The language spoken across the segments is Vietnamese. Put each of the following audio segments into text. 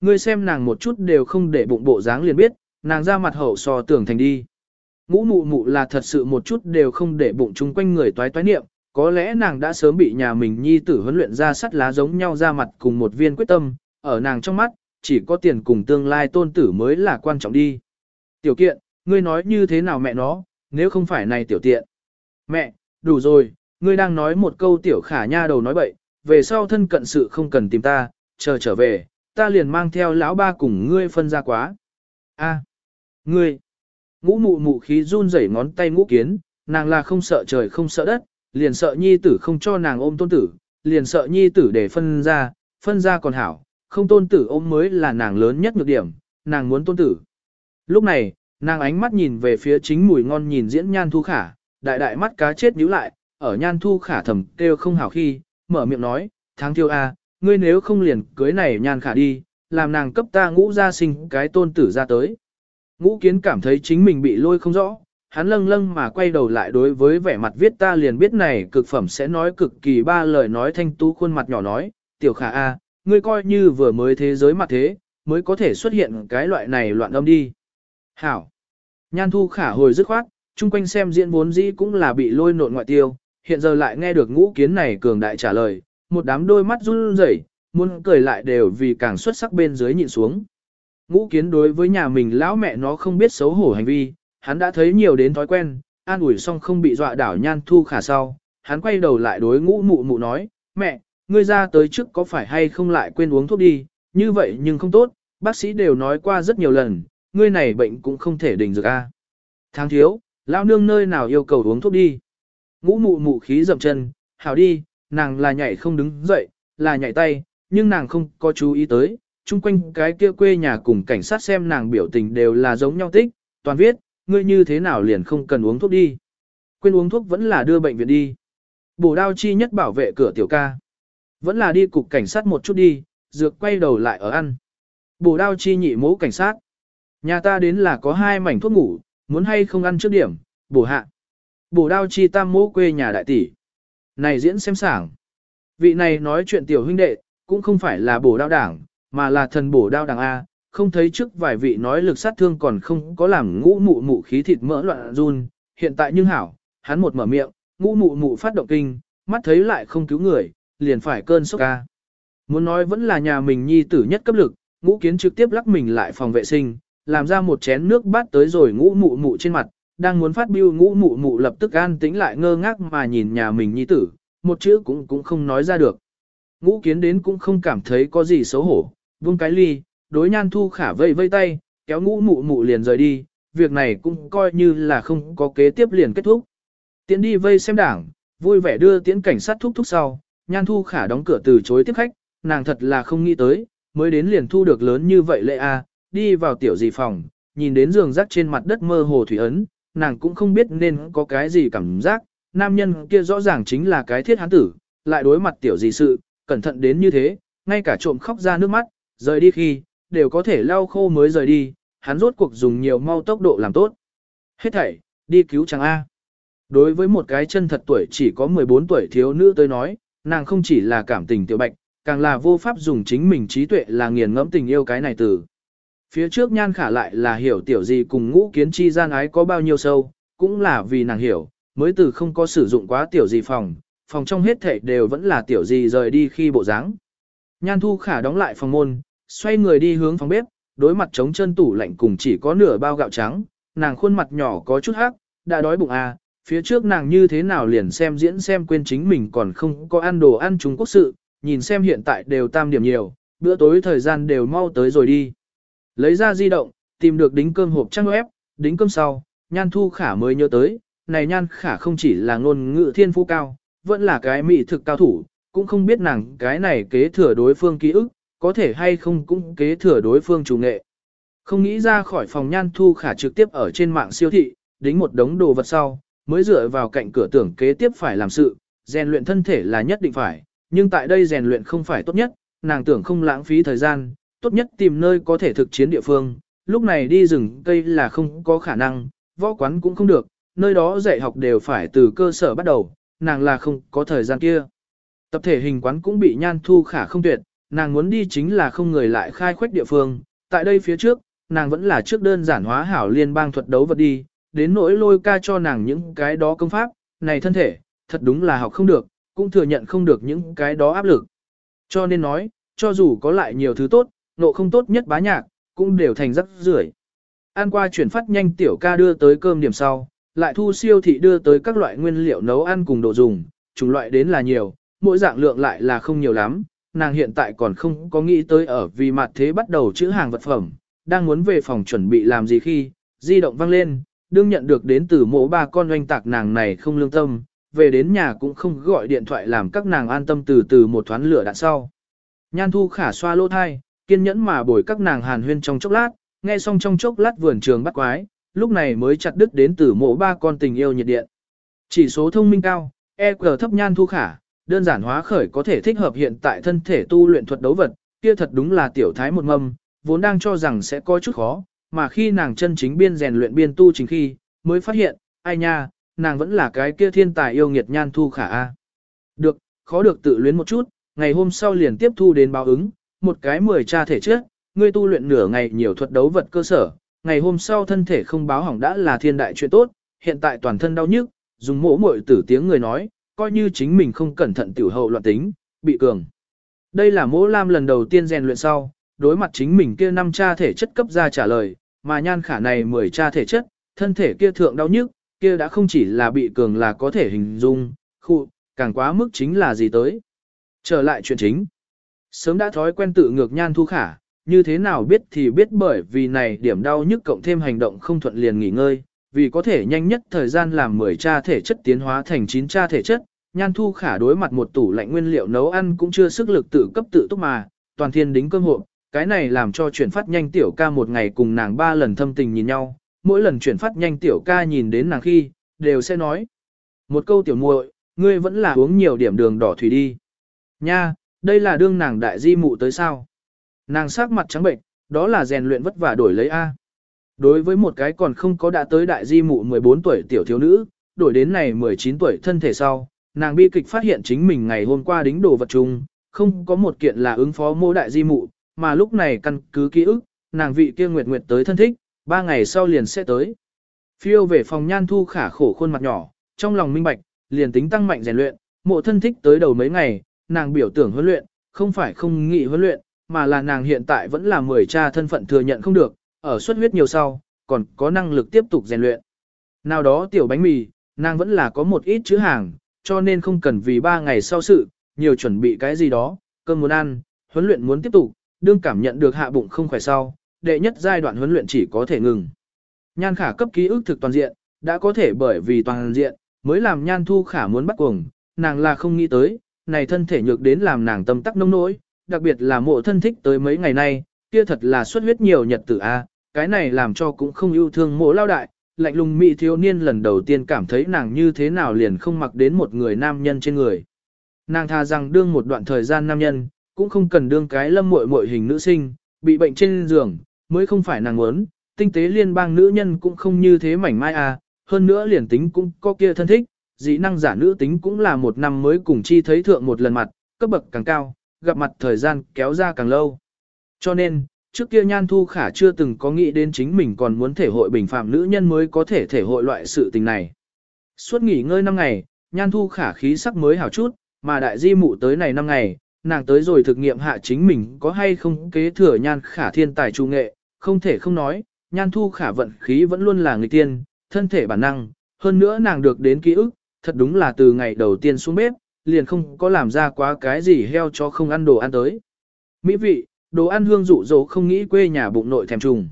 ngươi xem nàng một chút đều không để bụng bộ dáng liền biết, nàng ra mặt hậu so tưởng thành đi. Ngũ mụ mụ là thật sự một chút đều không để bụng chung quanh người toái toái niệm, có lẽ nàng đã sớm bị nhà mình nhi tử huấn luyện ra sắt lá giống nhau ra mặt cùng một viên quyết tâm, ở nàng trong mắt, chỉ có tiền cùng tương lai tôn tử mới là quan trọng đi. Tiểu kiện, ngươi nói như thế nào mẹ nó, nếu không phải này tiểu tiện. Mẹ, đủ rồi, ngươi đang nói một câu tiểu khả nha đầu nói bậy, về sau thân cận sự không cần tìm ta, chờ trở về, ta liền mang theo lão ba cùng ngươi phân ra quá. A, ngươi, ngũ mụ mụ khí run rẩy ngón tay ngũ kiến, nàng là không sợ trời không sợ đất, liền sợ nhi tử không cho nàng ôm tôn tử, liền sợ nhi tử để phân ra, phân ra còn hảo, không tôn tử ôm mới là nàng lớn nhất nhược điểm, nàng muốn tôn tử. Lúc này, nàng ánh mắt nhìn về phía chính mùi ngon nhìn diễn nhan thu khả, đại đại mắt cá chết nhíu lại, ở nhan thu khả thầm kêu không hảo khi, mở miệng nói, tháng thiêu a, ngươi nếu không liền cưới này nhan khả đi, làm nàng cấp ta ngũ ra sinh cái tôn tử ra tới. Ngũ kiến cảm thấy chính mình bị lôi không rõ, hắn lâng lâng mà quay đầu lại đối với vẻ mặt viết ta liền biết này cực phẩm sẽ nói cực kỳ ba lời nói thanh tú khuôn mặt nhỏ nói, tiểu khả a, ngươi coi như vừa mới thế giới mặt thế, mới có thể xuất hiện cái loại này loạn âm đi. Hảo. Nhan thu khả hồi dứt khoát, chung quanh xem diễn vốn dĩ cũng là bị lôi nộn ngoại tiêu, hiện giờ lại nghe được ngũ kiến này cường đại trả lời, một đám đôi mắt run rẩy, muốn cười lại đều vì càng xuất sắc bên dưới nhịn xuống. Ngũ kiến đối với nhà mình lão mẹ nó không biết xấu hổ hành vi, hắn đã thấy nhiều đến thói quen, an ủi xong không bị dọa đảo nhan thu khả sau, hắn quay đầu lại đối ngũ mụ mụ nói, mẹ, ngươi ra tới trước có phải hay không lại quên uống thuốc đi, như vậy nhưng không tốt, bác sĩ đều nói qua rất nhiều lần, ngươi này bệnh cũng không thể đình dược a. Tháng thiếu, lão nương nơi nào yêu cầu uống thuốc đi. Ngũ mụ mụ khí dậm chân, hảo đi, nàng là nhảy không đứng dậy, là nhảy tay, nhưng nàng không có chú ý tới, chung quanh cái kia quê nhà cùng cảnh sát xem nàng biểu tình đều là giống nhau tích, toàn viết, ngươi như thế nào liền không cần uống thuốc đi. Quên uống thuốc vẫn là đưa bệnh viện đi. Bổ đao chi nhất bảo vệ cửa tiểu ca. Vẫn là đi cục cảnh sát một chút đi, dược quay đầu lại ở ăn. Bổ đao chi nhị mẫu cảnh sát. Nhà ta đến là có hai mảnh thuốc ngủ, muốn hay không ăn trước điểm, bổ hạ. Bổ đao chi tam mẫu quê nhà đại tỷ. Này diễn xem sảng. Vị này nói chuyện tiểu huynh đệ, cũng không phải là bổ đao đảng, mà là thần bổ đao đảng A, không thấy trước vài vị nói lực sát thương còn không có làm ngũ mụ mụ khí thịt mỡ loạn run, hiện tại nhưng hảo, hắn một mở miệng, ngũ mụ mụ phát động kinh, mắt thấy lại không cứu người, liền phải cơn sốc ca. Muốn nói vẫn là nhà mình nhi tử nhất cấp lực, ngũ kiến trực tiếp lắc mình lại phòng vệ sinh, làm ra một chén nước bát tới rồi ngũ mụ mụ trên mặt, đang muốn phát biêu ngũ mụ mụ lập tức an tĩnh lại ngơ ngác mà nhìn nhà mình nhi tử, một chữ cũng cũng không nói ra được. Ngũ kiến đến cũng không cảm thấy có gì xấu hổ, vung cái ly, đối nhan thu khả vây vây tay, kéo ngũ mụ mụ liền rời đi, việc này cũng coi như là không có kế tiếp liền kết thúc. Tiến đi vây xem đảng, vui vẻ đưa tiến cảnh sát thúc thúc sau, nhan thu khả đóng cửa từ chối tiếp khách, nàng thật là không nghĩ tới, mới đến liền thu được lớn như vậy lệ a, đi vào tiểu dì phòng, nhìn đến giường rác trên mặt đất mơ hồ thủy ấn, nàng cũng không biết nên có cái gì cảm giác, nam nhân kia rõ ràng chính là cái thiết hán tử, lại đối mặt tiểu gì sự, cẩn thận đến như thế, ngay cả trộm khóc ra nước mắt, rời đi khi, đều có thể lau khô mới rời đi, hắn rốt cuộc dùng nhiều mau tốc độ làm tốt. Hết thảy, đi cứu chàng A. Đối với một cái chân thật tuổi chỉ có 14 tuổi thiếu nữ tới nói, nàng không chỉ là cảm tình tiểu bạch, càng là vô pháp dùng chính mình trí tuệ là nghiền ngẫm tình yêu cái này từ. Phía trước nhan khả lại là hiểu tiểu gì cùng ngũ kiến chi gian ái có bao nhiêu sâu, cũng là vì nàng hiểu, mới từ không có sử dụng quá tiểu gì phòng, phòng trong hết thảy đều vẫn là tiểu gì rời đi khi bộ dáng. Nhan thu khả đóng lại phòng môn, xoay người đi hướng phòng bếp, đối mặt chống chân tủ lạnh cùng chỉ có nửa bao gạo trắng, nàng khuôn mặt nhỏ có chút hắc, đã đói bụng à, phía trước nàng như thế nào liền xem diễn xem quên chính mình còn không có ăn đồ ăn Trung Quốc sự, nhìn xem hiện tại đều tam điểm nhiều, bữa tối thời gian đều mau tới rồi đi. Lấy ra di động, tìm được đính cơm hộp trang web, đính cơm sau, nhan thu khả mới nhớ tới, này nhan khả không chỉ là ngôn ngữ thiên phú cao, vẫn là cái mỹ thực cao thủ, cũng không biết nàng cái này kế thừa đối phương ký ức, có thể hay không cũng kế thừa đối phương chủ nghệ. Không nghĩ ra khỏi phòng nhan thu khả trực tiếp ở trên mạng siêu thị, đính một đống đồ vật sau, mới dựa vào cạnh cửa tưởng kế tiếp phải làm sự, rèn luyện thân thể là nhất định phải, nhưng tại đây rèn luyện không phải tốt nhất, nàng tưởng không lãng phí thời gian, tốt nhất tìm nơi có thể thực chiến địa phương, lúc này đi rừng cây là không có khả năng, võ quán cũng không được, nơi đó dạy học đều phải từ cơ sở bắt đầu, nàng là không có thời gian kia. Tập thể hình quán cũng bị nhan thu khả không tuyệt, nàng muốn đi chính là không người lại khai khuếch địa phương, tại đây phía trước, nàng vẫn là trước đơn giản hóa hảo liên bang thuật đấu vật đi, đến nỗi lôi ca cho nàng những cái đó công pháp, này thân thể, thật đúng là học không được, cũng thừa nhận không được những cái đó áp lực. Cho nên nói, cho dù có lại nhiều thứ tốt, nộ không tốt nhất bá nhạc, cũng đều thành rắc rưởi. Ăn qua chuyển phát nhanh tiểu ca đưa tới cơm điểm sau, lại thu siêu thị đưa tới các loại nguyên liệu nấu ăn cùng đồ dùng, chủng loại đến là nhiều, mỗi dạng lượng lại là không nhiều lắm, nàng hiện tại còn không có nghĩ tới ở vì mặt thế bắt đầu chữ hàng vật phẩm, đang muốn về phòng chuẩn bị làm gì khi, di động vang lên, đương nhận được đến từ mộ ba con oanh tạc nàng này không lương tâm, về đến nhà cũng không gọi điện thoại làm các nàng an tâm từ từ một thoáng lửa đạn sau. Nhan thu khả xoa lỗ thai, kiên nhẫn mà bồi các nàng hàn huyên trong chốc lát, nghe xong trong chốc lát vườn trường bắt quái, lúc này mới chặt đứt đến từ mộ ba con tình yêu nhiệt điện. Chỉ số thông minh cao, EQ thấp nhan thu khả, đơn giản hóa khởi có thể thích hợp hiện tại thân thể tu luyện thuật đấu vật, kia thật đúng là tiểu thái một mâm, vốn đang cho rằng sẽ có chút khó, mà khi nàng chân chính biên rèn luyện biên tu chính khi, mới phát hiện, ai nha, nàng vẫn là cái kia thiên tài yêu nghiệt nhan thu khả a. Được, khó được tự luyến một chút, ngày hôm sau liền tiếp thu đến báo ứng, một cái mười cha thể trước, ngươi tu luyện nửa ngày nhiều thuật đấu vật cơ sở, ngày hôm sau thân thể không báo hỏng đã là thiên đại chuyện tốt, hiện tại toàn thân đau nhức, dùng mỗ muội tử tiếng người nói, coi như chính mình không cẩn thận tiểu hậu loạn tính, bị cường. Đây là mỗ lam lần đầu tiên rèn luyện sau, đối mặt chính mình kia năm cha thể chất cấp ra trả lời, mà nhan khả này mười cha thể chất, thân thể kia thượng đau nhức, kia đã không chỉ là bị cường là có thể hình dung, khu, càng quá mức chính là gì tới. Trở lại chuyện chính. Sớm đã thói quen tự ngược nhan thu khả, như thế nào biết thì biết bởi vì này điểm đau nhức cộng thêm hành động không thuận liền nghỉ ngơi, vì có thể nhanh nhất thời gian làm 10 cha thể chất tiến hóa thành 9 cha thể chất, nhan thu khả đối mặt một tủ lạnh nguyên liệu nấu ăn cũng chưa sức lực tự cấp tự túc mà, toàn thiên đính cơm hộ, cái này làm cho chuyển phát nhanh tiểu ca một ngày cùng nàng ba lần thâm tình nhìn nhau, mỗi lần chuyển phát nhanh tiểu ca nhìn đến nàng khi, đều sẽ nói. Một câu tiểu muội, ngươi vẫn là uống nhiều điểm đường đỏ thủy đi. Nha, đây là đương nàng đại di mụ tới sao? Nàng sắc mặt trắng bệnh, đó là rèn luyện vất vả đổi lấy A. Đối với một cái còn không có đã tới đại di mụ 14 tuổi tiểu thiếu nữ, đổi đến này 19 tuổi thân thể sau, nàng bi kịch phát hiện chính mình ngày hôm qua đính đồ vật chung, không có một kiện là ứng phó mô đại di mụ, mà lúc này căn cứ ký ức, nàng vị kia nguyệt nguyệt tới thân thích, ba ngày sau liền sẽ tới. Phiêu về phòng nhan thu khả khổ khuôn mặt nhỏ, trong lòng minh bạch, liền tính tăng mạnh rèn luyện, mộ thân thích tới đầu mấy ngày, nàng biểu tưởng huấn luyện, không phải không nghĩ huấn luyện, mà là nàng hiện tại vẫn là mười cha thân phận thừa nhận không được, ở xuất huyết nhiều sau, còn có năng lực tiếp tục rèn luyện. Nào đó tiểu bánh mì, nàng vẫn là có một ít chữ hàng, cho nên không cần vì ba ngày sau sự, nhiều chuẩn bị cái gì đó, cơm muốn ăn, huấn luyện muốn tiếp tục, đương cảm nhận được hạ bụng không khỏe sau, đệ nhất giai đoạn huấn luyện chỉ có thể ngừng. Nhan khả cấp ký ức thực toàn diện, đã có thể bởi vì toàn diện, mới làm nhan thu khả muốn bắt cuồng, nàng là không nghĩ tới, này thân thể nhược đến làm nàng tâm tắc nông nỗi, đặc biệt là mộ thân thích tới mấy ngày nay, kia thật là xuất huyết nhiều nhật tử A, à. cái này làm cho cũng không yêu thương mộ lao đại, lạnh lùng mỹ thiếu niên lần đầu tiên cảm thấy nàng như thế nào liền không mặc đến một người nam nhân trên người. Nàng tha rằng đương một đoạn thời gian nam nhân, cũng không cần đương cái lâm muội muội hình nữ sinh, bị bệnh trên giường, mới không phải nàng muốn, tinh tế liên bang nữ nhân cũng không như thế mảnh mai à, hơn nữa liền tính cũng có kia thân thích, dị năng giả nữ tính cũng là một năm mới cùng chi thấy thượng một lần mặt, cấp bậc càng cao, gặp mặt thời gian kéo ra càng lâu. Cho nên, trước kia Nhan Thu Khả chưa từng có nghĩ đến chính mình còn muốn thể hội bình phạm nữ nhân mới có thể thể hội loại sự tình này. Suốt nghỉ ngơi 5 ngày, Nhan Thu Khả khí sắc mới hảo chút, mà đại di mụ tới này 5 ngày, nàng tới rồi thực nghiệm hạ chính mình có hay không kế thừa Nhan Khả thiên tài trung nghệ, không thể không nói, Nhan Thu Khả vận khí vẫn luôn là người tiên, thân thể bản năng, hơn nữa nàng được đến ký ức, thật đúng là từ ngày đầu tiên xuống bếp, liền không có làm ra quá cái gì heo cho không ăn đồ ăn tới. Mỹ vị, đồ ăn hương dụ dỗ không nghĩ quê nhà bụng nội thèm trùng.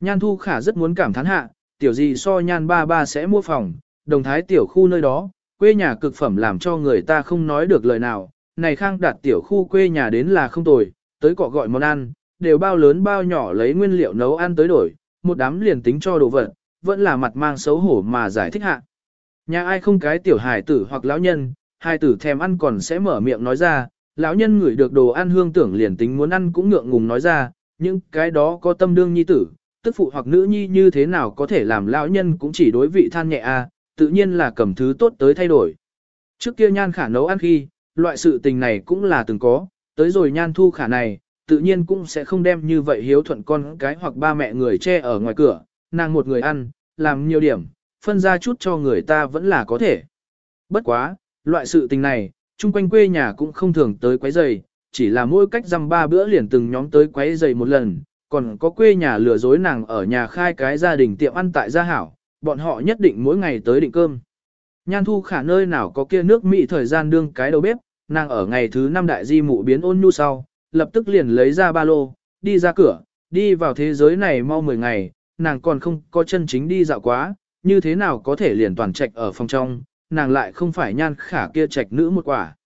Nhan Thu Khả rất muốn cảm thán hạ, tiểu gì so nhan ba ba sẽ mua phòng, đồng thái tiểu khu nơi đó, quê nhà cực phẩm làm cho người ta không nói được lời nào, này khang đạt tiểu khu quê nhà đến là không tồi, tới cọ gọi món ăn, đều bao lớn bao nhỏ lấy nguyên liệu nấu ăn tới đổi, một đám liền tính cho đồ vật, vẫn là mặt mang xấu hổ mà giải thích hạ. Nhà ai không cái tiểu hài tử hoặc lão nhân, hài tử thèm ăn còn sẽ mở miệng nói ra, lão nhân ngửi được đồ ăn hương tưởng liền tính muốn ăn cũng ngượng ngùng nói ra, nhưng cái đó có tâm đương nhi tử, tức phụ hoặc nữ nhi như thế nào có thể làm lão nhân cũng chỉ đối vị than nhẹ a, à, tự nhiên là cầm thứ tốt tới thay đổi. Trước kia nhan khả nấu ăn khi, loại sự tình này cũng là từng có, tới rồi nhan thu khả này, tự nhiên cũng sẽ không đem như vậy hiếu thuận con cái hoặc ba mẹ người che ở ngoài cửa, nàng một người ăn, làm nhiều điểm, phân ra chút cho người ta vẫn là có thể. Bất quá, loại sự tình này, chung quanh quê nhà cũng không thường tới quấy giày, chỉ là mỗi cách dăm ba bữa liền từng nhóm tới quấy giày một lần, còn có quê nhà lừa dối nàng ở nhà khai cái gia đình tiệm ăn tại gia hảo, bọn họ nhất định mỗi ngày tới định cơm. Nhan thu khả nơi nào có kia nước Mỹ thời gian đương cái đầu bếp, nàng ở ngày thứ năm đại di mụ biến ôn nhu sau, lập tức liền lấy ra ba lô, đi ra cửa, đi vào thế giới này mau 10 ngày, nàng còn không có chân chính đi dạo quá, như thế nào có thể liền toàn trạch ở phòng trong, nàng lại không phải nhan khả kia trạch nữ một quả.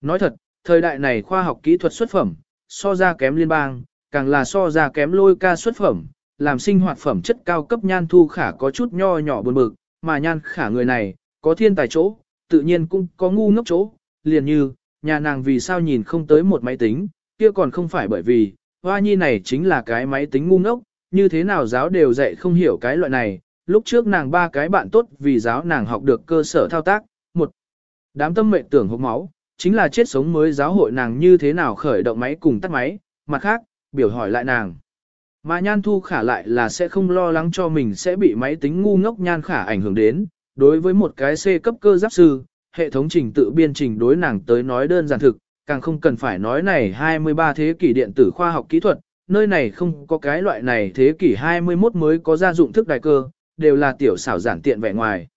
Nói thật, thời đại này khoa học kỹ thuật xuất phẩm, so ra kém liên bang, càng là so ra kém lôi ca xuất phẩm, làm sinh hoạt phẩm chất cao cấp nhan thu khả có chút nho nhỏ buồn bực, mà nhan khả người này, có thiên tài chỗ, tự nhiên cũng có ngu ngốc chỗ, liền như, nhà nàng vì sao nhìn không tới một máy tính, kia còn không phải bởi vì, hoa nhi này chính là cái máy tính ngu ngốc, như thế nào giáo đều dạy không hiểu cái loại này, lúc trước nàng ba cái bạn tốt vì giáo nàng học được cơ sở thao tác, một đám tâm mệnh tưởng hốc máu, chính là chết sống mới giáo hội nàng như thế nào khởi động máy cùng tắt máy, mặt khác, biểu hỏi lại nàng. Mà nhan thu khả lại là sẽ không lo lắng cho mình sẽ bị máy tính ngu ngốc nhan khả ảnh hưởng đến, đối với một cái C cấp cơ giáp sư, hệ thống trình tự biên trình đối nàng tới nói đơn giản thực, càng không cần phải nói này 23 thế kỷ điện tử khoa học kỹ thuật, nơi này không có cái loại này thế kỷ 21 mới có gia dụng thức đại cơ, đều là tiểu xảo giản tiện vẻ ngoài.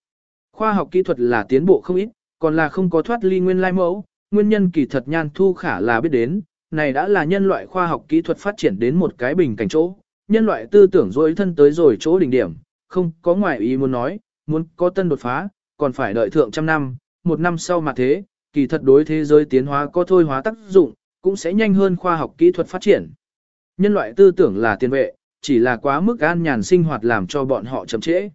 Khoa học kỹ thuật là tiến bộ không ít, còn là không có thoát ly nguyên lai mẫu, nguyên nhân kỳ thật nhan thu khả là biết đến, này đã là nhân loại khoa học kỹ thuật phát triển đến một cái bình cảnh chỗ, nhân loại tư tưởng dối thân tới rồi chỗ đỉnh điểm, không có ngoại ý muốn nói, muốn có tân đột phá, còn phải đợi thượng trăm năm, một năm sau mà thế, kỳ thật đối thế giới tiến hóa có thôi hóa tác dụng, cũng sẽ nhanh hơn khoa học kỹ thuật phát triển. Nhân loại tư tưởng là tiền vệ, chỉ là quá mức an nhàn sinh hoạt làm cho bọn họ chậm trễ.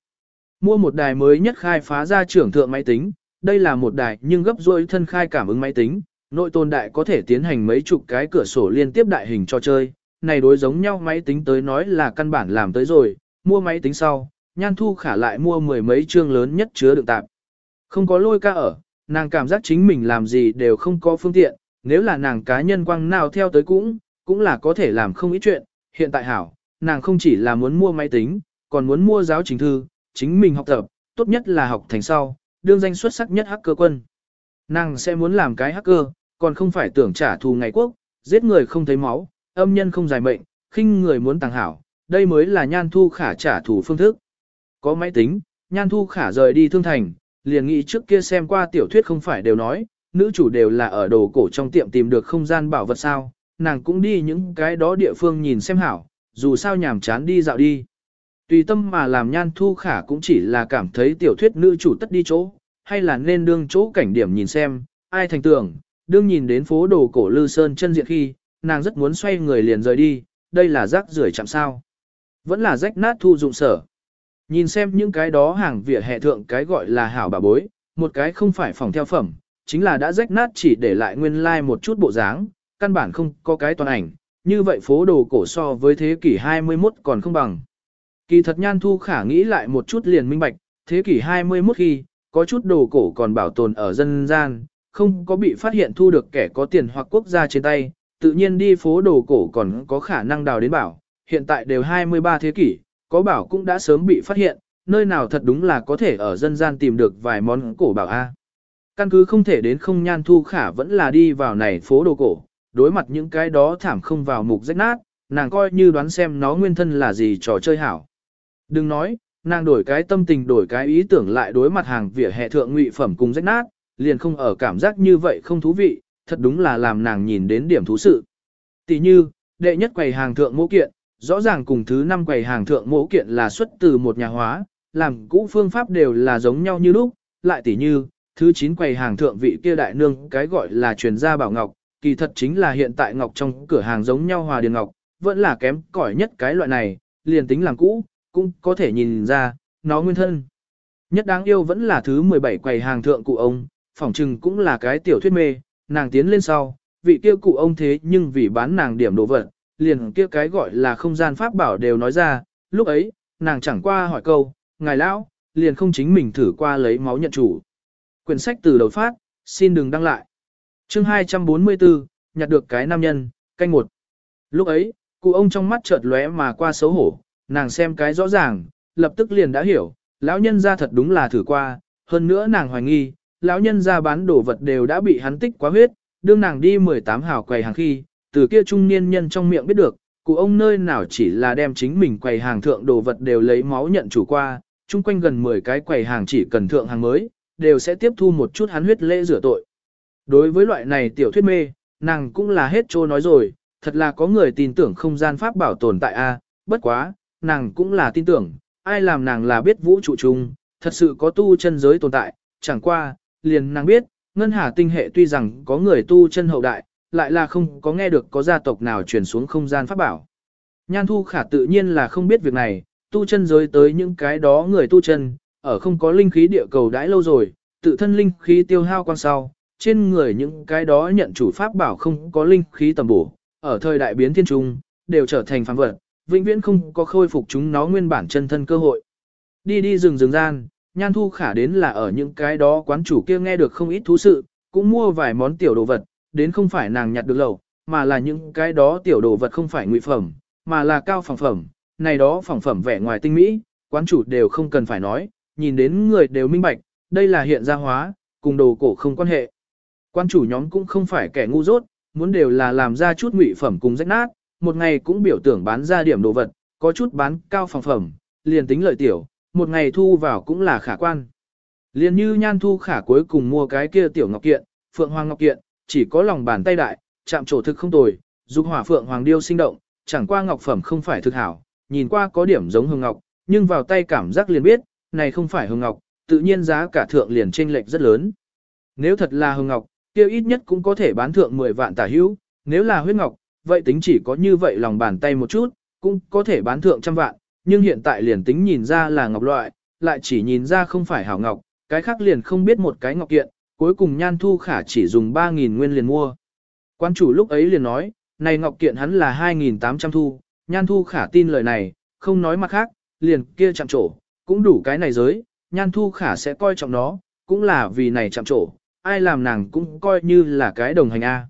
Mua một đài mới nhất khai phá ra trưởng thượng máy tính, đây là một đài nhưng gấp rối thân khai cảm ứng máy tính, nội tồn đại có thể tiến hành mấy chục cái cửa sổ liên tiếp đại hình cho chơi, này đối giống nhau máy tính tới nói là căn bản làm tới rồi, mua máy tính sau, nhan thu khả lại mua mười mấy chương lớn nhất chứa đựng tạp. Không có lôi ca ở, nàng cảm giác chính mình làm gì đều không có phương tiện, nếu là nàng cá nhân quăng nào theo tới cũng, cũng là có thể làm không ít chuyện, hiện tại hảo, nàng không chỉ là muốn mua máy tính, còn muốn mua giáo trình thư, chính mình học tập, tốt nhất là học thành sau, đương danh xuất sắc nhất hacker quân. Nàng sẽ muốn làm cái hacker, còn không phải tưởng trả thù ngày quốc, giết người không thấy máu, âm nhân không dài mệnh, khinh người muốn tàng hảo, đây mới là nhan thu khả trả thù phương thức. Có máy tính, nhan thu khả rời đi thương thành, liền nghĩ trước kia xem qua tiểu thuyết không phải đều nói, nữ chủ đều là ở đồ cổ trong tiệm tìm được không gian bảo vật sao, nàng cũng đi những cái đó địa phương nhìn xem hảo, dù sao nhàm chán đi dạo đi. Tùy tâm mà làm nhan thu khả cũng chỉ là cảm thấy tiểu thuyết nữ chủ tất đi chỗ, hay là nên đương chỗ cảnh điểm nhìn xem, ai thành tưởng, đương nhìn đến phố đồ cổ lư sơn chân diện khi, nàng rất muốn xoay người liền rời đi, đây là rác rưởi chạm sao. Vẫn là rách nát thu dụng sở. Nhìn xem những cái đó hàng vỉa hệ thượng cái gọi là hảo bà bối, một cái không phải phòng theo phẩm, chính là đã rách nát chỉ để lại nguyên lai like một chút bộ dáng, căn bản không có cái toàn ảnh, như vậy phố đồ cổ so với thế kỷ 21 còn không bằng. Kỳ thật nhan thu khả nghĩ lại một chút liền minh bạch, thế kỷ 21 khi, có chút đồ cổ còn bảo tồn ở dân gian, không có bị phát hiện thu được kẻ có tiền hoặc quốc gia trên tay, tự nhiên đi phố đồ cổ còn có khả năng đào đến bảo, hiện tại đều 23 thế kỷ, có bảo cũng đã sớm bị phát hiện, nơi nào thật đúng là có thể ở dân gian tìm được vài món cổ bảo A. Căn cứ không thể đến không nhan thu khả vẫn là đi vào này phố đồ cổ, đối mặt những cái đó thảm không vào mục rách nát, nàng coi như đoán xem nó nguyên thân là gì trò chơi hảo. Đừng nói, nàng đổi cái tâm tình đổi cái ý tưởng lại đối mặt hàng vỉa hè thượng ngụy phẩm cùng rách nát, liền không ở cảm giác như vậy không thú vị, thật đúng là làm nàng nhìn đến điểm thú sự. Tỷ như, đệ nhất quầy hàng thượng mẫu kiện, rõ ràng cùng thứ năm quầy hàng thượng mẫu kiện là xuất từ một nhà hóa, làm cũ phương pháp đều là giống nhau như lúc, lại tỷ như, thứ chín quầy hàng thượng vị kia đại nương cái gọi là truyền gia bảo ngọc, kỳ thật chính là hiện tại ngọc trong cửa hàng giống nhau hòa điền ngọc, vẫn là kém cỏi nhất cái loại này, liền tính làm cũ, cũng có thể nhìn ra, nó nguyên thân. Nhất đáng yêu vẫn là thứ 17 quầy hàng thượng cụ ông, phỏng trừng cũng là cái tiểu thuyết mê, nàng tiến lên sau, vị kia cụ ông thế nhưng vì bán nàng điểm đồ vật, liền kia cái gọi là không gian pháp bảo đều nói ra, lúc ấy, nàng chẳng qua hỏi câu, ngài lão, liền không chính mình thử qua lấy máu nhận chủ. Quyển sách từ đầu phát, xin đừng đăng lại. Chương 244, nhặt được cái nam nhân, canh một. Lúc ấy, cụ ông trong mắt chợt lóe mà qua xấu hổ, nàng xem cái rõ ràng, lập tức liền đã hiểu, lão nhân ra thật đúng là thử qua, hơn nữa nàng hoài nghi, lão nhân ra bán đồ vật đều đã bị hắn tích quá huyết, đương nàng đi 18 hào quầy hàng khi, từ kia trung niên nhân trong miệng biết được, cụ ông nơi nào chỉ là đem chính mình quầy hàng thượng đồ vật đều lấy máu nhận chủ qua, chung quanh gần 10 cái quầy hàng chỉ cần thượng hàng mới, đều sẽ tiếp thu một chút hắn huyết lễ rửa tội. Đối với loại này tiểu thuyết mê, nàng cũng là hết trô nói rồi, thật là có người tin tưởng không gian pháp bảo tồn tại a, à, bất quá, nàng cũng là tin tưởng, ai làm nàng là biết vũ trụ chung, thật sự có tu chân giới tồn tại, chẳng qua, liền nàng biết, ngân hà tinh hệ tuy rằng có người tu chân hậu đại, lại là không có nghe được có gia tộc nào truyền xuống không gian pháp bảo. Nhan thu khả tự nhiên là không biết việc này, tu chân giới tới những cái đó người tu chân, ở không có linh khí địa cầu đãi lâu rồi, tự thân linh khí tiêu hao quan sau, trên người những cái đó nhận chủ pháp bảo không có linh khí tầm bổ, ở thời đại biến thiên trung, đều trở thành phàm vật, vĩnh viễn không có khôi phục chúng nó nguyên bản chân thân cơ hội. Đi đi rừng rừng gian, nhan thu khả đến là ở những cái đó quán chủ kia nghe được không ít thú sự, cũng mua vài món tiểu đồ vật, đến không phải nàng nhặt được lầu, mà là những cái đó tiểu đồ vật không phải ngụy phẩm, mà là cao phẳng phẩm, này đó phẳng phẩm vẻ ngoài tinh mỹ, quán chủ đều không cần phải nói, nhìn đến người đều minh bạch, đây là hiện gia hóa, cùng đồ cổ không quan hệ. Quan chủ nhóm cũng không phải kẻ ngu dốt, muốn đều là làm ra chút ngụy phẩm cùng rách nát, một ngày cũng biểu tưởng bán ra điểm đồ vật, có chút bán cao phẳng phẩm, liền tính lợi tiểu, một ngày thu vào cũng là khả quan. Liền như nhan thu khả cuối cùng mua cái kia tiểu ngọc kiện, phượng hoàng ngọc kiện, chỉ có lòng bàn tay đại, chạm trổ thực không tồi, dục hỏa phượng hoàng điêu sinh động, chẳng qua ngọc phẩm không phải thực hảo, nhìn qua có điểm giống hương ngọc, nhưng vào tay cảm giác liền biết, này không phải hương ngọc, tự nhiên giá cả thượng liền chênh lệch rất lớn. Nếu thật là hương ngọc, kia ít nhất cũng có thể bán thượng 10 vạn tả hữu, nếu là huyết ngọc, vậy tính chỉ có như vậy lòng bàn tay một chút, cũng có thể bán thượng trăm vạn, nhưng hiện tại liền tính nhìn ra là ngọc loại, lại chỉ nhìn ra không phải hảo ngọc, cái khác liền không biết một cái ngọc kiện, cuối cùng Nhan Thu Khả chỉ dùng 3.000 nguyên liền mua. Quan chủ lúc ấy liền nói, này ngọc kiện hắn là 2.800 thu, Nhan Thu Khả tin lời này, không nói mặt khác, liền kia chạm trổ, cũng đủ cái này giới, Nhan Thu Khả sẽ coi trọng nó, cũng là vì này chạm trổ, ai làm nàng cũng coi như là cái đồng hành A.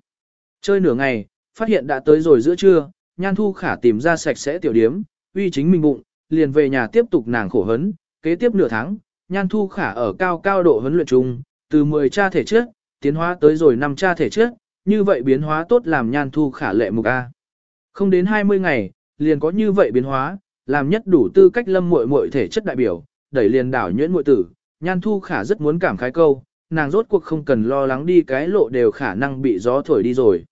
Chơi nửa ngày, phát hiện đã tới rồi giữa trưa, Nhan Thu Khả tìm ra sạch sẽ tiểu điếm, uy chính mình bụng, liền về nhà tiếp tục nàng khổ hấn, kế tiếp nửa tháng, Nhan Thu Khả ở cao cao độ huấn luyện chung, từ 10 cha thể trước, tiến hóa tới rồi 5 cha thể trước, như vậy biến hóa tốt làm Nhan Thu Khả lệ mục A. Không đến 20 ngày, liền có như vậy biến hóa, làm nhất đủ tư cách lâm muội muội thể chất đại biểu, đẩy liền đảo nhuyễn muội tử, Nhan Thu Khả rất muốn cảm khái câu, nàng rốt cuộc không cần lo lắng đi cái lộ đều khả năng bị gió thổi đi rồi.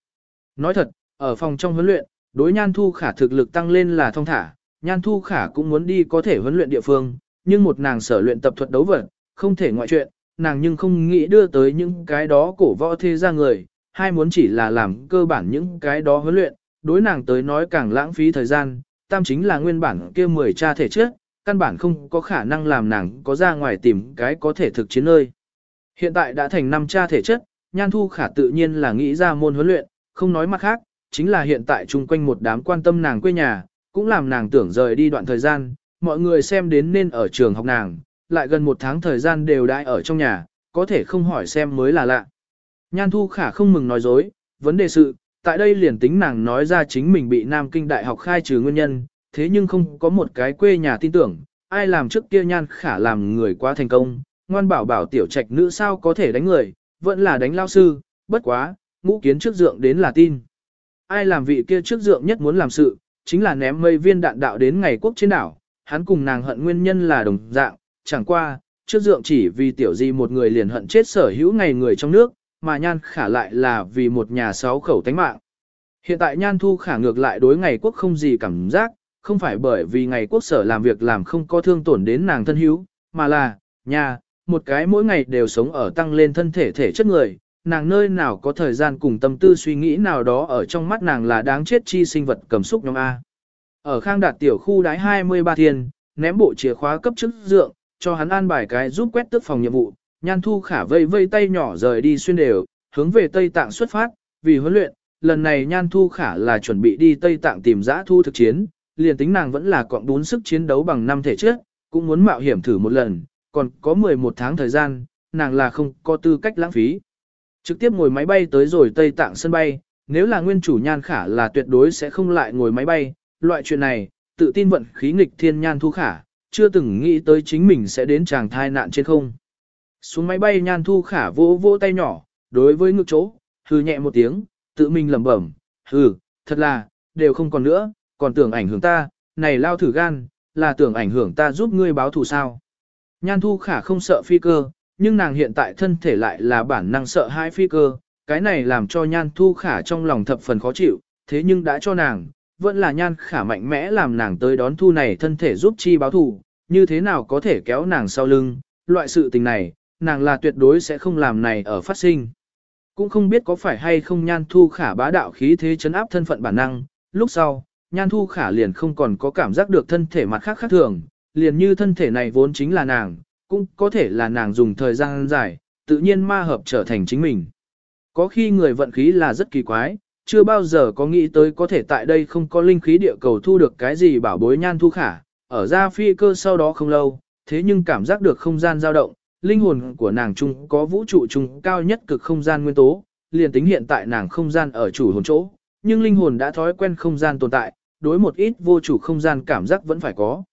Nói thật, ở phòng trong huấn luyện, đối Nhan Thu Khả thực lực tăng lên là thông thả, Nhan Thu Khả cũng muốn đi có thể huấn luyện địa phương, nhưng một nàng sở luyện tập thuật đấu vật, không thể ngoại chuyện, nàng nhưng không nghĩ đưa tới những cái đó cổ võ thế ra người, hai muốn chỉ là làm cơ bản những cái đó huấn luyện, đối nàng tới nói càng lãng phí thời gian, tam chính là nguyên bản kia 10 cha thể trước, căn bản không có khả năng làm nàng có ra ngoài tìm cái có thể thực chiến nơi. Hiện tại đã thành năm cha thể chất, Nhan Thu Khả tự nhiên là nghĩ ra môn huấn luyện, không nói mặt khác, chính là hiện tại chung quanh một đám quan tâm nàng quê nhà, cũng làm nàng tưởng rời đi đoạn thời gian, mọi người xem đến nên ở trường học nàng, lại gần một tháng thời gian đều đãi ở trong nhà, có thể không hỏi xem mới là lạ. Nhan Thu Khả không mừng nói dối, vấn đề sự, tại đây liền tính nàng nói ra chính mình bị Nam Kinh Đại học khai trừ nguyên nhân, thế nhưng không có một cái quê nhà tin tưởng, ai làm trước kia Nhan Khả làm người quá thành công, ngoan bảo bảo tiểu trạch nữ sao có thể đánh người, vẫn là đánh lao sư, bất quá, ngũ kiến trước dượng đến là tin. Ai làm vị kia trước dượng nhất muốn làm sự, chính là ném mây viên đạn đạo đến ngày quốc trên đảo, hắn cùng nàng hận nguyên nhân là đồng dạng, chẳng qua, trước dượng chỉ vì tiểu di một người liền hận chết sở hữu ngày người trong nước, mà nhan khả lại là vì một nhà sáu khẩu tánh mạng. Hiện tại nhan thu khả ngược lại đối ngày quốc không gì cảm giác, không phải bởi vì ngày quốc sở làm việc làm không có thương tổn đến nàng thân hữu, mà là, nhà, một cái mỗi ngày đều sống ở tăng lên thân thể thể chất người, nàng nơi nào có thời gian cùng tâm tư suy nghĩ nào đó ở trong mắt nàng là đáng chết chi sinh vật cầm xúc nhóm A. Ở khang đạt tiểu khu đái 23 thiên, ném bộ chìa khóa cấp chức dượng, cho hắn an bài cái giúp quét tước phòng nhiệm vụ, nhan thu khả vây vây tay nhỏ rời đi xuyên đều, hướng về Tây Tạng xuất phát, vì huấn luyện, lần này nhan thu khả là chuẩn bị đi Tây Tạng tìm giã thu thực chiến, liền tính nàng vẫn là cọng đún sức chiến đấu bằng năm thể trước, cũng muốn mạo hiểm thử một lần, còn có 11 tháng thời gian, nàng là không có tư cách lãng phí. Trực tiếp ngồi máy bay tới rồi Tây Tạng sân bay, nếu là nguyên chủ nhan khả là tuyệt đối sẽ không lại ngồi máy bay, loại chuyện này, tự tin vận khí nghịch thiên nhan thu khả, chưa từng nghĩ tới chính mình sẽ đến chàng thai nạn trên không. Xuống máy bay nhan thu khả vỗ vỗ tay nhỏ, đối với ngực chỗ, hừ nhẹ một tiếng, tự mình lẩm bẩm, hừ, thật là, đều không còn nữa, còn tưởng ảnh hưởng ta, này lao thử gan, là tưởng ảnh hưởng ta giúp ngươi báo thù sao. Nhan thu khả không sợ phi cơ, nhưng nàng hiện tại thân thể lại là bản năng sợ hai phi cơ, cái này làm cho nhan thu khả trong lòng thập phần khó chịu, thế nhưng đã cho nàng, vẫn là nhan khả mạnh mẽ làm nàng tới đón thu này thân thể giúp chi báo thù, như thế nào có thể kéo nàng sau lưng, loại sự tình này, nàng là tuyệt đối sẽ không làm này ở phát sinh. Cũng không biết có phải hay không nhan thu khả bá đạo khí thế chấn áp thân phận bản năng, lúc sau, nhan thu khả liền không còn có cảm giác được thân thể mặt khác khác thường, liền như thân thể này vốn chính là nàng, cũng có thể là nàng dùng thời gian dài, tự nhiên ma hợp trở thành chính mình. Có khi người vận khí là rất kỳ quái, chưa bao giờ có nghĩ tới có thể tại đây không có linh khí địa cầu thu được cái gì bảo bối nhan thu khả, ở ra phi cơ sau đó không lâu, thế nhưng cảm giác được không gian dao động, linh hồn của nàng chung có vũ trụ chung cao nhất cực không gian nguyên tố, liền tính hiện tại nàng không gian ở chủ hồn chỗ, nhưng linh hồn đã thói quen không gian tồn tại, đối một ít vô chủ không gian cảm giác vẫn phải có.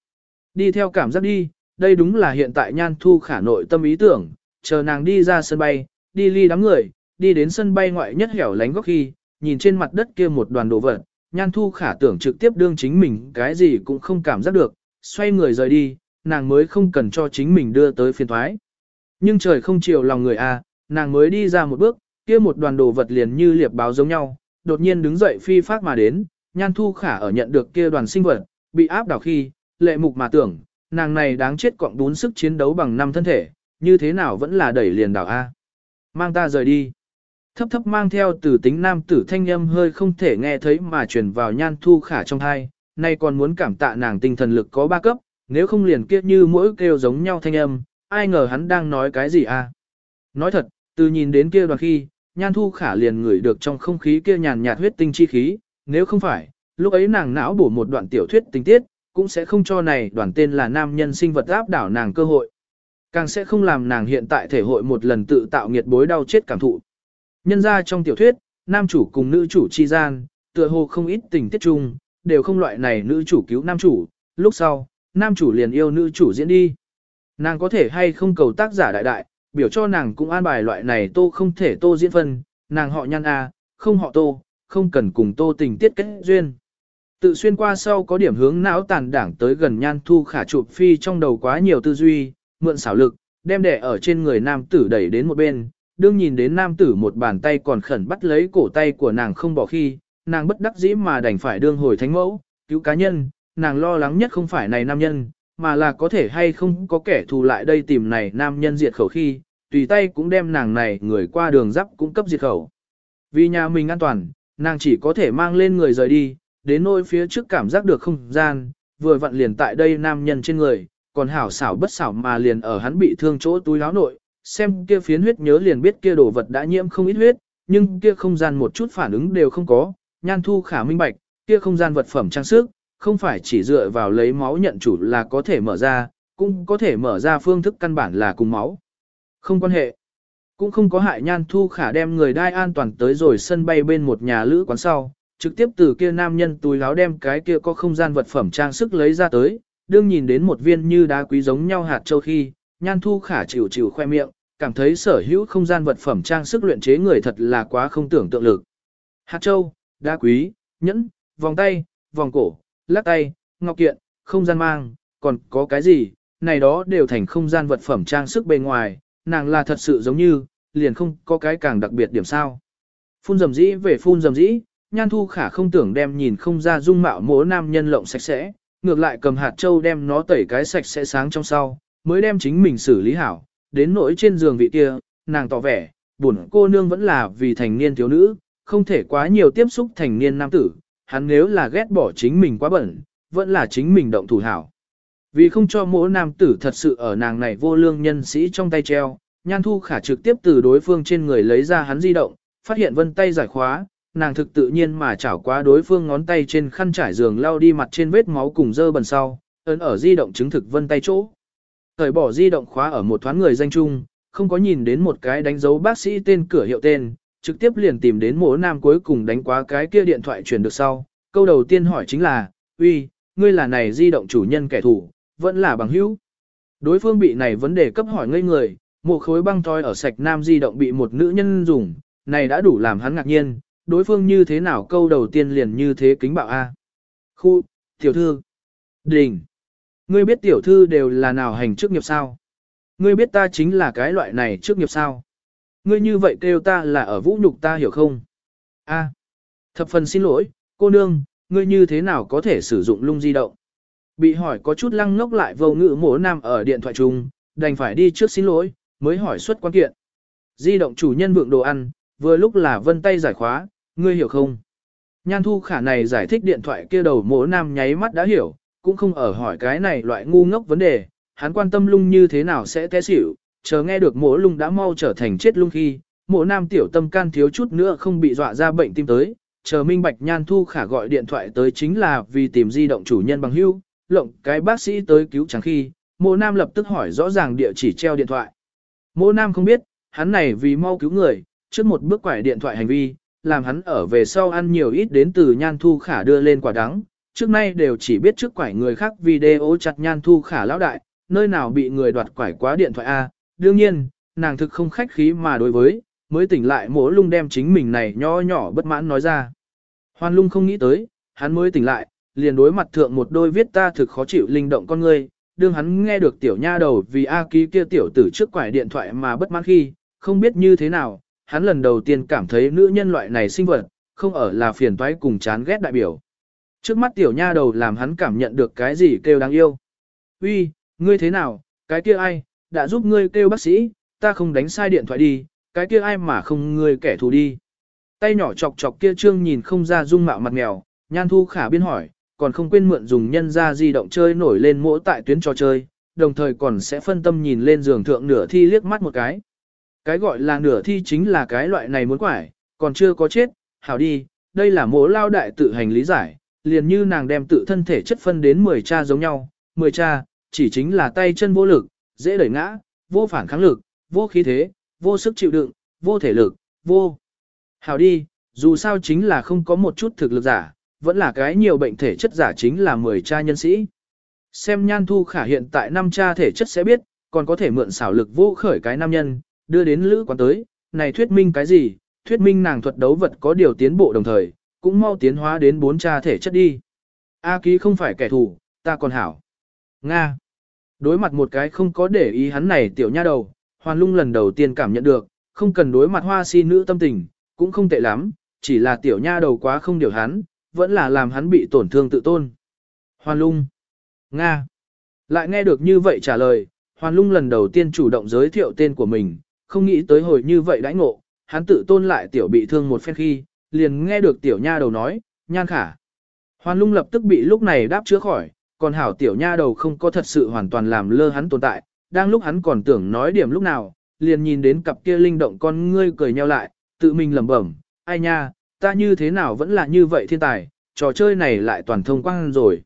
Đi theo cảm giác đi, đây đúng là hiện tại nhan thu khả nội tâm ý tưởng, chờ nàng đi ra sân bay, đi ly đám người, đi đến sân bay ngoại nhất hẻo lánh góc khi, nhìn trên mặt đất kia một đoàn đồ vật, nhan thu khả tưởng trực tiếp đương chính mình cái gì cũng không cảm giác được, xoay người rời đi, nàng mới không cần cho chính mình đưa tới phiên thoái. Nhưng trời không chiều lòng người a, à, nàng mới đi ra một bước, kia một đoàn đồ vật liền như liệp báo giống nhau, đột nhiên đứng dậy phi phát mà đến, nhan thu khả ở nhận được kia đoàn sinh vật, bị áp đảo khi, lệ mục mà tưởng, nàng này đáng chết cọng bốn sức chiến đấu bằng năm thân thể, như thế nào vẫn là đẩy liền đảo A. Mang ta rời đi. Thấp thấp mang theo từ tính nam tử thanh âm hơi không thể nghe thấy mà truyền vào nhan thu khả trong thai, nay còn muốn cảm tạ nàng tinh thần lực có ba cấp, nếu không liền kiết như mỗi kêu giống nhau thanh âm, ai ngờ hắn đang nói cái gì a? Nói thật, từ nhìn đến kia đoàn khi, nhan thu khả liền ngửi được trong không khí kia nhàn nhạt huyết tinh chi khí, nếu không phải, lúc ấy nàng não bổ một đoạn tiểu thuyết tình tiết, cũng sẽ không cho này đoàn tên là nam nhân sinh vật áp đảo nàng cơ hội. Càng sẽ không làm nàng hiện tại thể hội một lần tự tạo nghiệt bối đau chết cảm thụ. Nhân ra trong tiểu thuyết, nam chủ cùng nữ chủ chi gian, tựa hồ không ít tình tiết chung, đều không loại này nữ chủ cứu nam chủ, lúc sau, nam chủ liền yêu nữ chủ diễn đi. Nàng có thể hay không cầu tác giả đại đại, biểu cho nàng cũng an bài loại này tô không thể tô diễn phân, nàng họ nhăn a, không họ tô, không cần cùng tô tình tiết kết duyên. Tự xuyên qua sau có điểm hướng não tàn đảng tới gần nhan thu khả chụp phi trong đầu quá nhiều tư duy, mượn xảo lực, đem đẻ ở trên người nam tử đẩy đến một bên, đương nhìn đến nam tử một bàn tay còn khẩn bắt lấy cổ tay của nàng không bỏ khi, nàng bất đắc dĩ mà đành phải đương hồi thánh mẫu, cứu cá nhân, nàng lo lắng nhất không phải này nam nhân, mà là có thể hay không có kẻ thù lại đây tìm này nam nhân diệt khẩu khi, tùy tay cũng đem nàng này người qua đường dắp cũng cấp diệt khẩu. Vì nhà mình an toàn, nàng chỉ có thể mang lên người rời đi, đến nỗi phía trước cảm giác được không gian, vừa vặn liền tại đây nam nhân trên người, còn hảo xảo bất xảo mà liền ở hắn bị thương chỗ túi láo nội, xem kia phiến huyết nhớ liền biết kia đồ vật đã nhiễm không ít huyết, nhưng kia không gian một chút phản ứng đều không có, nhan thu khả minh bạch, kia không gian vật phẩm trang sức, không phải chỉ dựa vào lấy máu nhận chủ là có thể mở ra, cũng có thể mở ra phương thức căn bản là cùng máu. Không quan hệ. Cũng không có hại nhan thu khả đem người đai an toàn tới rồi sân bay bên một nhà lữ quán sau, trực tiếp từ kia nam nhân túi láo đem cái kia có không gian vật phẩm trang sức lấy ra tới, đương nhìn đến một viên như đá quý giống nhau hạt châu khi, nhan thu khả chịu chịu khoe miệng, cảm thấy sở hữu không gian vật phẩm trang sức luyện chế người thật là quá không tưởng tượng lực. Hạt châu, đá quý, nhẫn, vòng tay, vòng cổ, lắc tay, ngọc kiện, không gian mang, còn có cái gì, này đó đều thành không gian vật phẩm trang sức bề ngoài, nàng là thật sự giống như, liền không có cái càng đặc biệt điểm sao. Phun dầm dĩ về phun dầm dĩ, nhan thu khả không tưởng đem nhìn không ra dung mạo mỗ nam nhân lộng sạch sẽ, ngược lại cầm hạt châu đem nó tẩy cái sạch sẽ sáng trong sau, mới đem chính mình xử lý hảo, đến nỗi trên giường vị kia, nàng tỏ vẻ, buồn cô nương vẫn là vì thành niên thiếu nữ, không thể quá nhiều tiếp xúc thành niên nam tử, hắn nếu là ghét bỏ chính mình quá bẩn, vẫn là chính mình động thủ hảo. Vì không cho mỗi nam tử thật sự ở nàng này vô lương nhân sĩ trong tay treo, nhan thu khả trực tiếp từ đối phương trên người lấy ra hắn di động, phát hiện vân tay giải khóa, nàng thực tự nhiên mà chảo qua đối phương ngón tay trên khăn trải giường lau đi mặt trên vết máu cùng dơ bẩn sau, ấn ở di động chứng thực vân tay chỗ. Thời bỏ di động khóa ở một thoáng người danh chung, không có nhìn đến một cái đánh dấu bác sĩ tên cửa hiệu tên, trực tiếp liền tìm đến mỗ nam cuối cùng đánh quá cái kia điện thoại chuyển được sau. Câu đầu tiên hỏi chính là, uy, ngươi là này di động chủ nhân kẻ thù, vẫn là bằng hữu. Đối phương bị này vấn đề cấp hỏi ngây người, một khối băng toi ở sạch nam di động bị một nữ nhân dùng, này đã đủ làm hắn ngạc nhiên, đối phương như thế nào câu đầu tiên liền như thế kính bạo A. Khu, tiểu thư, đình, ngươi biết tiểu thư đều là nào hành trước nghiệp sao? Ngươi biết ta chính là cái loại này trước nghiệp sao? Ngươi như vậy kêu ta là ở vũ nhục ta hiểu không? A, thập phần xin lỗi, cô nương, ngươi như thế nào có thể sử dụng lung di động? Bị hỏi có chút lăng ngốc lại vô ngữ mổ nam ở điện thoại chung, đành phải đi trước xin lỗi, mới hỏi xuất quan kiện. Di động chủ nhân vượng đồ ăn, vừa lúc là vân tay giải khóa, ngươi hiểu không? Nhan thu khả này giải thích điện thoại kia đầu Mỗ nam nháy mắt đã hiểu, cũng không ở hỏi cái này loại ngu ngốc vấn đề, hắn quan tâm lung như thế nào sẽ té xỉu, chờ nghe được Mỗ lung đã mau trở thành chết lung khi, Mỗ nam tiểu tâm can thiếu chút nữa không bị dọa ra bệnh tim tới, chờ minh bạch nhan thu khả gọi điện thoại tới chính là vì tìm di động chủ nhân bằng hưu, lộng cái bác sĩ tới cứu chẳng khi, Mỗ nam lập tức hỏi rõ ràng địa chỉ treo điện thoại. Mỗ nam không biết, hắn này vì mau cứu người, trước một bước quải điện thoại hành vi, làm hắn ở về sau ăn nhiều ít đến từ nhan thu khả đưa lên quả đắng, trước nay đều chỉ biết trước quải người khác video chặt nhan thu khả lão đại, nơi nào bị người đoạt quải quá điện thoại A, đương nhiên, nàng thực không khách khí mà đối với, mới tỉnh lại mỗi lung đem chính mình này nho nhỏ bất mãn nói ra. Hoan lung không nghĩ tới, hắn mới tỉnh lại, liền đối mặt thượng một đôi viết ta thực khó chịu linh động con người. Đương hắn nghe được tiểu nha đầu vì A ký kia tiểu tử trước quải điện thoại mà bất mãn khi, không biết như thế nào, hắn lần đầu tiên cảm thấy nữ nhân loại này sinh vật, không ở là phiền toái cùng chán ghét đại biểu. Trước mắt tiểu nha đầu làm hắn cảm nhận được cái gì kêu đáng yêu. Uy, ngươi thế nào, cái kia ai, đã giúp ngươi kêu bác sĩ, ta không đánh sai điện thoại đi, cái kia ai mà không ngươi kẻ thù đi. Tay nhỏ chọc chọc kia trương nhìn không ra dung mạo mặt mèo, nhan thu khả biên hỏi, còn không quên mượn dùng nhân ra di động chơi nổi lên mỗi tại tuyến trò chơi, đồng thời còn sẽ phân tâm nhìn lên giường thượng nửa thi liếc mắt một cái. Cái gọi là nửa thi chính là cái loại này muốn quải, còn chưa có chết, hảo đi, đây là mỗ lao đại tự hành lý giải, liền như nàng đem tự thân thể chất phân đến 10 cha giống nhau, 10 cha, chỉ chính là tay chân vô lực, dễ đẩy ngã, vô phản kháng lực, vô khí thế, vô sức chịu đựng, vô thể lực, vô. Hảo đi, dù sao chính là không có một chút thực lực giả, vẫn là cái nhiều bệnh thể chất giả chính là 10 cha nhân sĩ. Xem nhan thu khả hiện tại năm cha thể chất sẽ biết, còn có thể mượn xảo lực vô khởi cái nam nhân, đưa đến lữ quán tới, này thuyết minh cái gì, thuyết minh nàng thuật đấu vật có điều tiến bộ đồng thời, cũng mau tiến hóa đến bốn cha thể chất đi. A ký không phải kẻ thù, ta còn hảo. Nga. Đối mặt một cái không có để ý hắn này tiểu nha đầu, hoàn lung lần đầu tiên cảm nhận được, không cần đối mặt hoa si nữ tâm tình, cũng không tệ lắm, chỉ là tiểu nha đầu quá không điều hắn, vẫn là làm hắn bị tổn thương tự tôn. Hoàn lung. Nga. Lại nghe được như vậy trả lời, Hoàn lung lần đầu tiên chủ động giới thiệu tên của mình, không nghĩ tới hồi như vậy đãi ngộ, hắn tự tôn lại tiểu bị thương một phen khi, liền nghe được tiểu nha đầu nói, nhan khả. Hoàn lung lập tức bị lúc này đáp chữa khỏi, còn hảo tiểu nha đầu không có thật sự hoàn toàn làm lơ hắn tồn tại, đang lúc hắn còn tưởng nói điểm lúc nào, liền nhìn đến cặp kia linh động con ngươi cười nhau lại, tự mình lẩm bẩm, ai nha, ta như thế nào vẫn là như vậy thiên tài, trò chơi này lại toàn thông quang rồi.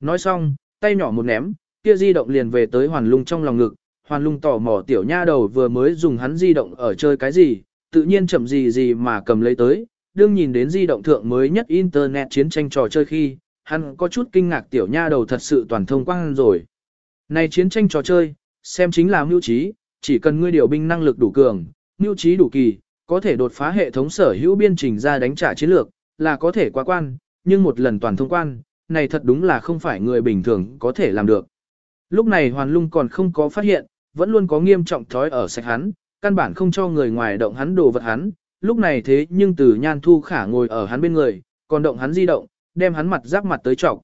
Nói xong, tay nhỏ một ném, kia di động liền về tới hoàn lung trong lòng ngực, hoàn lung tò mò tiểu nha đầu vừa mới dùng hắn di động ở chơi cái gì, tự nhiên chậm gì gì mà cầm lấy tới, đương nhìn đến di động thượng mới nhất internet chiến tranh trò chơi khi, hắn có chút kinh ngạc tiểu nha đầu thật sự toàn thông quang rồi. Này chiến tranh trò chơi, xem chính là mưu trí, chỉ cần ngươi điều binh năng lực đủ cường, mưu trí đủ kỳ, có thể đột phá hệ thống sở hữu biên trình ra đánh trả chiến lược, là có thể qua quan, nhưng một lần toàn thông quan, này thật đúng là không phải người bình thường có thể làm được. Lúc này Hoàn Lung còn không có phát hiện, vẫn luôn có nghiêm trọng thói ở sạch hắn, căn bản không cho người ngoài động hắn đồ vật hắn, lúc này thế nhưng từ nhan thu khả ngồi ở hắn bên người, còn động hắn di động, đem hắn mặt giáp mặt tới trọng.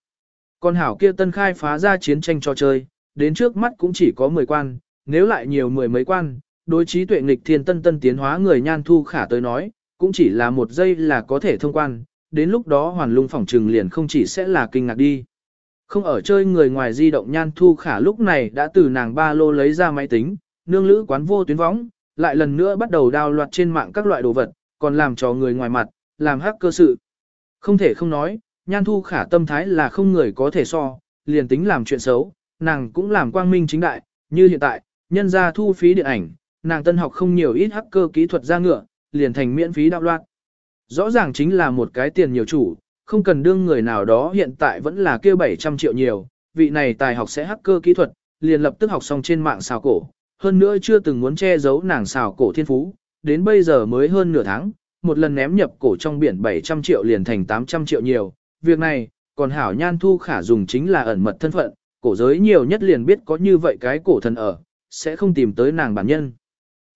Con hảo kia tân khai phá ra chiến tranh cho chơi, đến trước mắt cũng chỉ có 10 quan, nếu lại nhiều mười mấy quan, đối trí tuệ nghịch thiên tân tân tiến hóa người nhan thu khả tới nói, cũng chỉ là một giây là có thể thông quan, đến lúc đó hoàn lung phỏng trừng liền không chỉ sẽ là kinh ngạc đi. Không ở chơi người ngoài di động nhan thu khả lúc này đã từ nàng ba lô lấy ra máy tính, nương lữ quán vô tuyến võng, lại lần nữa bắt đầu đào loạt trên mạng các loại đồ vật, còn làm cho người ngoài mặt, làm hắc cơ sự. Không thể không nói, nhan thu khả tâm thái là không người có thể so, liền tính làm chuyện xấu, nàng cũng làm quang minh chính đại, như hiện tại, nhân ra thu phí điện ảnh, nàng tân học không nhiều ít hacker kỹ thuật ra ngựa, liền thành miễn phí đạo loạn. Rõ ràng chính là một cái tiền nhiều chủ, không cần đương người nào đó hiện tại vẫn là kêu 700 triệu nhiều, vị này tài học sẽ hacker kỹ thuật, liền lập tức học xong trên mạng xào cổ, hơn nữa chưa từng muốn che giấu nàng xào cổ thiên phú, đến bây giờ mới hơn nửa tháng, một lần ném nhập cổ trong biển 700 triệu liền thành 800 triệu nhiều, việc này, còn hảo nhan thu khả dùng chính là ẩn mật thân phận, cổ giới nhiều nhất liền biết có như vậy cái cổ thần ở, sẽ không tìm tới nàng bản nhân.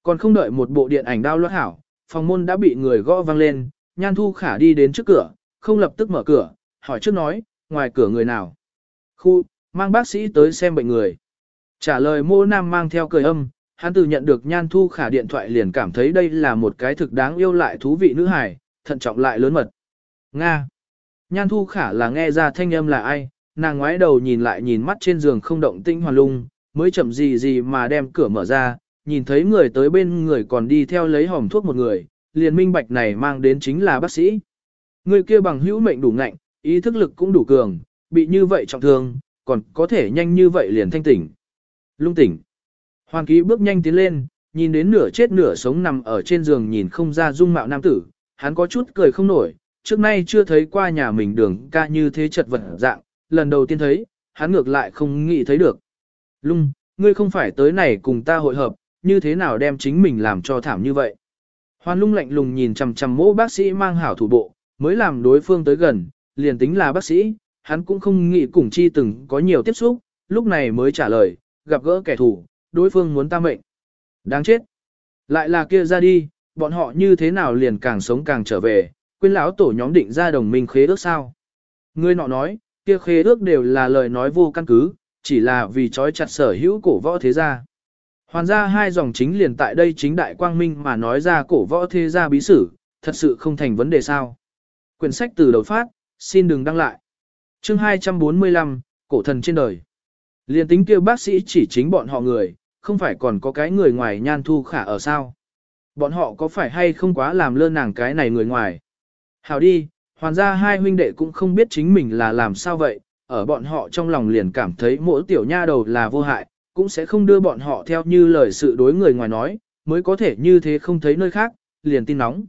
Còn không đợi một bộ điện ảnh đao loát hảo, phòng môn đã bị người gõ vang lên, nhan thu khả đi đến trước cửa, không lập tức mở cửa, hỏi trước nói, ngoài cửa người nào. Khu, mang bác sĩ tới xem bệnh người. Trả lời mô nam mang theo cười âm, hắn từ nhận được nhan thu khả điện thoại liền cảm thấy đây là một cái thực đáng yêu lại thú vị nữ hài, thận trọng lại lớn mật. Nga. Nhan thu khả là nghe ra thanh âm là ai, nàng ngoái đầu nhìn lại nhìn mắt trên giường không động tinh hoàn lung, mới chậm gì gì mà đem cửa mở ra, nhìn thấy người tới bên người còn đi theo lấy hòm thuốc một người, liền minh bạch này mang đến chính là bác sĩ. Người kia bằng hữu mệnh đủ ngạnh, ý thức lực cũng đủ cường, bị như vậy trọng thương, còn có thể nhanh như vậy liền thanh tỉnh. Lung tỉnh. Hoàn ký bước nhanh tiến lên, nhìn đến nửa chết nửa sống nằm ở trên giường nhìn không ra dung mạo nam tử, hắn có chút cười không nổi, trước nay chưa thấy qua nhà mình đường ca như thế chật vật dạng, lần đầu tiên thấy, hắn ngược lại không nghĩ thấy được. Lung, ngươi không phải tới này cùng ta hội hợp, như thế nào đem chính mình làm cho thảm như vậy. Hoan lung lạnh lùng nhìn chằm chằm mỗ bác sĩ mang hảo thủ bộ, mới làm đối phương tới gần, liền tính là bác sĩ, hắn cũng không nghĩ cùng chi từng có nhiều tiếp xúc, lúc này mới trả lời, gặp gỡ kẻ thù, đối phương muốn ta mệnh. Đáng chết. Lại là kia ra đi, bọn họ như thế nào liền càng sống càng trở về, quên lão tổ nhóm định ra đồng minh khế ước sao. Người nọ nói, kia khế ước đều là lời nói vô căn cứ, chỉ là vì trói chặt sở hữu cổ võ thế gia. Hoàn ra hai dòng chính liền tại đây chính đại quang minh mà nói ra cổ võ thế gia bí sử, thật sự không thành vấn đề sao. Quyển sách từ đầu phát, xin đừng đăng lại. Chương 245, Cổ thần trên đời. Liên tính kêu bác sĩ chỉ chính bọn họ người, không phải còn có cái người ngoài nhan thu khả ở sao. Bọn họ có phải hay không quá làm lơ nàng cái này người ngoài. Hào đi, hoàn ra hai huynh đệ cũng không biết chính mình là làm sao vậy, ở bọn họ trong lòng liền cảm thấy mỗi tiểu nha đầu là vô hại, cũng sẽ không đưa bọn họ theo như lời sự đối người ngoài nói, mới có thể như thế không thấy nơi khác, liền tin nóng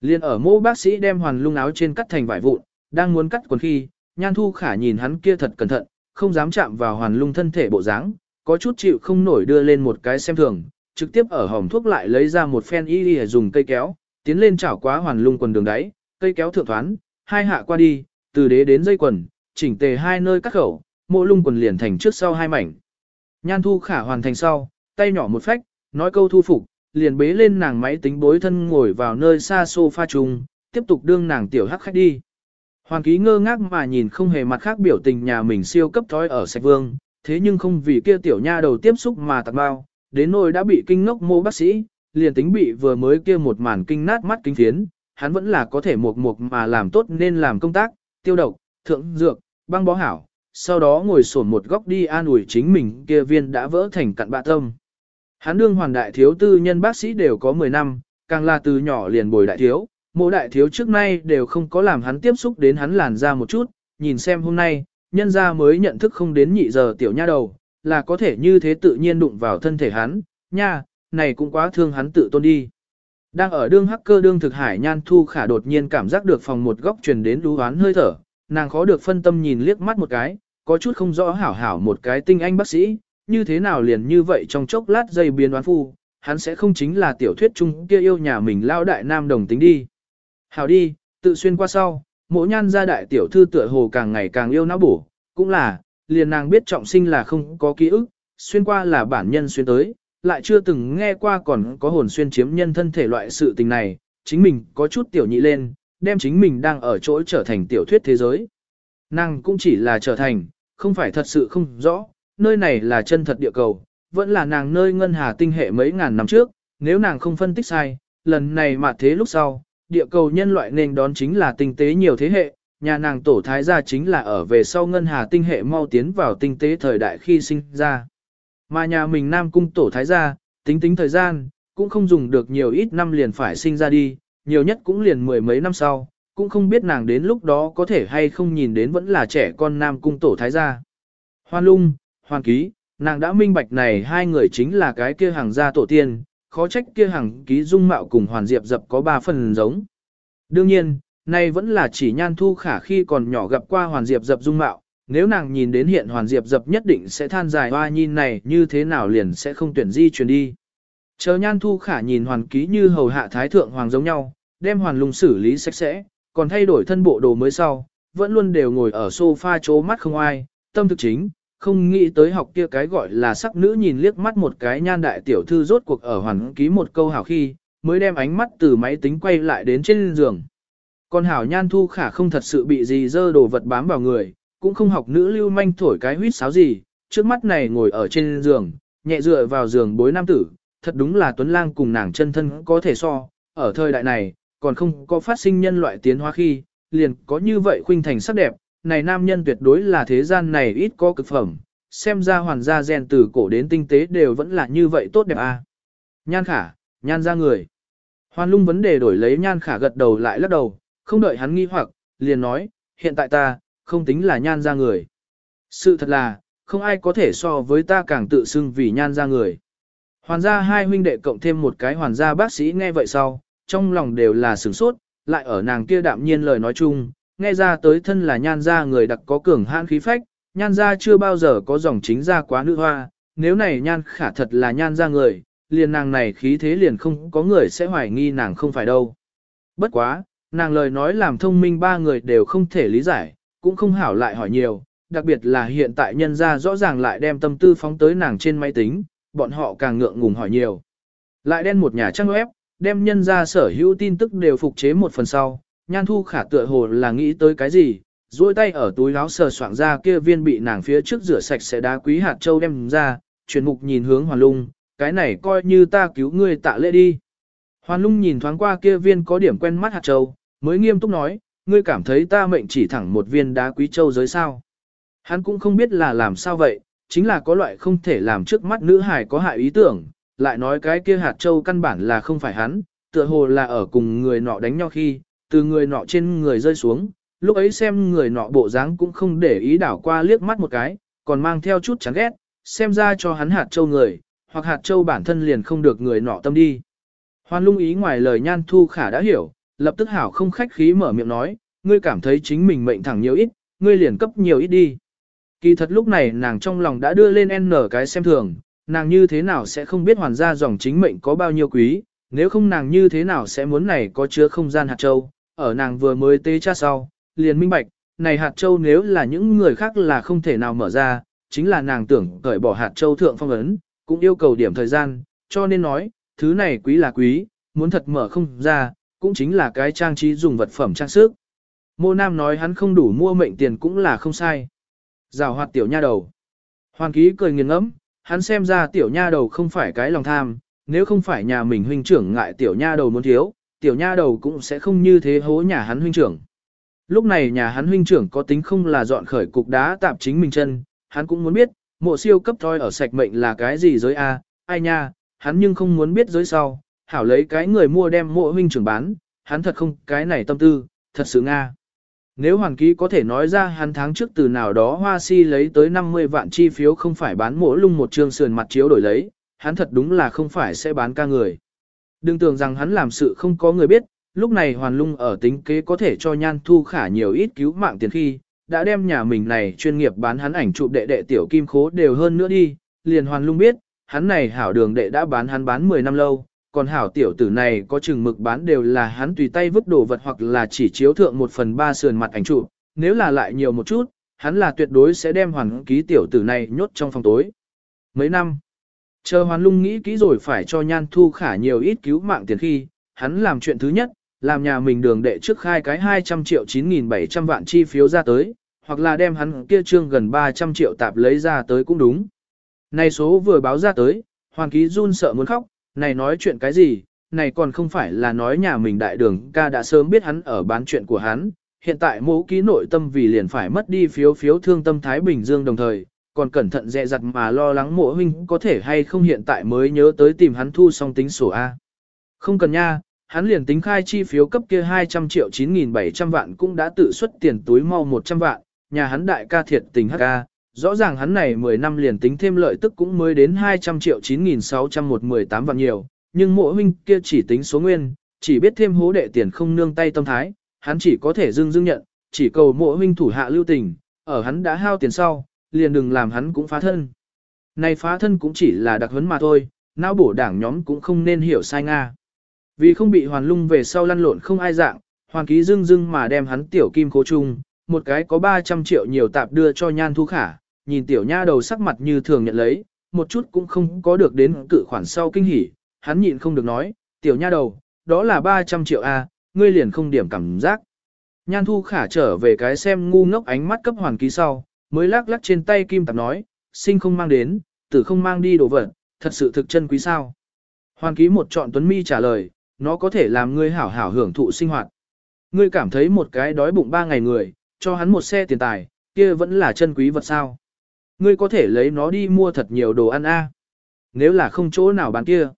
liên ở mô bác sĩ đem hoàn lung áo trên cắt thành vải vụn, đang muốn cắt quần khi, nhan thu khả nhìn hắn kia thật cẩn thận, không dám chạm vào hoàn lung thân thể bộ dáng, có chút chịu không nổi đưa lên một cái xem thường, trực tiếp ở hòm thuốc lại lấy ra một phen y y dùng cây kéo, tiến lên chảo quá hoàn lung quần đường đáy, cây kéo thượng thoán, hai hạ qua đi, từ đế đến dây quần, chỉnh tề hai nơi cắt khẩu, mỗi lung quần liền thành trước sau hai mảnh. Nhan thu khả hoàn thành sau, tay nhỏ một phách, nói câu thu phục, liền bế lên nàng máy tính bối thân ngồi vào nơi xa sofa chung, tiếp tục đương nàng tiểu hắc khách đi. Hoàng ký ngơ ngác mà nhìn không hề mặt khác biểu tình nhà mình siêu cấp thói ở sạch vương, thế nhưng không vì kia tiểu nha đầu tiếp xúc mà tạc bao, đến nỗi đã bị kinh ngốc mô bác sĩ, liền tính bị vừa mới kia một màn kinh nát mắt kinh phiến, hắn vẫn là có thể mộc mộc mà làm tốt nên làm công tác, tiêu độc, thượng dược, băng bó hảo, sau đó ngồi sổn một góc đi an ủi chính mình kia viên đã vỡ thành cặn bạ tâm. Hắn đương hoàn đại thiếu tư nhân bác sĩ đều có 10 năm, càng là từ nhỏ liền bồi đại thiếu, mỗi đại thiếu trước nay đều không có làm hắn tiếp xúc đến hắn làn ra một chút, nhìn xem hôm nay, nhân ra mới nhận thức không đến nhị giờ tiểu nha đầu, là có thể như thế tự nhiên đụng vào thân thể hắn, nha, này cũng quá thương hắn tự tôn đi. Đang ở đương hacker đương thực hải nhan thu khả đột nhiên cảm giác được phòng một góc truyền đến đú hoán hơi thở, nàng khó được phân tâm nhìn liếc mắt một cái, có chút không rõ hảo hảo một cái tinh anh bác sĩ, như thế nào liền như vậy trong chốc lát dây biến đoán phu, hắn sẽ không chính là tiểu thuyết chung kia yêu nhà mình lao đại nam đồng tính đi. Hảo đi, tự xuyên qua sau, mỗi nhan gia đại tiểu thư tựa hồ càng ngày càng yêu não bổ, cũng là, liền nàng biết trọng sinh là không có ký ức, xuyên qua là bản nhân xuyên tới, lại chưa từng nghe qua còn có hồn xuyên chiếm nhân thân thể loại sự tình này, chính mình có chút tiểu nhị lên, đem chính mình đang ở chỗ trở thành tiểu thuyết thế giới. Nàng cũng chỉ là trở thành, không phải thật sự không rõ, nơi này là chân thật địa cầu, vẫn là nàng nơi ngân hà tinh hệ mấy ngàn năm trước, nếu nàng không phân tích sai, lần này mà thế lúc sau, địa cầu nhân loại nên đón chính là tinh tế nhiều thế hệ, nhà nàng tổ thái gia chính là ở về sau ngân hà tinh hệ mau tiến vào tinh tế thời đại khi sinh ra. Mà nhà mình nam cung tổ thái gia, tính tính thời gian, cũng không dùng được nhiều ít năm liền phải sinh ra đi, nhiều nhất cũng liền mười mấy năm sau, cũng không biết nàng đến lúc đó có thể hay không nhìn đến vẫn là trẻ con nam cung tổ thái gia. Hoan lung, hoàn ký, nàng đã minh bạch này hai người chính là cái kia hàng gia tổ tiên, khó trách kia hàng ký dung mạo cùng Hoàn Diệp dập có ba phần giống. Đương nhiên, nay vẫn là chỉ nhan thu khả khi còn nhỏ gặp qua Hoàn Diệp dập dung mạo, nếu nàng nhìn đến hiện Hoàn Diệp dập nhất định sẽ than dài hoa nhìn này như thế nào liền sẽ không tuyển di chuyển đi. Chờ nhan thu khả nhìn Hoàn ký như hầu hạ thái thượng hoàng giống nhau, đem Hoàn lùng xử lý sạch sẽ, còn thay đổi thân bộ đồ mới sau, vẫn luôn đều ngồi ở sofa chố mắt không ai, tâm thực chính, không nghĩ tới học kia cái gọi là sắc nữ nhìn liếc mắt một cái nhan đại tiểu thư rốt cuộc ở hoàn ký một câu hảo khi, mới đem ánh mắt từ máy tính quay lại đến trên giường. Còn hảo nhan thu khả không thật sự bị gì dơ đồ vật bám vào người, cũng không học nữ lưu manh thổi cái huyết sáo gì, trước mắt này ngồi ở trên giường, nhẹ dựa vào giường bối nam tử, thật đúng là tuấn lang cùng nàng chân thân có thể so, ở thời đại này, còn không có phát sinh nhân loại tiến hóa khi, liền có như vậy khuynh thành sắc đẹp, này nam nhân tuyệt đối là thế gian này ít có cực phẩm, xem ra hoàn gia gen từ cổ đến tinh tế đều vẫn là như vậy tốt đẹp à. Nhan khả, nhan ra người. Hoàn lung vấn đề đổi lấy nhan khả gật đầu lại lắc đầu, không đợi hắn nghi hoặc, liền nói, hiện tại ta, không tính là nhan ra người. Sự thật là, không ai có thể so với ta càng tự xưng vì nhan ra người. Hoàn gia hai huynh đệ cộng thêm một cái hoàn gia bác sĩ nghe vậy sau, trong lòng đều là sửng sốt, lại ở nàng kia đạm nhiên lời nói chung, nghe ra tới thân là nhan gia người đặc có cường hãn khí phách, nhan gia chưa bao giờ có dòng chính gia quá nữ hoa, nếu này nhan khả thật là nhan gia người, liền nàng này khí thế liền không có người sẽ hoài nghi nàng không phải đâu. Bất quá, nàng lời nói làm thông minh ba người đều không thể lý giải, cũng không hảo lại hỏi nhiều, đặc biệt là hiện tại nhân gia rõ ràng lại đem tâm tư phóng tới nàng trên máy tính, bọn họ càng ngượng ngùng hỏi nhiều. Lại đen một nhà trang web, đem nhân gia sở hữu tin tức đều phục chế một phần sau, nhan thu khả tựa hồ là nghĩ tới cái gì, duỗi tay ở túi áo sờ soạn ra kia viên bị nàng phía trước rửa sạch sẽ đá quý hạt châu đem ra, chuyển mục nhìn hướng hoàn lung, cái này coi như ta cứu ngươi tạ lễ đi. Hoàn lung nhìn thoáng qua kia viên có điểm quen mắt hạt châu, mới nghiêm túc nói, ngươi cảm thấy ta mệnh chỉ thẳng một viên đá quý châu giới sao. Hắn cũng không biết là làm sao vậy, chính là có loại không thể làm trước mắt nữ hài có hại ý tưởng, lại nói cái kia hạt châu căn bản là không phải hắn, tựa hồ là ở cùng người nọ đánh nhau khi, từ người nọ trên người rơi xuống, lúc ấy xem người nọ bộ dáng cũng không để ý đảo qua liếc mắt một cái, còn mang theo chút chán ghét, xem ra cho hắn hạt châu người, hoặc hạt châu bản thân liền không được người nọ tâm đi. Hoan lung ý ngoài lời nhan thu khả đã hiểu, lập tức hảo không khách khí mở miệng nói, ngươi cảm thấy chính mình mệnh thẳng nhiều ít, ngươi liền cấp nhiều ít đi. Kỳ thật lúc này nàng trong lòng đã đưa lên n cái xem thường, nàng như thế nào sẽ không biết hoàn gia dòng chính mệnh có bao nhiêu quý, nếu không nàng như thế nào sẽ muốn này có chứa không gian hạt châu, ở nàng vừa mới tế cha sau, liền minh bạch, này hạt châu nếu là những người khác là không thể nào mở ra, chính là nàng tưởng cởi bỏ hạt châu thượng phong ấn, cũng yêu cầu điểm thời gian, cho nên nói, thứ này quý là quý, muốn thật mở không ra, cũng chính là cái trang trí dùng vật phẩm trang sức. Mô Nam nói hắn không đủ mua mệnh tiền cũng là không sai. Rào hoạt tiểu nha đầu. Hoàng ký cười nghiền ngẫm, hắn xem ra tiểu nha đầu không phải cái lòng tham, nếu không phải nhà mình huynh trưởng ngại tiểu nha đầu muốn thiếu, tiểu nha đầu cũng sẽ không như thế hố nhà hắn huynh trưởng. Lúc này nhà hắn huynh trưởng có tính không là dọn khởi cục đá tạp chính mình chân, hắn cũng muốn biết, mộ siêu cấp thoi ở sạch mệnh là cái gì giới A, ai nha, hắn nhưng không muốn biết giới sau, hảo lấy cái người mua đem mộ huynh trưởng bán, hắn thật không cái này tâm tư, thật sự Nga. Nếu hoàng ký có thể nói ra hắn tháng trước từ nào đó hoa si lấy tới 50 vạn chi phiếu không phải bán mỗi lung một trương sườn mặt chiếu đổi lấy, hắn thật đúng là không phải sẽ bán ca người. Đừng tưởng rằng hắn làm sự không có người biết, lúc này hoàn lung ở tính kế có thể cho nhan thu khả nhiều ít cứu mạng tiền khi, đã đem nhà mình này chuyên nghiệp bán hắn ảnh chụp đệ đệ tiểu kim khố đều hơn nữa đi, liền hoàn lung biết, hắn này hảo đường đệ đã bán hắn bán 10 năm lâu, còn hảo tiểu tử này có chừng mực bán đều là hắn tùy tay vứt đồ vật hoặc là chỉ chiếu thượng một phần ba sườn mặt ảnh chụp, nếu là lại nhiều một chút, hắn là tuyệt đối sẽ đem hoàn ký tiểu tử này nhốt trong phòng tối. Mấy năm, chờ hoàn lung nghĩ kỹ rồi phải cho nhan thu khả nhiều ít cứu mạng tiền khi, hắn làm chuyện thứ nhất, làm nhà mình đường đệ trước khai cái 200 triệu 9.700 vạn chi phiếu ra tới, hoặc là đem hắn kia trương gần 300 triệu tạp lấy ra tới cũng đúng. Này số vừa báo ra tới, Hoàng Ký run sợ muốn khóc, này nói chuyện cái gì, này còn không phải là nói nhà mình đại đường ca đã sớm biết hắn ở bán chuyện của hắn, hiện tại mẫu ký nội tâm vì liền phải mất đi phiếu phiếu thương tâm Thái Bình Dương đồng thời, còn cẩn thận dè dặt mà lo lắng mộ huynh có thể hay không hiện tại mới nhớ tới tìm hắn thu xong tính sổ A. Không cần nha, hắn liền tính khai chi phiếu cấp kia 200 triệu 9.700 vạn cũng đã tự xuất tiền túi mau 100 vạn, nhà hắn đại ca thiệt tình HK, rõ ràng hắn này 10 năm liền tính thêm lợi tức cũng mới đến 200 triệu 9.618 vạn nhiều, nhưng mộ huynh kia chỉ tính số nguyên, chỉ biết thêm hố đệ tiền không nương tay tâm thái, hắn chỉ có thể dưng dưng nhận, chỉ cầu mộ huynh thủ hạ lưu tình, ở hắn đã hao tiền sau, liền đừng làm hắn cũng phá thân. Này phá thân cũng chỉ là đặc huấn mà thôi, não bổ đảng nhóm cũng không nên hiểu sai Nga. Vì không bị hoàn lung về sau lăn lộn không ai dạng, hoàn ký dưng dưng mà đem hắn tiểu kim cố chung, một cái có 300 triệu nhiều tạp đưa cho nhan thu khả, nhìn tiểu nha đầu sắc mặt như thường nhận lấy, một chút cũng không có được đến cự khoản sau kinh hỉ, hắn nhịn không được nói, tiểu nha đầu, đó là 300 triệu A, ngươi liền không điểm cảm giác. Nhan thu khả trở về cái xem ngu ngốc ánh mắt cấp hoàn ký sau, mới lắc lắc trên tay kim tạp nói, sinh không mang đến, tử không mang đi đồ vật, thật sự thực chân quý sao. Hoàn ký một chọn tuấn mi trả lời, nó có thể làm ngươi hảo hảo hưởng thụ sinh hoạt. Ngươi cảm thấy một cái đói bụng ba ngày người, cho hắn một xe tiền tài, kia vẫn là chân quý vật sao. Ngươi có thể lấy nó đi mua thật nhiều đồ ăn a. Nếu là không chỗ nào bán kia.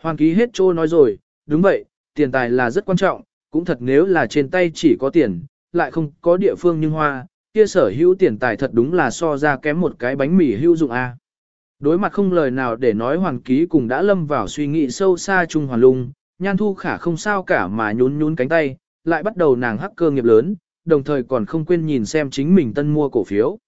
Hoàn ký hết chỗ nói rồi, đúng vậy, tiền tài là rất quan trọng, cũng thật nếu là trên tay chỉ có tiền, lại không có địa phương nhưng hoa, kia sở hữu tiền tài thật đúng là so ra kém một cái bánh mì hữu dụng a. Đối mặt không lời nào để nói hoàng ký cùng đã lâm vào suy nghĩ sâu xa chung hoàn lung, nhan thu khả không sao cả mà nhún nhún cánh tay, lại bắt đầu nàng hacker nghiệp lớn, đồng thời còn không quên nhìn xem chính mình tân mua cổ phiếu.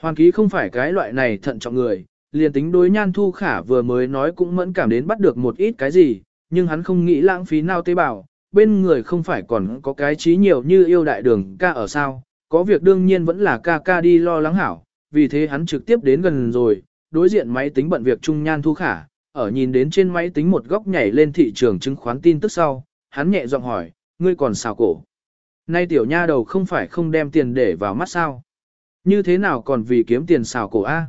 hoàng ký không phải cái loại này thận trọng người, liền tính đối nhan thu khả vừa mới nói cũng mẫn cảm đến bắt được một ít cái gì, nhưng hắn không nghĩ lãng phí nào tế bào, bên người không phải còn có cái trí nhiều như yêu đại đường ca ở sao, có việc đương nhiên vẫn là ca ca đi lo lắng hảo, vì thế hắn trực tiếp đến gần rồi, đối diện máy tính bận việc trung nhan thu khả, ở nhìn đến trên máy tính một góc nhảy lên thị trường chứng khoán tin tức sau, hắn nhẹ giọng hỏi, ngươi còn xào cổ. Nay tiểu nha đầu không phải không đem tiền để vào mắt sao. Như thế nào còn vì kiếm tiền xào cổ A?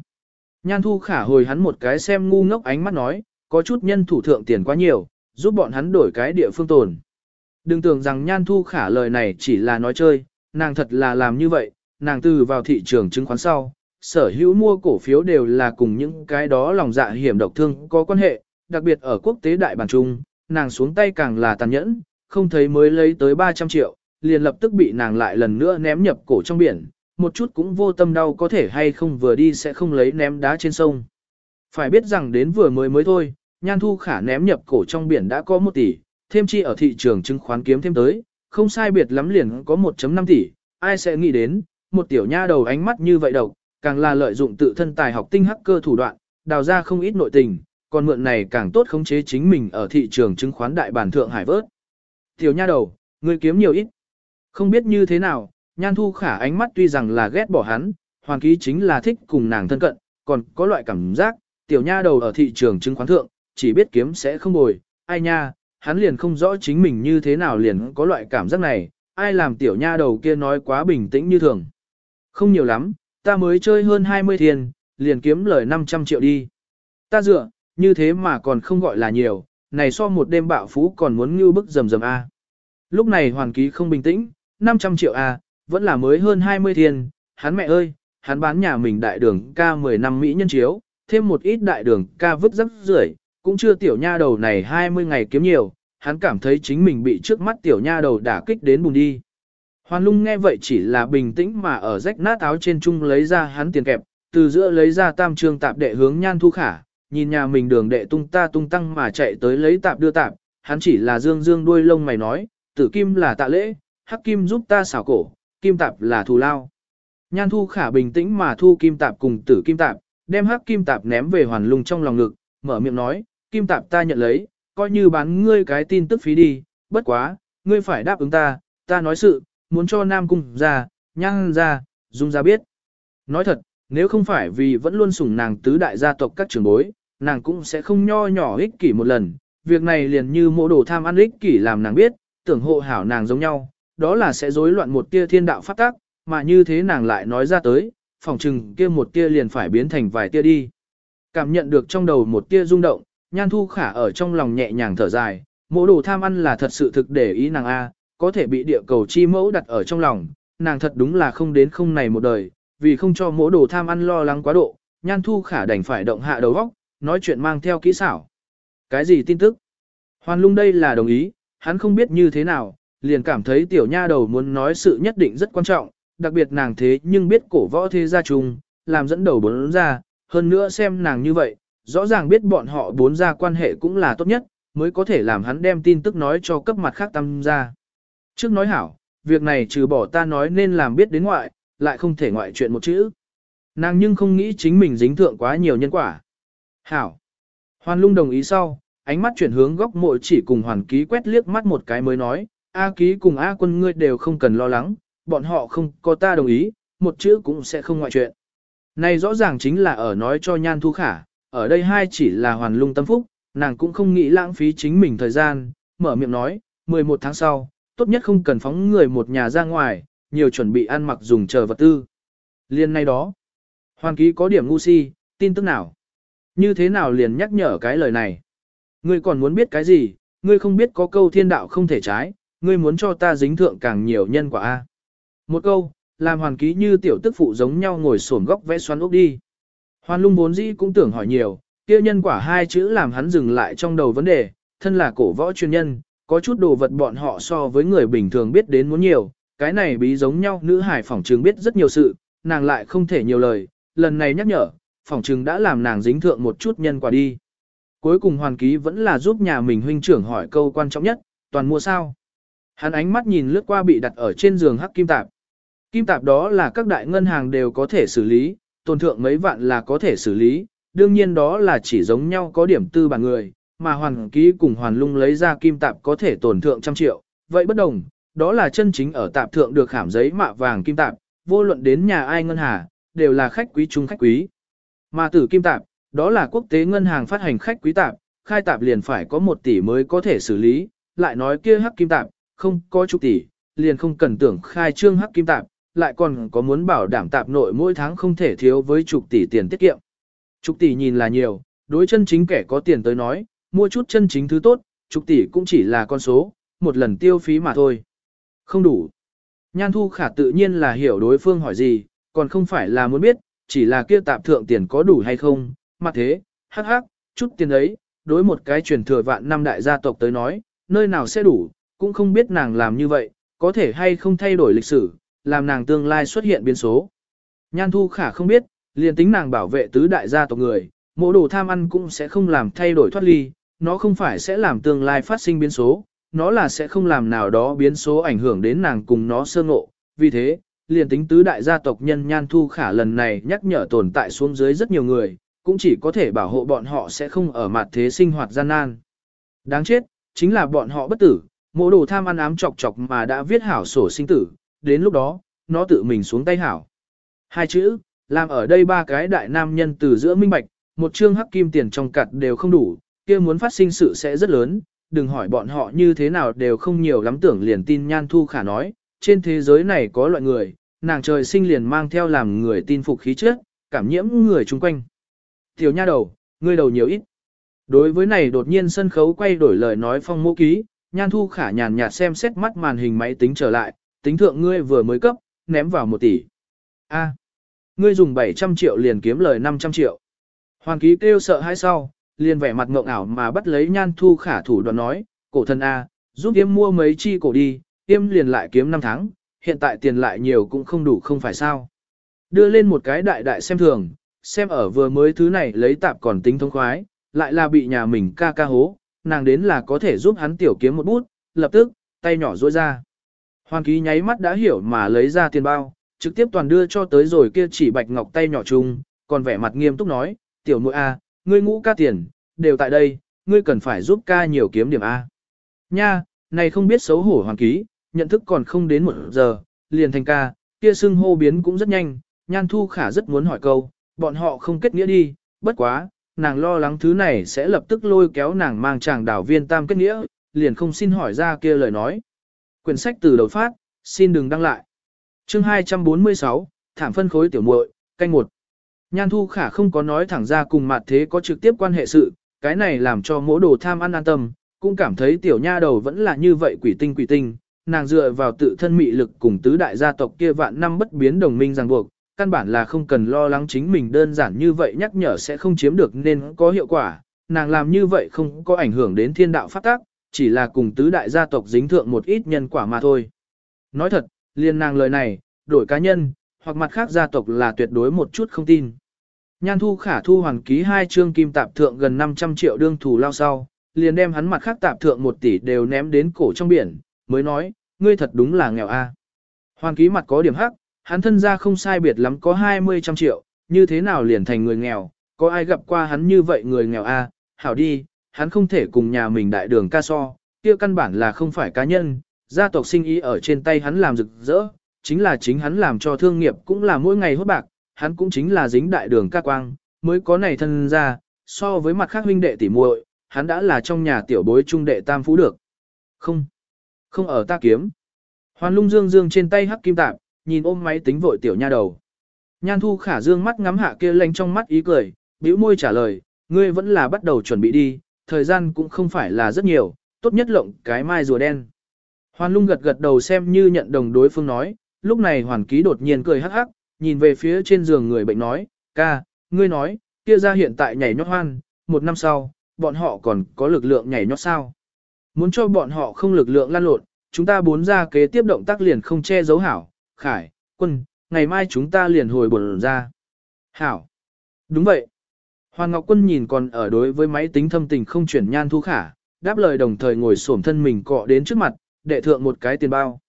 Nhan thu khả hồi hắn một cái xem ngu ngốc ánh mắt nói, có chút nhân thủ thượng tiền quá nhiều, giúp bọn hắn đổi cái địa phương tồn. Đừng tưởng rằng nhan thu khả lời này chỉ là nói chơi, nàng thật là làm như vậy, nàng từ vào thị trường chứng khoán sau, sở hữu mua cổ phiếu đều là cùng những cái đó lòng dạ hiểm độc thương có quan hệ, đặc biệt ở quốc tế đại bản trung, nàng xuống tay càng là tàn nhẫn, không thấy mới lấy tới 300 triệu, liền lập tức bị nàng lại lần nữa ném nhập cổ trong biển, một chút cũng vô tâm đau có thể hay không vừa đi sẽ không lấy ném đá trên sông. Phải biết rằng đến vừa mới mới thôi, nhan thu khả ném nhập cổ trong biển đã có 1 tỷ, thêm chi ở thị trường chứng khoán kiếm thêm tới, không sai biệt lắm liền có 1.5 tỷ, ai sẽ nghĩ đến, một tiểu nha đầu ánh mắt như vậy độc, càng là lợi dụng tự thân tài học tinh hacker thủ đoạn, đào ra không ít nội tình, còn mượn này càng tốt khống chế chính mình ở thị trường chứng khoán đại bản thượng hải vớt. Tiểu nha đầu, ngươi kiếm nhiều ít. Không biết như thế nào, nhan thu khả ánh mắt tuy rằng là ghét bỏ hắn, hoàn ký chính là thích cùng nàng thân cận, còn có loại cảm giác, tiểu nha đầu ở thị trường chứng khoán thượng, chỉ biết kiếm sẽ không bồi, ai nha, hắn liền không rõ chính mình như thế nào liền có loại cảm giác này, ai làm tiểu nha đầu kia nói quá bình tĩnh như thường. Không nhiều lắm, ta mới chơi hơn 20 thiên, liền kiếm lời 500 triệu đi. Ta dựa, như thế mà còn không gọi là nhiều, này so một đêm bạo phú còn muốn như bức rầm rầm A. Lúc này hoàn ký không bình tĩnh, 500 triệu A, vẫn là mới hơn 20 thiên, hắn mẹ ơi, hắn bán nhà mình đại đường ca 10 năm Mỹ nhân chiếu, thêm một ít đại đường ca vứt rắc rưởi cũng chưa tiểu nha đầu này 20 ngày kiếm nhiều, hắn cảm thấy chính mình bị trước mắt tiểu nha đầu đả kích đến bùn đi. Hoàn lung nghe vậy chỉ là bình tĩnh mà ở rách nát áo trên trung lấy ra hắn tiền kẹp, từ giữa lấy ra tam trương tạp đệ hướng nhan thu khả, nhìn nhà mình đường đệ tung ta tung tăng mà chạy tới lấy tạp đưa tạp, hắn chỉ là dương dương đuôi lông mày nói, tử kim là tạ lễ, hắc kim giúp ta xảo cổ, kim tạp là thù lao. Nhan thu khả bình tĩnh mà thu kim tạp cùng tử kim tạp, đem hắc kim tạp ném về hoàn lung trong lòng ngực, mở miệng nói, kim tạp ta nhận lấy, coi như bán ngươi cái tin tức phí đi, bất quá, ngươi phải đáp ứng ta, ta nói sự, muốn cho Nam Cung ra, nhang ra, dung ra biết. Nói thật, nếu không phải vì vẫn luôn sủng nàng tứ đại gia tộc các trưởng bối, nàng cũng sẽ không nho nhỏ ích kỷ một lần. Việc này liền như mộ đồ tham ăn ích kỷ làm nàng biết, tưởng hộ hảo nàng giống nhau, đó là sẽ rối loạn một tia thiên đạo phát tác, mà như thế nàng lại nói ra tới, phòng trừng kia một tia liền phải biến thành vài tia đi. Cảm nhận được trong đầu một tia rung động, nhan thu khả ở trong lòng nhẹ nhàng thở dài, mộ đồ tham ăn là thật sự thực để ý nàng A, có thể bị địa cầu chi mẫu đặt ở trong lòng, nàng thật đúng là không đến không này một đời, vì không cho mộ đồ tham ăn lo lắng quá độ, nhan thu khả đành phải động hạ đầu góc, nói chuyện mang theo kỹ xảo. Cái gì tin tức? Hoàn lung đây là đồng ý, hắn không biết như thế nào, liền cảm thấy tiểu nha đầu muốn nói sự nhất định rất quan trọng, đặc biệt nàng thế nhưng biết cổ võ thế gia trùng, làm dẫn đầu bốn ra, hơn nữa xem nàng như vậy, rõ ràng biết bọn họ bốn gia quan hệ cũng là tốt nhất, mới có thể làm hắn đem tin tức nói cho cấp mặt khác tam gia. Trước nói hảo, việc này trừ bỏ ta nói nên làm biết đến ngoại, lại không thể ngoại chuyện một chữ. Nàng nhưng không nghĩ chính mình dính thượng quá nhiều nhân quả. Hảo. Hoàn lung đồng ý sau, ánh mắt chuyển hướng góc mộ chỉ cùng hoàn ký quét liếc mắt một cái mới nói, A ký cùng A quân ngươi đều không cần lo lắng, bọn họ không có ta đồng ý, một chữ cũng sẽ không ngoại chuyện. Này rõ ràng chính là ở nói cho nhan thu khả, ở đây hai chỉ là hoàn lung tâm phúc, nàng cũng không nghĩ lãng phí chính mình thời gian, mở miệng nói, 11 tháng sau, tốt nhất không cần phóng người một nhà ra ngoài, nhiều chuẩn bị ăn mặc dùng chờ vật tư. Liên nay đó, hoàn ký có điểm ngu si, tin tức nào? Như thế nào liền nhắc nhở cái lời này? Ngươi còn muốn biết cái gì? Ngươi không biết có câu thiên đạo không thể trái, ngươi muốn cho ta dính thượng càng nhiều nhân quả A. Một câu, làm hoàn ký như tiểu tức phụ giống nhau ngồi xổm góc vẽ xoắn ốc đi. Hoan lung vốn dĩ cũng tưởng hỏi nhiều, kia nhân quả hai chữ làm hắn dừng lại trong đầu vấn đề, thân là cổ võ chuyên nhân, có chút đồ vật bọn họ so với người bình thường biết đến muốn nhiều, cái này bí giống nhau nữ hải phỏng trường biết rất nhiều sự, nàng lại không thể nhiều lời, lần này nhắc nhở, phỏng trường đã làm nàng dính thượng một chút nhân quả đi. Cuối cùng hoàn ký vẫn là giúp nhà mình huynh trưởng hỏi câu quan trọng nhất, toàn mua sao. Hắn ánh mắt nhìn lướt qua bị đặt ở trên giường hắc kim tạp. Kim tạp đó là các đại ngân hàng đều có thể xử lý, tồn thượng mấy vạn là có thể xử lý, đương nhiên đó là chỉ giống nhau có điểm tư bản người, mà hoàn ký cùng hoàn lung lấy ra kim tạp có thể tổn thượng trăm triệu, vậy bất đồng, đó là chân chính ở tạp thượng được khảm giấy mạ vàng kim tạp, vô luận đến nhà ai ngân hà, đều là khách quý chung khách quý. Mà tử kim tạp, đó là quốc tế ngân hàng phát hành khách quý tạp, khai tạp liền phải có một tỷ mới có thể xử lý, lại nói kia hắc kim tạp, không có chục tỷ, liền không cần tưởng khai trương hắc kim tạp, lại còn có muốn bảo đảm tạp nội mỗi tháng không thể thiếu với chục tỷ tiền tiết kiệm. Chục tỷ nhìn là nhiều, đối chân chính kẻ có tiền tới nói, mua chút chân chính thứ tốt, chục tỷ cũng chỉ là con số, một lần tiêu phí mà thôi. Không đủ. Nhan thu khả tự nhiên là hiểu đối phương hỏi gì, còn không phải là muốn biết, chỉ là kia tạp thượng tiền có đủ hay không, mà thế, hắc hắc, chút tiền ấy, đối một cái truyền thừa vạn năm đại gia tộc tới nói, nơi nào sẽ đủ, cũng không biết nàng làm như vậy, có thể hay không thay đổi lịch sử, làm nàng tương lai xuất hiện biến số. Nhan thu khả không biết, liền tính nàng bảo vệ tứ đại gia tộc người, mộ đồ tham ăn cũng sẽ không làm thay đổi thoát ly, nó không phải sẽ làm tương lai phát sinh biến số, nó là sẽ không làm nào đó biến số ảnh hưởng đến nàng cùng nó sơ ngộ. Vì thế, liền tính tứ đại gia tộc nhân nhan thu khả lần này nhắc nhở tồn tại xuống dưới rất nhiều người, cũng chỉ có thể bảo hộ bọn họ sẽ không ở mặt thế sinh hoạt gian nan. Đáng chết, chính là bọn họ bất tử, mộ đồ tham ăn ám chọc chọc mà đã viết hảo sổ sinh tử, đến lúc đó, nó tự mình xuống tay hảo. Hai chữ, làm ở đây ba cái đại nam nhân từ giữa minh bạch, một chương hắc kim tiền trong cặt đều không đủ, kia muốn phát sinh sự sẽ rất lớn, đừng hỏi bọn họ như thế nào đều không nhiều lắm tưởng liền tin nhan thu khả nói, trên thế giới này có loại người, nàng trời sinh liền mang theo làm người tin phục khí trước, cảm nhiễm người chung quanh. Tiểu nha đầu, ngươi đầu nhiều ít. Đối với này đột nhiên sân khấu quay đổi lời nói phong mô ký, nhan thu khả nhàn nhạt xem xét mắt màn hình máy tính trở lại, tính thượng ngươi vừa mới cấp, ném vào một tỷ. A, ngươi dùng 700 triệu liền kiếm lời 500 triệu. Hoàng ký kêu sợ hãi sau, liền vẻ mặt ngộng ảo mà bắt lấy nhan thu khả thủ đoạn nói, cổ thần A, giúp yêm mua mấy chi cổ đi, yêm liền lại kiếm 5 tháng, hiện tại tiền lại nhiều cũng không đủ không phải sao. Đưa lên một cái đại đại xem thường, xem ở vừa mới thứ này lấy tạp còn tính thông khoái, lại là bị nhà mình ca ca hố, nàng đến là có thể giúp hắn tiểu kiếm một bút, lập tức, tay nhỏ rôi ra. Hoàng ký nháy mắt đã hiểu mà lấy ra tiền bao, trực tiếp toàn đưa cho tới rồi kia chỉ bạch ngọc tay nhỏ chung, còn vẻ mặt nghiêm túc nói, tiểu muội A, ngươi ngũ ca tiền, đều tại đây, ngươi cần phải giúp ca nhiều kiếm điểm A. Nha, này không biết xấu hổ hoàng ký, nhận thức còn không đến một giờ, liền thành ca, kia xưng hô biến cũng rất nhanh, nhan thu khả rất muốn hỏi câu, bọn họ không kết nghĩa đi, bất quá, nàng lo lắng thứ này sẽ lập tức lôi kéo nàng mang chàng đảo viên tam kết nghĩa, liền không xin hỏi ra kia lời nói. Quyển sách từ đầu phát, xin đừng đăng lại. Chương 246, thảm phân khối tiểu muội, canh một. Nhan Thu Khả không có nói thẳng ra cùng mặt thế có trực tiếp quan hệ sự, cái này làm cho mỗi đồ tham ăn an tâm, cũng cảm thấy tiểu nha đầu vẫn là như vậy quỷ tinh quỷ tinh, nàng dựa vào tự thân mị lực cùng tứ đại gia tộc kia vạn năm bất biến đồng minh ràng buộc, căn bản là không cần lo lắng chính mình đơn giản như vậy nhắc nhở sẽ không chiếm được nên có hiệu quả, nàng làm như vậy không có ảnh hưởng đến thiên đạo phát tác, chỉ là cùng tứ đại gia tộc dính thượng một ít nhân quả mà thôi. Nói thật, liên nàng lời này, đổi cá nhân, hoặc mặt khác gia tộc là tuyệt đối một chút không tin. Nhan thu khả thu hoàn ký hai chương kim tạp thượng gần 500 triệu đương thủ lao sau, liền đem hắn mặt khác tạp thượng một tỷ đều ném đến cổ trong biển, mới nói, ngươi thật đúng là nghèo a. Hoàn ký mặt có điểm hắc, hắn thân ra không sai biệt lắm có 20 trăm triệu, như thế nào liền thành người nghèo, có ai gặp qua hắn như vậy người nghèo a? hảo đi, hắn không thể cùng nhà mình đại đường ca so, kia căn bản là không phải cá nhân, gia tộc sinh ý ở trên tay hắn làm rực rỡ, chính là chính hắn làm cho thương nghiệp cũng là mỗi ngày hốt bạc, hắn cũng chính là dính đại đường ca quang, mới có này thân ra, so với mặt khác huynh đệ tỉ muội, hắn đã là trong nhà tiểu bối trung đệ tam phú được. Không, không ở ta kiếm. Hoàn lung dương dương trên tay hắc kim tạp, nhìn ôm máy tính vội tiểu nha đầu. Nhan thu khả dương mắt ngắm hạ kia lanh trong mắt ý cười, bĩu môi trả lời, ngươi vẫn là bắt đầu chuẩn bị đi, thời gian cũng không phải là rất nhiều, tốt nhất lộng cái mai rùa đen. Hoàn lung gật gật đầu xem như nhận đồng đối phương nói, lúc này hoàn ký đột nhiên cười hắc hắc, nhìn về phía trên giường người bệnh nói, ca, ngươi nói, kia ra hiện tại nhảy nhót hoan, một năm sau, bọn họ còn có lực lượng nhảy nhót sao. Muốn cho bọn họ không lực lượng lan lộn, chúng ta bốn ra kế tiếp động tác liền không che giấu hảo, khải, quân, ngày mai chúng ta liền hồi bổn ra. Hảo. Đúng vậy. Hoàng Ngọc Quân nhìn còn ở đối với máy tính thâm tình không chuyển nhan thu khả, đáp lời đồng thời ngồi xổm thân mình cọ đến trước mặt, đệ thượng một cái tiền bao.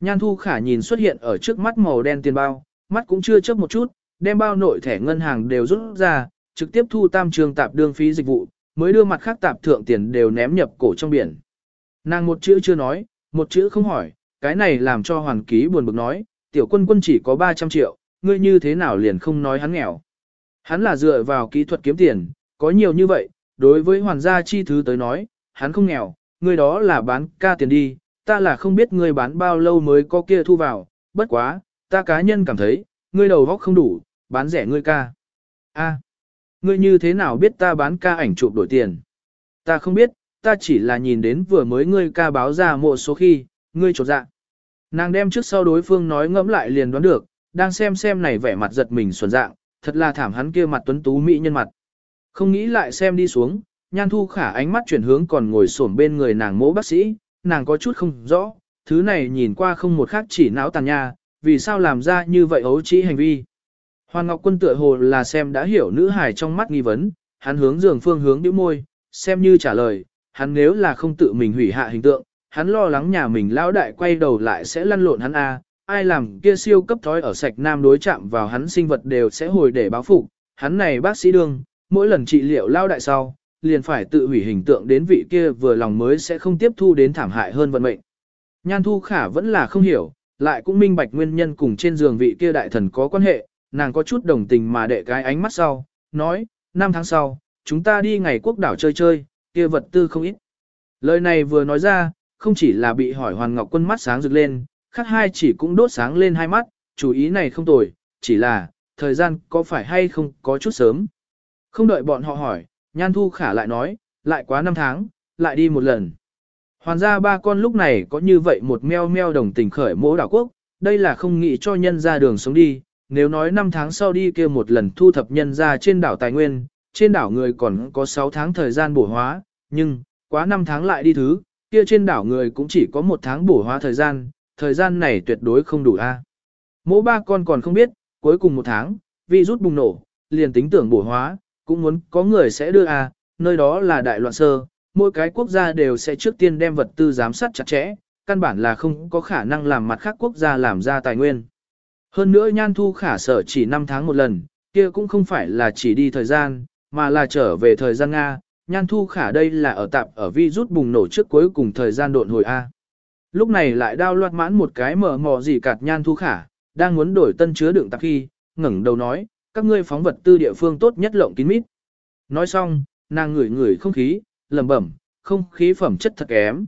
Nhan thu khả nhìn xuất hiện ở trước mắt màu đen tiền bao, mắt cũng chưa chớp một chút, đem bao nội thẻ ngân hàng đều rút ra, trực tiếp thu tam trường tạp đương phí dịch vụ, mới đưa mặt khác tạp thượng tiền đều ném nhập cổ trong biển. Nàng một chữ chưa nói, một chữ không hỏi, cái này làm cho hoàng ký buồn bực nói, tiểu quân quân chỉ có 300 triệu, ngươi như thế nào liền không nói hắn nghèo. Hắn là dựa vào kỹ thuật kiếm tiền, có nhiều như vậy, đối với hoàn gia chi thứ tới nói, hắn không nghèo, người đó là bán ca tiền đi, ta là không biết ngươi bán bao lâu mới có kia thu vào, bất quá, ta cá nhân cảm thấy, ngươi đầu góc không đủ, bán rẻ ngươi ca. A, ngươi như thế nào biết ta bán ca ảnh chụp đổi tiền? Ta không biết, ta chỉ là nhìn đến vừa mới ngươi ca báo ra một số khi, ngươi trột dạ. Nàng đem trước sau đối phương nói ngẫm lại liền đoán được, đang xem xem này vẻ mặt giật mình xuẩn dạng, thật là thảm hắn kia mặt tuấn tú mỹ nhân mặt. Không nghĩ lại xem đi xuống, nhan thu khả ánh mắt chuyển hướng còn ngồi xổm bên người nàng mỗ bác sĩ, nàng có chút không rõ, thứ này nhìn qua không một khác chỉ não tàn nha, vì sao làm ra như vậy ấu trĩ hành vi. Hoàng Ngọc Quân tựa hồ là xem đã hiểu nữ hài trong mắt nghi vấn, hắn hướng giường phương hướng điếu môi, xem như trả lời, hắn nếu là không tự mình hủy hạ hình tượng, hắn lo lắng nhà mình lão đại quay đầu lại sẽ lăn lộn hắn a, ai làm kia siêu cấp thói ở sạch nam đối chạm vào hắn sinh vật đều sẽ hồi để báo phục, hắn này bác sĩ đương, mỗi lần trị liệu lao đại sau, liền phải tự hủy hình tượng đến vị kia vừa lòng mới sẽ không tiếp thu đến thảm hại hơn vận mệnh. Nhan Thu Khả vẫn là không hiểu, lại cũng minh bạch nguyên nhân cùng trên giường vị kia đại thần có quan hệ, nàng có chút đồng tình mà đệ cái ánh mắt sau, nói, năm tháng sau, chúng ta đi ngày quốc đảo chơi chơi, kia vật tư không ít. Lời này vừa nói ra, không chỉ là bị hỏi Hoàn Ngọc Quân mắt sáng rực lên, khác hai chỉ cũng đốt sáng lên hai mắt, chú ý này không tồi, chỉ là, thời gian có phải hay không có chút sớm. Không đợi bọn họ hỏi, Nhan Thu Khả lại nói, lại quá năm tháng, lại đi một lần. Hoàn ra ba con lúc này có như vậy một meo meo đồng tình khởi mỗ đảo quốc, đây là không nghĩ cho nhân ra đường sống đi, nếu nói năm tháng sau đi kia một lần thu thập nhân ra trên đảo tài nguyên, trên đảo người còn có 6 tháng thời gian bổ hóa, nhưng, quá 5 tháng lại đi thứ, kia trên đảo người cũng chỉ có một tháng bổ hóa thời gian, thời gian này tuyệt đối không đủ a. Mỗi ba con còn không biết, cuối cùng một tháng, vi rút bùng nổ, liền tính tưởng bổ hóa, cũng muốn có người sẽ đưa a, nơi đó là đại loạn sơ, mỗi cái quốc gia đều sẽ trước tiên đem vật tư giám sát chặt chẽ, căn bản là không có khả năng làm mặt khác quốc gia làm ra tài nguyên. Hơn nữa nhan thu khả sở chỉ 5 tháng một lần, kia cũng không phải là chỉ đi thời gian, mà là trở về thời gian Nga, nhan thu khả đây là ở tạm ở vi rút bùng nổ trước cuối cùng thời gian độn hồi A. Lúc này lại đao loạt mãn một cái mở mò gì cạt nhan thu khả, đang muốn đổi tân chứa đựng tạp khi, ngẩng đầu nói, các ngươi phóng vật tư địa phương tốt nhất lộng kín mít. Nói xong, nàng ngửi ngửi không khí, lẩm bẩm, không khí phẩm chất thật kém.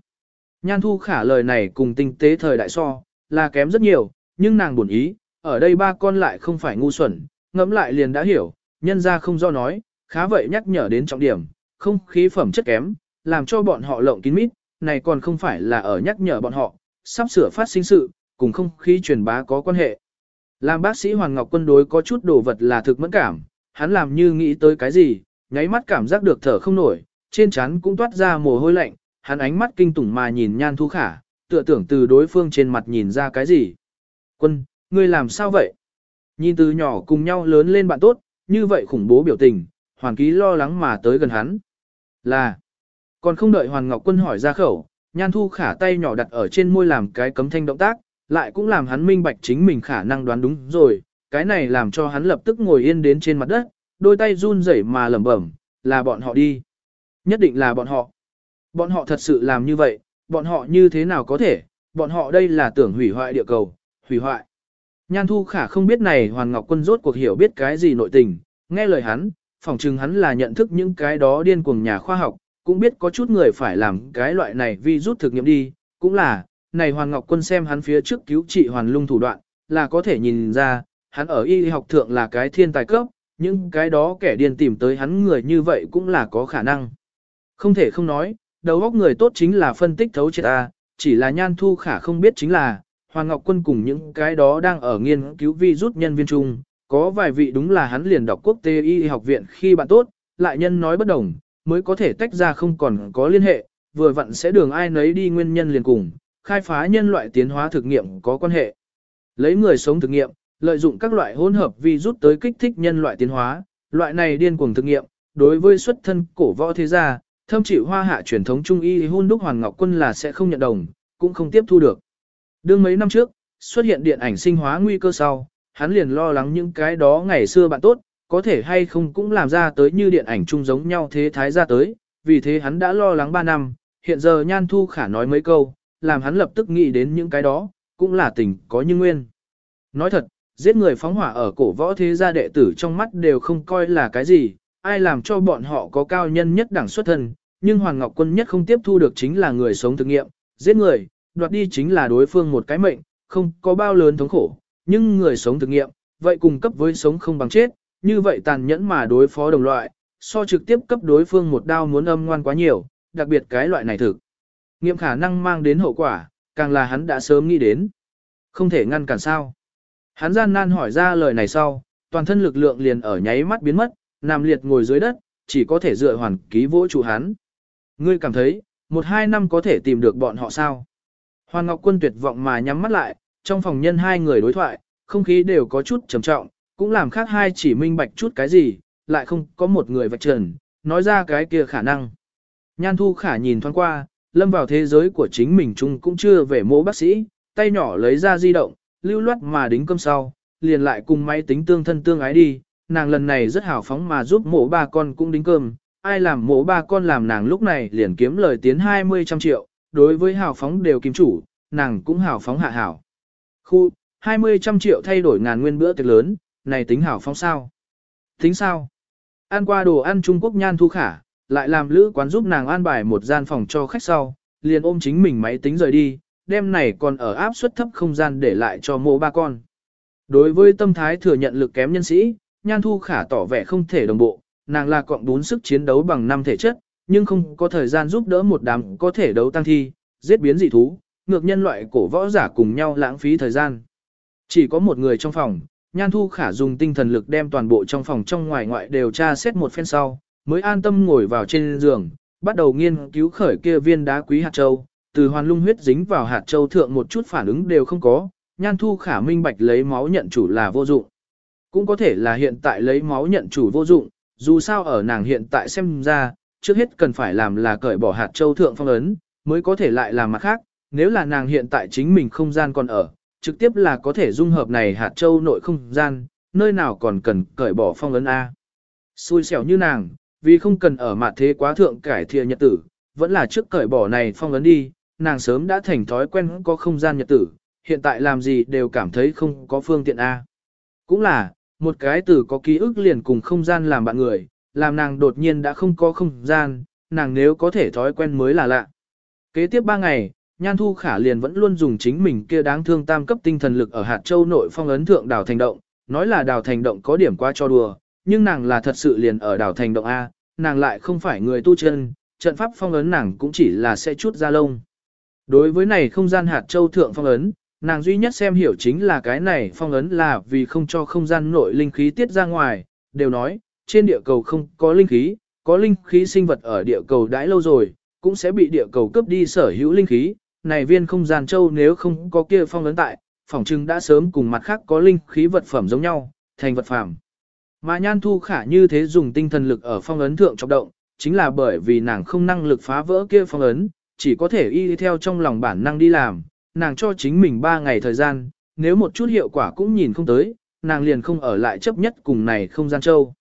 Nhan thu khả lời này cùng tinh tế thời đại so, là kém rất nhiều, nhưng nàng buồn ý, ở đây ba con lại không phải ngu xuẩn, ngẫm lại liền đã hiểu, nhân ra không do nói, khá vậy nhắc nhở đến trọng điểm, không khí phẩm chất kém, làm cho bọn họ lộng kín mít, này còn không phải là ở nhắc nhở bọn họ, sắp sửa phát sinh sự, cùng không khí truyền bá có quan hệ. Làm bác sĩ Hoàng Ngọc Quân đối có chút đồ vật là thực mẫn cảm, hắn làm như nghĩ tới cái gì, nháy mắt cảm giác được thở không nổi, trên trán cũng toát ra mồ hôi lạnh, hắn ánh mắt kinh tủng mà nhìn Nhan Thu Khả, tựa tưởng từ đối phương trên mặt nhìn ra cái gì. Quân, ngươi làm sao vậy? Nhìn từ nhỏ cùng nhau lớn lên bạn tốt, như vậy khủng bố biểu tình, Hoàng Ký lo lắng mà tới gần hắn. Là, còn không đợi Hoàn Ngọc Quân hỏi ra khẩu, Nhan Thu Khả tay nhỏ đặt ở trên môi làm cái cấm thanh động tác, lại cũng làm hắn minh bạch chính mình khả năng đoán đúng rồi, cái này làm cho hắn lập tức ngồi yên đến trên mặt đất, đôi tay run rẩy mà lẩm bẩm, là bọn họ đi. Nhất định là bọn họ. Bọn họ thật sự làm như vậy, bọn họ như thế nào có thể, bọn họ đây là tưởng hủy hoại địa cầu, hủy hoại. Nhan Thu Khả không biết này Hoàn Ngọc Quân rốt cuộc hiểu biết cái gì nội tình, nghe lời hắn, phỏng chừng hắn là nhận thức những cái đó điên cuồng nhà khoa học, cũng biết có chút người phải làm cái loại này vì rút thực nghiệm đi, cũng là, này Hoàn Ngọc Quân xem hắn phía trước cứu trị Hoàn Lung thủ đoạn, là có thể nhìn ra, hắn ở y học thượng là cái thiên tài cấp, nhưng cái đó kẻ điên tìm tới hắn người như vậy cũng là có khả năng. Không thể không nói, đầu óc người tốt chính là phân tích thấu triệt ta, chỉ là nhan thu khả không biết chính là, Hoàng Ngọc Quân cùng những cái đó đang ở nghiên cứu vi rút nhân viên chung, có vài vị đúng là hắn liền đọc quốc tế y học viện khi bạn tốt, lại nhân nói bất đồng, mới có thể tách ra không còn có liên hệ, vừa vặn sẽ đường ai nấy đi nguyên nhân liền cùng, khai phá nhân loại tiến hóa thực nghiệm có quan hệ. Lấy người sống thực nghiệm, lợi dụng các loại hỗn hợp vi rút tới kích thích nhân loại tiến hóa, loại này điên cuồng thực nghiệm, đối với xuất thân cổ võ thế gia, thâm chịu hoa hạ truyền thống trung y hôn đúc Hoàng Ngọc Quân là sẽ không nhận đồng, cũng không tiếp thu được. Đương mấy năm trước, xuất hiện điện ảnh sinh hóa nguy cơ sau, hắn liền lo lắng những cái đó ngày xưa bạn tốt, có thể hay không cũng làm ra tới như điện ảnh chung giống nhau thế thái ra tới, vì thế hắn đã lo lắng 3 năm, hiện giờ Nhan Thu Khả nói mấy câu, làm hắn lập tức nghĩ đến những cái đó, cũng là tình có như nguyên. Nói thật, giết người phóng hỏa ở cổ võ thế gia đệ tử trong mắt đều không coi là cái gì, ai làm cho bọn họ có cao nhân nhất đẳng xuất thân, nhưng Hoàng Ngọc Quân nhất không tiếp thu được chính là người sống thực nghiệm, giết người, đoạt đi chính là đối phương một cái mệnh, không có bao lớn thống khổ, nhưng người sống thực nghiệm, vậy cùng cấp với sống không bằng chết, như vậy tàn nhẫn mà đối phó đồng loại, so trực tiếp cấp đối phương một đao muốn âm ngoan quá nhiều, đặc biệt cái loại này thực. Nghiệm khả năng mang đến hậu quả, càng là hắn đã sớm nghĩ đến. Không thể ngăn cản sao. Hắn gian nan hỏi ra lời này sau, toàn thân lực lượng liền ở nháy mắt biến mất, nằm liệt ngồi dưới đất, chỉ có thể dựa hoàn ký vỗ trụ hắn. Ngươi cảm thấy, một hai năm có thể tìm được bọn họ sao? Hoàng Ngọc Quân tuyệt vọng mà nhắm mắt lại, trong phòng nhân hai người đối thoại, không khí đều có chút trầm trọng, cũng làm khác hai chỉ minh bạch chút cái gì, lại không có một người vạch trần, nói ra cái kia khả năng. Nhan Thu Khả nhìn thoáng qua, lâm vào thế giới của chính mình chung cũng chưa về mô bác sĩ, tay nhỏ lấy ra di động, lưu loát mà đính cơm sau, liền lại cùng máy tính tương thân tương ái đi, nàng lần này rất hào phóng mà giúp mổ ba con cũng đính cơm, ai làm mổ ba con làm nàng lúc này liền kiếm lời tiến 20 trăm triệu, đối với hào phóng đều kiếm chủ, nàng cũng hào phóng hạ hảo. Khu, 20 trăm triệu thay đổi ngàn nguyên bữa tiệc lớn, này tính hảo phóng sao? Tính sao? Ăn qua đồ ăn Trung Quốc nhan thu khả, lại làm lữ quán giúp nàng an bài một gian phòng cho khách sau, liền ôm chính mình máy tính rời đi, đêm này còn ở áp suất thấp không gian để lại cho mộ ba con. Đối với tâm thái thừa nhận lực kém nhân sĩ, Nhan Thu Khả tỏ vẻ không thể đồng bộ, nàng là cộng bốn sức chiến đấu bằng năm thể chất, nhưng không có thời gian giúp đỡ một đám có thể đấu tăng thi, giết biến dị thú, ngược nhân loại cổ võ giả cùng nhau lãng phí thời gian. Chỉ có một người trong phòng, Nhan Thu Khả dùng tinh thần lực đem toàn bộ trong phòng trong ngoài ngoại đều tra xét một phen sau, mới an tâm ngồi vào trên giường, bắt đầu nghiên cứu khởi kia viên đá quý hạt châu, từ hoàn lung huyết dính vào hạt châu thượng một chút phản ứng đều không có, Nhan Thu Khả minh bạch lấy máu nhận chủ là vô dụng. Cũng có thể là hiện tại lấy máu nhận chủ vô dụng, dù sao ở nàng hiện tại xem ra, trước hết cần phải làm là cởi bỏ hạt châu thượng phong ấn, mới có thể lại làm mặt khác, nếu là nàng hiện tại chính mình không gian còn ở, trực tiếp là có thể dung hợp này hạt châu nội không gian, nơi nào còn cần cởi bỏ phong ấn A. Xui xẻo như nàng, vì không cần ở mặt thế quá thượng cải thiện nhật tử, vẫn là trước cởi bỏ này phong ấn đi, nàng sớm đã thành thói quen có không gian nhật tử, hiện tại làm gì đều cảm thấy không có phương tiện A. Cũng là, một cái từ có ký ức liền cùng không gian làm bạn người, làm nàng đột nhiên đã không có không gian, nàng nếu có thể thói quen mới là lạ. Kế tiếp 3 ngày, Nhan Thu Khả liền vẫn luôn dùng chính mình kia đáng thương tam cấp tinh thần lực ở hạt châu nội phong ấn thượng đảo thành động, nói là đảo thành động có điểm qua cho đùa, nhưng nàng là thật sự liền ở đảo thành động A, nàng lại không phải người tu chân, trận pháp phong ấn nàng cũng chỉ là sẽ chút ra lông. Đối với này không gian hạt châu thượng phong ấn, nàng duy nhất xem hiểu chính là cái này phong ấn là vì không cho không gian nội linh khí tiết ra ngoài, đều nói, trên địa cầu không có linh khí, có linh khí sinh vật ở địa cầu đãi lâu rồi, cũng sẽ bị địa cầu cướp đi sở hữu linh khí, này viên không gian châu nếu không có kia phong ấn tại, phỏng chừng đã sớm cùng mặt khác có linh khí vật phẩm giống nhau, thành vật phẩm. Mà nhan thu khả như thế dùng tinh thần lực ở phong ấn thượng trọng động, chính là bởi vì nàng không năng lực phá vỡ kia phong ấn, chỉ có thể y theo trong lòng bản năng đi làm, nàng cho chính mình 3 ngày thời gian, nếu một chút hiệu quả cũng nhìn không tới, nàng liền không ở lại chấp nhất cùng này không gian châu.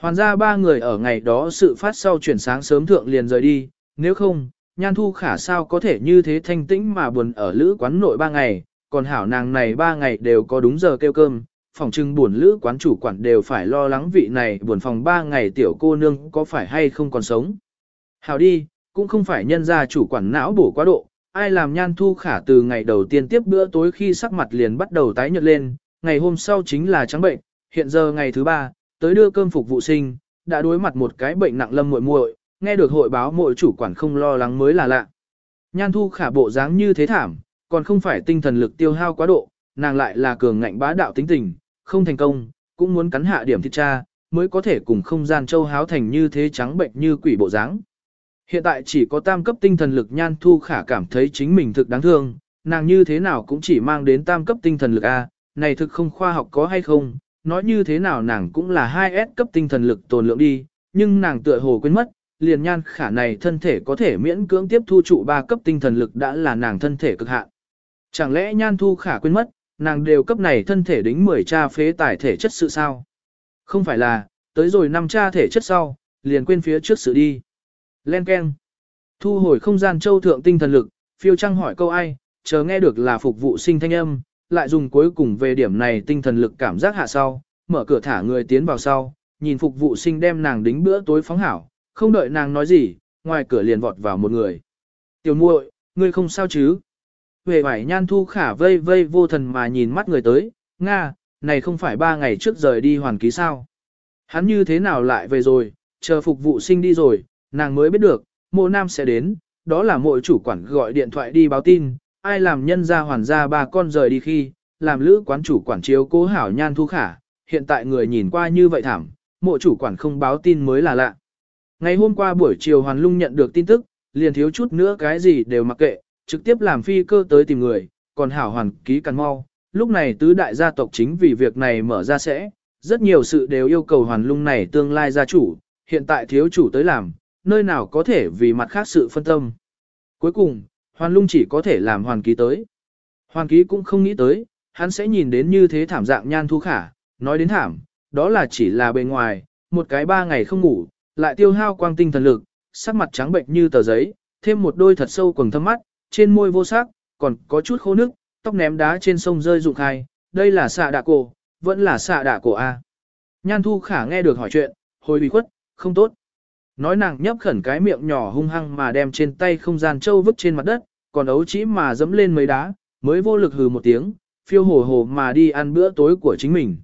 Hoàn ra ba người ở ngày đó sự phát sau chuyển sáng sớm thượng liền rời đi, nếu không, nhan thu khả sao có thể như thế thanh tĩnh mà buồn ở lữ quán nội ba ngày, còn hảo nàng này ba ngày đều có đúng giờ kêu cơm, phòng trưng buồn lữ quán chủ quản đều phải lo lắng vị này buồn phòng ba ngày tiểu cô nương có phải hay không còn sống. Hảo đi, cũng không phải nhân ra chủ quản não bổ quá độ, ai làm nhan thu khả từ ngày đầu tiên tiếp bữa tối khi sắc mặt liền bắt đầu tái nhợt lên, ngày hôm sau chính là trắng bệnh, hiện giờ ngày thứ ba, tới đưa cơm phục vụ sinh, đã đối mặt một cái bệnh nặng lâm muội muội, nghe được hội báo mỗi chủ quản không lo lắng mới là lạ. Nhan thu khả bộ dáng như thế thảm, còn không phải tinh thần lực tiêu hao quá độ, nàng lại là cường ngạnh bá đạo tính tình, không thành công, cũng muốn cắn hạ điểm thịt cha, mới có thể cùng không gian châu háo thành như thế trắng bệnh như quỷ bộ dáng. Hiện tại chỉ có tam cấp tinh thần lực nhan thu khả cảm thấy chính mình thực đáng thương, nàng như thế nào cũng chỉ mang đến tam cấp tinh thần lực A, này thực không khoa học có hay không, nói như thế nào nàng cũng là 2S cấp tinh thần lực tồn lượng đi, nhưng nàng tựa hồ quên mất, liền nhan khả này thân thể có thể miễn cưỡng tiếp thu trụ ba cấp tinh thần lực đã là nàng thân thể cực hạn. Chẳng lẽ nhan thu khả quên mất, nàng đều cấp này thân thể đính 10 cha phế tài thể chất sự sao? Không phải là, tới rồi năm cha thể chất sau, liền quên phía trước sự đi. Len Ken. Thu hồi không gian châu thượng tinh thần lực, phiêu trăng hỏi câu ai, chờ nghe được là phục vụ sinh thanh âm, lại dùng cuối cùng về điểm này tinh thần lực cảm giác hạ sau, mở cửa thả người tiến vào sau, nhìn phục vụ sinh đem nàng đính bữa tối phóng hảo, không đợi nàng nói gì, ngoài cửa liền vọt vào một người. Tiểu muội, ngươi không sao chứ? Về vải nhan thu khả vây vây vô thần mà nhìn mắt người tới, Nga, này không phải ba ngày trước rời đi hoàn ký sao? Hắn như thế nào lại về rồi, chờ phục vụ sinh đi rồi, nàng mới biết được, mộ nam sẽ đến, đó là mộ chủ quản gọi điện thoại đi báo tin, ai làm nhân ra hoàn ra ba con rời đi khi, làm lữ quán chủ quản chiếu cố hảo nhan thu khả, hiện tại người nhìn qua như vậy thảm, mộ chủ quản không báo tin mới là lạ. Ngày hôm qua buổi chiều Hoàn Lung nhận được tin tức, liền thiếu chút nữa cái gì đều mặc kệ, trực tiếp làm phi cơ tới tìm người, còn hảo hoàn ký cắn mau. Lúc này tứ đại gia tộc chính vì việc này mở ra sẽ, rất nhiều sự đều yêu cầu Hoàn Lung này tương lai gia chủ, hiện tại thiếu chủ tới làm, nơi nào có thể vì mặt khác sự phân tâm. Cuối cùng, Hoàn Lung chỉ có thể làm Hoàn Ký tới. Hoàn Ký cũng không nghĩ tới, hắn sẽ nhìn đến như thế thảm dạng nhan thu khả, nói đến thảm, đó là chỉ là bề ngoài, một cái ba ngày không ngủ, lại tiêu hao quang tinh thần lực, sắc mặt trắng bệnh như tờ giấy, thêm một đôi thật sâu quầng thâm mắt, trên môi vô sắc, còn có chút khô nước, tóc ném đá trên sông rơi rụng khai, đây là xạ đạ cổ, vẫn là xạ đạ cổ A. Nhan thu khả nghe được hỏi chuyện, hồi bị khuất, không tốt. Nói nàng nhấp khẩn cái miệng nhỏ hung hăng mà đem trên tay không gian châu vứt trên mặt đất, còn ấu chỉ mà dẫm lên mấy đá, mới vô lực hừ một tiếng, phiêu hồ hồ mà đi ăn bữa tối của chính mình.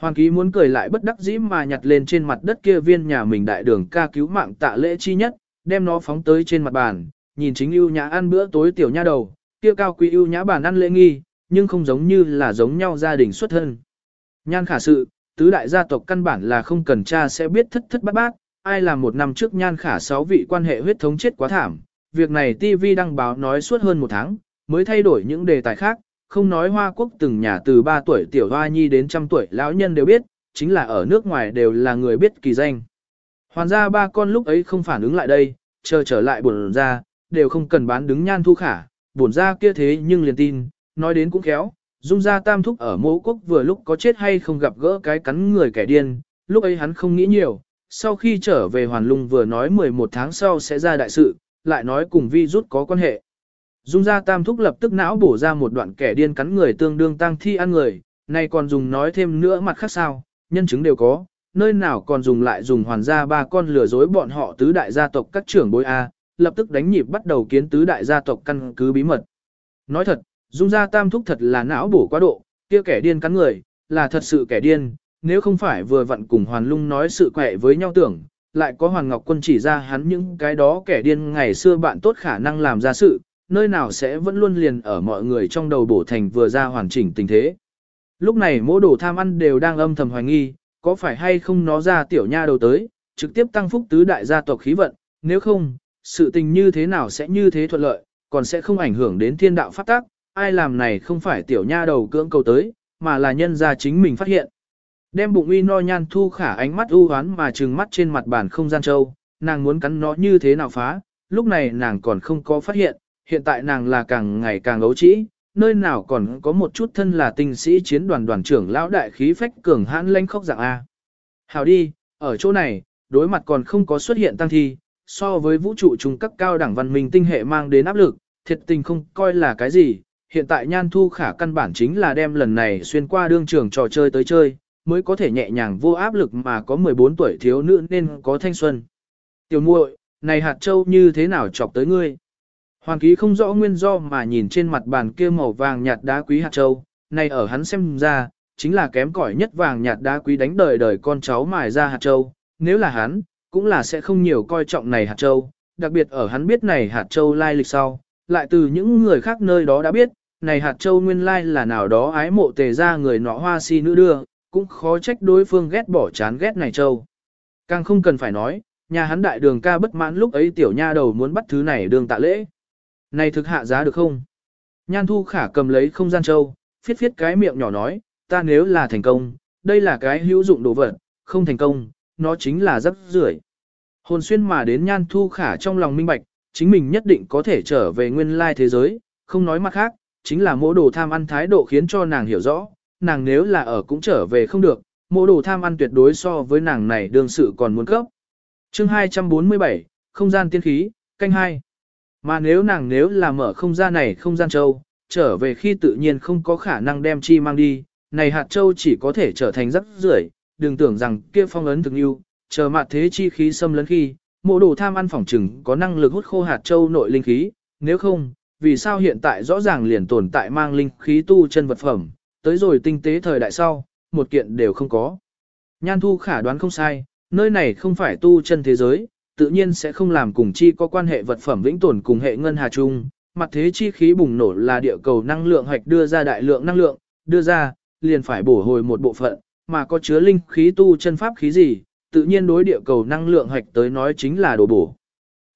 Hoàng ký muốn cười lại bất đắc dĩ mà nhặt lên trên mặt đất kia viên nhà mình đại đường ca cứu mạng tạ lễ chi nhất, đem nó phóng tới trên mặt bàn, nhìn chính ưu nhã ăn bữa tối tiểu nha đầu, kia cao quý ưu nhã bàn ăn lễ nghi, nhưng không giống như là giống nhau gia đình xuất thân. Nhan khả sự, tứ đại gia tộc căn bản là không cần cha sẽ biết thất thất bát bát, ai làm một năm trước nhan khả sáu vị quan hệ huyết thống chết quá thảm. Việc này TV đăng báo nói suốt hơn một tháng, mới thay đổi những đề tài khác, không nói Hoa Quốc từng nhà từ 3 tuổi tiểu hoa nhi đến trăm tuổi lão nhân đều biết, chính là ở nước ngoài đều là người biết kỳ danh. Hoàn ra ba con lúc ấy không phản ứng lại đây, chờ trở lại buồn ra, đều không cần bán đứng nhan thu khả, buồn ra kia thế nhưng liền tin, nói đến cũng khéo, dung ra tam thúc ở mẫu quốc vừa lúc có chết hay không gặp gỡ cái cắn người kẻ điên, lúc ấy hắn không nghĩ nhiều, sau khi trở về hoàn lung vừa nói 11 tháng sau sẽ ra đại sự, lại nói cùng vi rút có quan hệ. Dung ra tam thúc lập tức não bổ ra một đoạn kẻ điên cắn người tương đương tăng thi ăn người, này còn dùng nói thêm nữa mặt khác sao, nhân chứng đều có, nơi nào còn dùng lại dùng hoàn gia ba con lừa dối bọn họ tứ đại gia tộc các trưởng bối A, lập tức đánh nhịp bắt đầu kiến tứ đại gia tộc căn cứ bí mật. Nói thật, Dung ra tam thúc thật là não bổ quá độ, kia kẻ điên cắn người, là thật sự kẻ điên, nếu không phải vừa vặn cùng Hoàn Lung nói sự quẻ với nhau tưởng, lại có Hoàng Ngọc Quân chỉ ra hắn những cái đó kẻ điên ngày xưa bạn tốt khả năng làm ra sự, nơi nào sẽ vẫn luôn liền ở mọi người trong đầu bổ thành vừa ra hoàn chỉnh tình thế. Lúc này mỗi đồ tham ăn đều đang âm thầm hoài nghi, có phải hay không nó ra tiểu nha đầu tới, trực tiếp tăng phúc tứ đại gia tộc khí vận, nếu không, sự tình như thế nào sẽ như thế thuận lợi, còn sẽ không ảnh hưởng đến thiên đạo phát tác, ai làm này không phải tiểu nha đầu cưỡng cầu tới, mà là nhân ra chính mình phát hiện. Đem bụng uy no nhan thu khả ánh mắt u hoán mà trừng mắt trên mặt bàn không gian châu, nàng muốn cắn nó như thế nào phá, lúc này nàng còn không có phát hiện, hiện tại nàng là càng ngày càng ấu trĩ, nơi nào còn có một chút thân là tinh sĩ chiến đoàn đoàn trưởng lão đại khí phách cường hãn lanh khốc dạng A. Hào đi, ở chỗ này, đối mặt còn không có xuất hiện tăng thi, so với vũ trụ trung cấp cao đẳng văn minh tinh hệ mang đến áp lực, thiệt tình không coi là cái gì, hiện tại nhan thu khả căn bản chính là đem lần này xuyên qua đương trường trò chơi tới chơi, mới có thể nhẹ nhàng vô áp lực mà có 14 tuổi thiếu nữ nên có thanh xuân. Tiểu muội, này hạt châu như thế nào chọc tới ngươi? Hoàng ký không rõ nguyên do mà nhìn trên mặt bàn kia màu vàng nhạt đá quý hạt châu, này ở hắn xem ra, chính là kém cỏi nhất vàng nhạt đá quý đánh đời đời con cháu mài ra hạt châu, nếu là hắn, cũng là sẽ không nhiều coi trọng này hạt châu, đặc biệt ở hắn biết này hạt châu lai lịch sau, lại từ những người khác nơi đó đã biết, này hạt châu nguyên lai là nào đó ái mộ tề ra người nọ hoa si nữ đưa, cũng khó trách đối phương ghét bỏ chán ghét này châu. Càng không cần phải nói, nhà hắn đại đường ca bất mãn lúc ấy tiểu nha đầu muốn bắt thứ này đường tạ lễ. Này thực hạ giá được không? Nhan thu khả cầm lấy không gian châu, phiết phiết cái miệng nhỏ nói, ta nếu là thành công, đây là cái hữu dụng đồ vật, không thành công, nó chính là rất rưởi. Hồn xuyên mà đến nhan thu khả trong lòng minh bạch, chính mình nhất định có thể trở về nguyên lai thế giới, không nói mặt khác, chính là mỗi đồ tham ăn thái độ khiến cho nàng hiểu rõ, nàng nếu là ở cũng trở về không được, mỗi đồ tham ăn tuyệt đối so với nàng này đương sự còn muốn cấp. chương 247, không gian tiên khí, canh hai. Mà nếu nàng nếu là mở không gian này không gian châu, trở về khi tự nhiên không có khả năng đem chi mang đi, này hạt châu chỉ có thể trở thành rắc rưởi, đừng tưởng rằng kia phong ấn thực yêu, chờ mặt thế chi khí xâm lấn khi, mộ đồ tham ăn phỏng trừng có năng lực hút khô hạt châu nội linh khí, nếu không, vì sao hiện tại rõ ràng liền tồn tại mang linh khí tu chân vật phẩm, tới rồi tinh tế thời đại sau, một kiện đều không có. Nhan thu khả đoán không sai, nơi này không phải tu chân thế giới, tự nhiên sẽ không làm cùng chi có quan hệ vật phẩm vĩnh tồn cùng hệ ngân hà chung. Mặt thế chi khí bùng nổ là địa cầu năng lượng hoạch đưa ra đại lượng năng lượng, đưa ra, liền phải bổ hồi một bộ phận, mà có chứa linh khí tu chân pháp khí gì, tự nhiên đối địa cầu năng lượng hoạch tới nói chính là đồ bổ.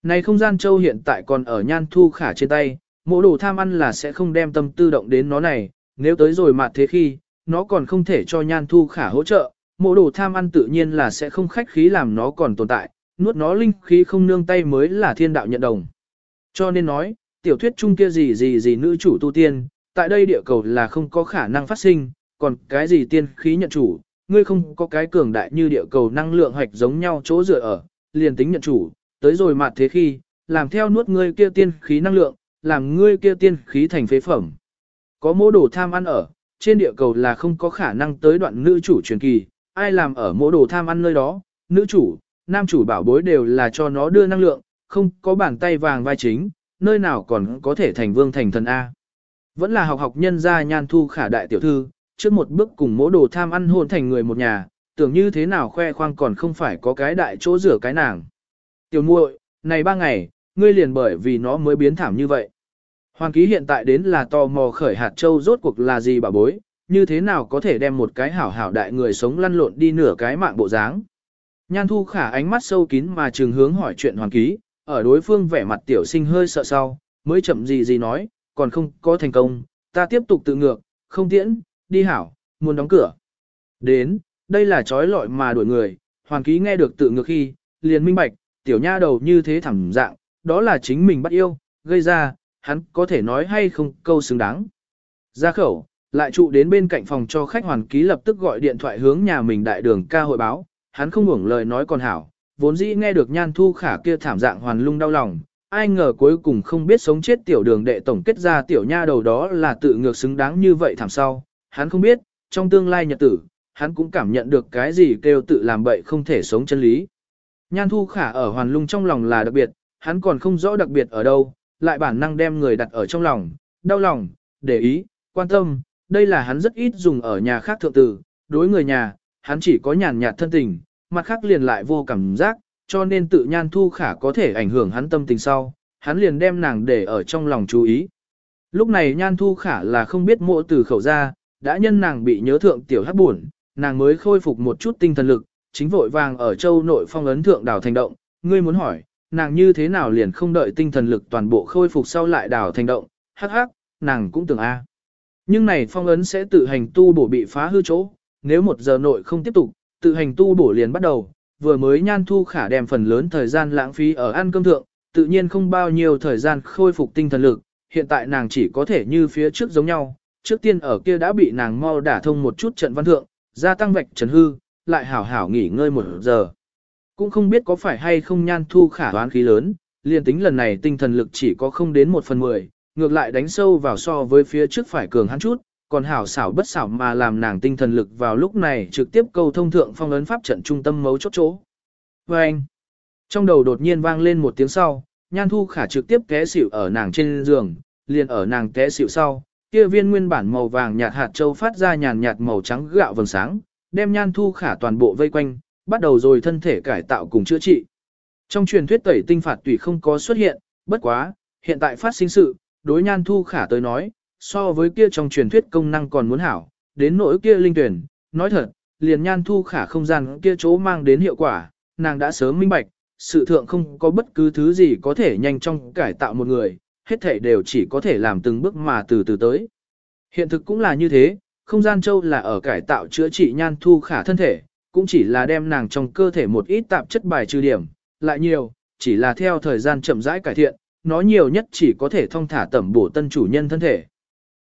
Này không gian châu hiện tại còn ở nhan thu khả trên tay, mỗi đồ tham ăn là sẽ không đem tâm tư động đến nó này, nếu tới rồi mà thế khi, nó còn không thể cho nhan thu khả hỗ trợ, mỗi đồ tham ăn tự nhiên là sẽ không khách khí làm nó còn tồn tại, nuốt nó linh khí không nương tay mới là thiên đạo nhận đồng. Cho nên nói, tiểu thuyết chung kia gì gì gì nữ chủ tu tiên, tại đây địa cầu là không có khả năng phát sinh, còn cái gì tiên khí nhận chủ, ngươi không có cái cường đại như địa cầu năng lượng hoạch giống nhau chỗ dựa ở, liền tính nhận chủ, tới rồi mặt thế khi, làm theo nuốt ngươi kia tiên khí năng lượng, làm ngươi kia tiên khí thành phế phẩm. Có mô đồ tham ăn ở, trên địa cầu là không có khả năng tới đoạn nữ chủ truyền kỳ, ai làm ở mô đồ tham ăn nơi đó, nữ chủ, nam chủ bảo bối đều là cho nó đưa năng lượng, không có bàn tay vàng vai chính, nơi nào còn có thể thành vương thành thần A. Vẫn là học học nhân gia nhan thu khả đại tiểu thư, trước một bước cùng mỗ đồ tham ăn hôn thành người một nhà, tưởng như thế nào khoe khoang còn không phải có cái đại chỗ rửa cái nàng. Tiểu muội, này ba ngày, ngươi liền bởi vì nó mới biến thảm như vậy. Hoàng ký hiện tại đến là tò mò khởi hạt châu rốt cuộc là gì bà bối, như thế nào có thể đem một cái hảo hảo đại người sống lăn lộn đi nửa cái mạng bộ dáng. Nhan thu khả ánh mắt sâu kín mà trường hướng hỏi chuyện hoàng ký, ở đối phương vẻ mặt tiểu sinh hơi sợ sau, mới chậm gì gì nói, còn không có thành công, ta tiếp tục tự ngược, không tiễn, đi hảo, muốn đóng cửa. Đến, đây là trói lọi mà đuổi người, hoàng ký nghe được tự ngược khi, liền minh bạch, tiểu nha đầu như thế thẳng dạng, đó là chính mình bắt yêu, gây ra, hắn có thể nói hay không câu xứng đáng. Ra khẩu, lại trụ đến bên cạnh phòng cho khách hoàn ký lập tức gọi điện thoại hướng nhà mình đại đường ca hội báo, hắn không ngủng lời nói còn hảo, vốn dĩ nghe được nhan thu khả kia thảm dạng hoàn lung đau lòng, ai ngờ cuối cùng không biết sống chết tiểu đường đệ tổng kết ra tiểu nha đầu đó là tự ngược xứng đáng như vậy thảm sau, hắn không biết, trong tương lai nhật tử, hắn cũng cảm nhận được cái gì kêu tự làm bậy không thể sống chân lý. Nhan thu khả ở hoàn lung trong lòng là đặc biệt, hắn còn không rõ đặc biệt ở đâu, lại bản năng đem người đặt ở trong lòng, đau lòng, để ý, quan tâm, đây là hắn rất ít dùng ở nhà khác thượng tử, đối người nhà, hắn chỉ có nhàn nhạt thân tình, mặt khác liền lại vô cảm giác, cho nên tự nhan thu khả có thể ảnh hưởng hắn tâm tình sau, hắn liền đem nàng để ở trong lòng chú ý. Lúc này nhan thu khả là không biết mộ từ khẩu ra, đã nhân nàng bị nhớ thượng tiểu hát buồn, nàng mới khôi phục một chút tinh thần lực, chính vội vàng ở châu nội phong ấn thượng đảo thành động, ngươi muốn hỏi, nàng như thế nào liền không đợi tinh thần lực toàn bộ khôi phục sau lại đảo thành động, hắc hắc, nàng cũng tưởng a. Nhưng này phong ấn sẽ tự hành tu bổ bị phá hư chỗ, nếu một giờ nội không tiếp tục, tự hành tu bổ liền bắt đầu, vừa mới nhan thu khả đem phần lớn thời gian lãng phí ở ăn cơm thượng, tự nhiên không bao nhiêu thời gian khôi phục tinh thần lực, hiện tại nàng chỉ có thể như phía trước giống nhau, trước tiên ở kia đã bị nàng mau đả thông một chút trận văn thượng, gia tăng vạch trần hư, lại hảo hảo nghỉ ngơi một giờ. Cũng không biết có phải hay không nhan thu khả đoán khí lớn, liền tính lần này tinh thần lực chỉ có không đến một phần mười, ngược lại đánh sâu vào so với phía trước phải cường hắn chút, còn hảo xảo bất xảo mà làm nàng tinh thần lực vào lúc này trực tiếp câu thông thượng phong ấn pháp trận trung tâm mấu chốt chỗ. Và anh, trong đầu đột nhiên vang lên một tiếng sau, nhan thu khả trực tiếp té xỉu ở nàng trên giường, liền ở nàng té xỉu sau, kia viên nguyên bản màu vàng nhạt hạt châu phát ra nhàn nhạt màu trắng gạo vầng sáng, đem nhan thu khả toàn bộ vây quanh, bắt đầu rồi thân thể cải tạo cùng chữa trị. Trong truyền thuyết tẩy tinh phạt tùy không có xuất hiện, bất quá, hiện tại phát sinh sự, đối nhan thu khả tới nói, so với kia trong truyền thuyết công năng còn muốn hảo, đến nỗi kia linh tuyển, nói thật, liền nhan thu khả không gian kia chỗ mang đến hiệu quả, nàng đã sớm minh bạch, sự thượng không có bất cứ thứ gì có thể nhanh chóng cải tạo một người, hết thể đều chỉ có thể làm từng bước mà từ từ tới. Hiện thực cũng là như thế, không gian châu là ở cải tạo chữa trị nhan thu khả thân thể, cũng chỉ là đem nàng trong cơ thể một ít tạp chất bài trừ điểm, lại nhiều, chỉ là theo thời gian chậm rãi cải thiện, nó nhiều nhất chỉ có thể thông thả tẩm bổ tân chủ nhân thân thể.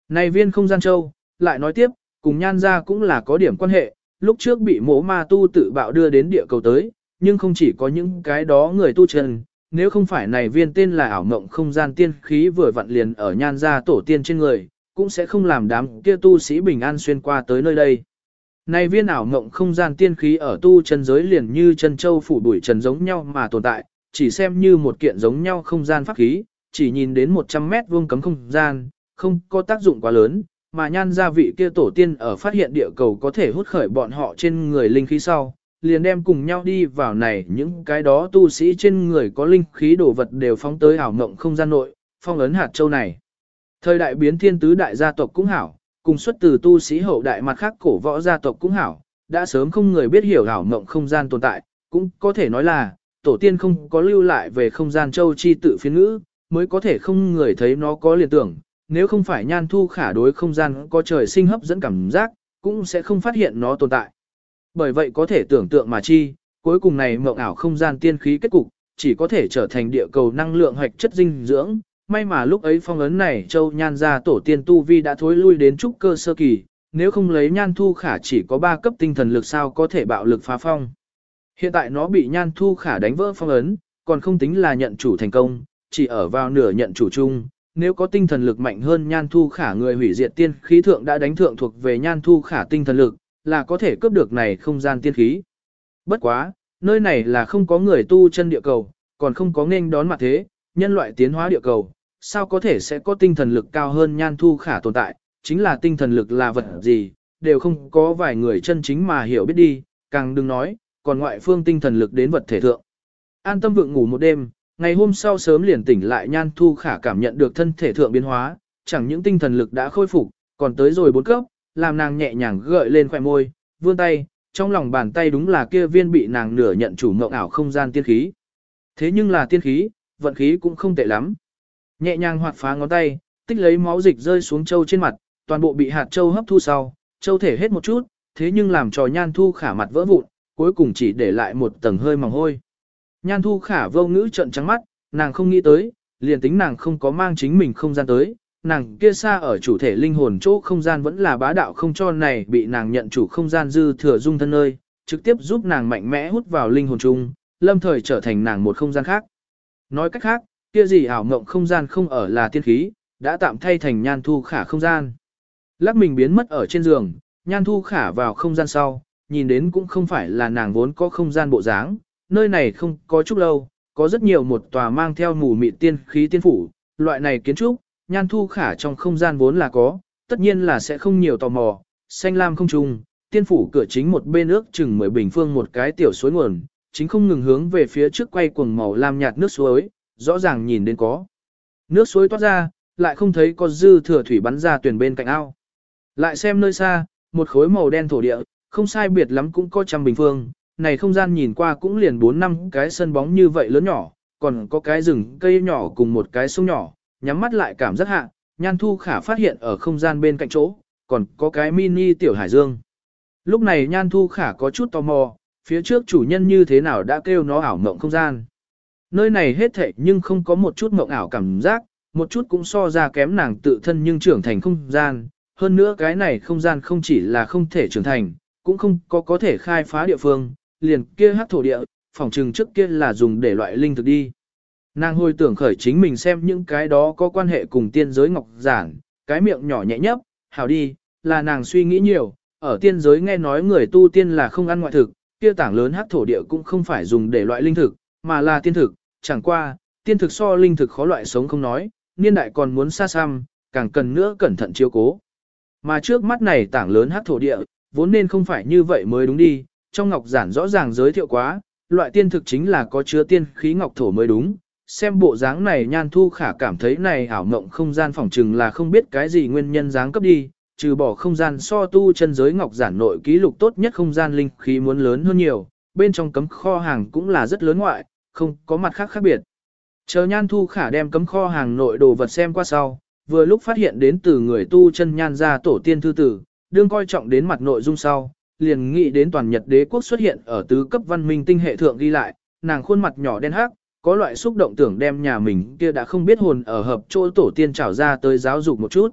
Này viên không gian châu, lại nói tiếp, cùng nhan ra cũng là có điểm quan hệ, lúc trước bị mỗ ma tu tự bạo đưa đến địa cầu tới, nhưng không chỉ có những cái đó người tu chân, nếu không phải này viên tên là ảo mộng không gian tiên khí vừa vặn liền ở nhan ra tổ tiên trên người, cũng sẽ không làm đám kia tu sĩ bình an xuyên qua tới nơi đây. Này viên ảo mộng không gian tiên khí ở tu chân giới liền như chân châu phủ đuổi trần giống nhau mà tồn tại, chỉ xem như một kiện giống nhau không gian pháp khí, chỉ nhìn đến 100 mét vuông cấm không gian, không có tác dụng quá lớn, mà nhan gia vị kia tổ tiên ở phát hiện địa cầu có thể hút khởi bọn họ trên người linh khí sau, liền đem cùng nhau đi vào này những cái đó tu sĩ trên người có linh khí đồ vật đều phóng tới ảo mộng không gian nội, phong ấn hạt châu này. Thời đại biến thiên tứ đại gia tộc cũng hảo, cùng xuất từ tu sĩ hậu đại mặt khác cổ võ gia tộc cũng hảo, đã sớm không người biết hiểu ảo mộng không gian tồn tại, cũng có thể nói là, tổ tiên không có lưu lại về không gian châu chi tự phiên ngữ, mới có thể không người thấy nó có liền tưởng, nếu không phải nhan thu khả đối không gian có trời sinh hấp dẫn cảm giác, cũng sẽ không phát hiện nó tồn tại. Bởi vậy có thể tưởng tượng mà chi, cuối cùng này mộng ảo không gian tiên khí kết cục, chỉ có thể trở thành địa cầu năng lượng hoạch chất dinh dưỡng. May mà lúc ấy phong ấn này châu nhan ra tổ tiên tu vi đã thối lui đến trúc cơ sơ kỳ, nếu không lấy nhan thu khả chỉ có 3 cấp tinh thần lực sao có thể bạo lực phá phong. Hiện tại nó bị nhan thu khả đánh vỡ phong ấn, còn không tính là nhận chủ thành công, chỉ ở vào nửa nhận chủ chung. Nếu có tinh thần lực mạnh hơn nhan thu khả người hủy diệt tiên khí thượng đã đánh thượng thuộc về nhan thu khả tinh thần lực, là có thể cướp được này không gian tiên khí. Bất quá, nơi này là không có người tu chân địa cầu, còn không có nghênh đón mặt thế, nhân loại tiến hóa địa cầu, sao có thể sẽ có tinh thần lực cao hơn nhan thu khả tồn tại, chính là tinh thần lực là vật gì, đều không có vài người chân chính mà hiểu biết đi, càng đừng nói, còn ngoại phương tinh thần lực đến vật thể thượng. An tâm vượng ngủ một đêm, ngày hôm sau sớm liền tỉnh lại nhan thu khả cảm nhận được thân thể thượng biến hóa, chẳng những tinh thần lực đã khôi phục, còn tới rồi bốn cấp, làm nàng nhẹ nhàng gợi lên khỏe môi, vươn tay, trong lòng bàn tay đúng là kia viên bị nàng nửa nhận chủ mộng ảo không gian tiên khí. Thế nhưng là tiên khí, vận khí cũng không tệ lắm. Nhẹ nhàng hoạt phá ngón tay, tích lấy máu dịch rơi xuống châu trên mặt, toàn bộ bị hạt châu hấp thu sau, châu thể hết một chút, thế nhưng làm trò nhan thu khả mặt vỡ vụn, cuối cùng chỉ để lại một tầng hơi mỏng hôi. Nhan thu khả vô ngữ trận trắng mắt, nàng không nghĩ tới, liền tính nàng không có mang chính mình không gian tới, nàng kia xa ở chủ thể linh hồn chỗ không gian vẫn là bá đạo không cho này bị nàng nhận chủ không gian dư thừa dung thân ơi, trực tiếp giúp nàng mạnh mẽ hút vào linh hồn chung, lâm thời trở thành nàng một không gian khác. Nói cách khác, kia gì ảo mộng không gian không ở là tiên khí, đã tạm thay thành nhan thu khả không gian. Lắc mình biến mất ở trên giường, nhan thu khả vào không gian sau, nhìn đến cũng không phải là nàng vốn có không gian bộ dáng, nơi này không có chút lâu, có rất nhiều một tòa mang theo mù mịt tiên khí tiên phủ, loại này kiến trúc, nhan thu khả trong không gian vốn là có, tất nhiên là sẽ không nhiều tò mò, xanh lam không trùng, tiên phủ cửa chính một bên ước chừng mười bình phương một cái tiểu suối nguồn, chính không ngừng hướng về phía trước quay cuồng màu lam nhạt nước suối, rõ ràng nhìn đến có. Nước suối toát ra, lại không thấy có dư thừa thủy bắn ra tuyển bên cạnh ao. Lại xem nơi xa, một khối màu đen thổ địa, không sai biệt lắm cũng có trăm bình phương, này không gian nhìn qua cũng liền 4 năm cái sân bóng như vậy lớn nhỏ, còn có cái rừng cây nhỏ cùng một cái sông nhỏ, nhắm mắt lại cảm giác hạ, nhan thu khả phát hiện ở không gian bên cạnh chỗ, còn có cái mini tiểu hải dương. Lúc này nhan thu khả có chút tò mò, phía trước chủ nhân như thế nào đã kêu nó ảo mộng không gian. Nơi này hết thảy nhưng không có một chút mộng ảo cảm giác, một chút cũng so ra kém nàng tự thân nhưng trưởng thành không gian. Hơn nữa cái này không gian không chỉ là không thể trưởng thành, cũng không có có thể khai phá địa phương, liền kia hát thổ địa, phòng trừng trước kia là dùng để loại linh thực đi. Nàng hồi tưởng khởi chính mình xem những cái đó có quan hệ cùng tiên giới ngọc giản, cái miệng nhỏ nhẹ nhấp, hảo đi, là nàng suy nghĩ nhiều, ở tiên giới nghe nói người tu tiên là không ăn ngoại thực, kia tảng lớn hát thổ địa cũng không phải dùng để loại linh thực, mà là tiên thực, chẳng qua, tiên thực so linh thực khó loại sống không nói, niên đại còn muốn xa xăm, càng cần nữa cẩn thận chiếu cố. Mà trước mắt này tảng lớn hát thổ địa, vốn nên không phải như vậy mới đúng đi, trong ngọc giản rõ ràng giới thiệu quá, loại tiên thực chính là có chứa tiên khí ngọc thổ mới đúng. Xem bộ dáng này nhan thu khả cảm thấy này ảo mộng không gian phòng trừng là không biết cái gì nguyên nhân dáng cấp đi, trừ bỏ không gian so tu chân giới ngọc giản nội ký lục tốt nhất không gian linh khí muốn lớn hơn nhiều, bên trong cấm kho hàng cũng là rất lớn ngoại, không có mặt khác khác biệt. Chờ nhan thu khả đem cấm kho hàng nội đồ vật xem qua sau, vừa lúc phát hiện đến từ người tu chân nhan ra tổ tiên thư tử, đương coi trọng đến mặt nội dung sau, liền nghĩ đến toàn Nhật đế quốc xuất hiện ở tứ cấp văn minh tinh hệ thượng ghi lại, nàng khuôn mặt nhỏ đen hắc, có loại xúc động tưởng đem nhà mình kia đã không biết hồn ở hợp chỗ tổ tiên trảo ra tới giáo dục một chút.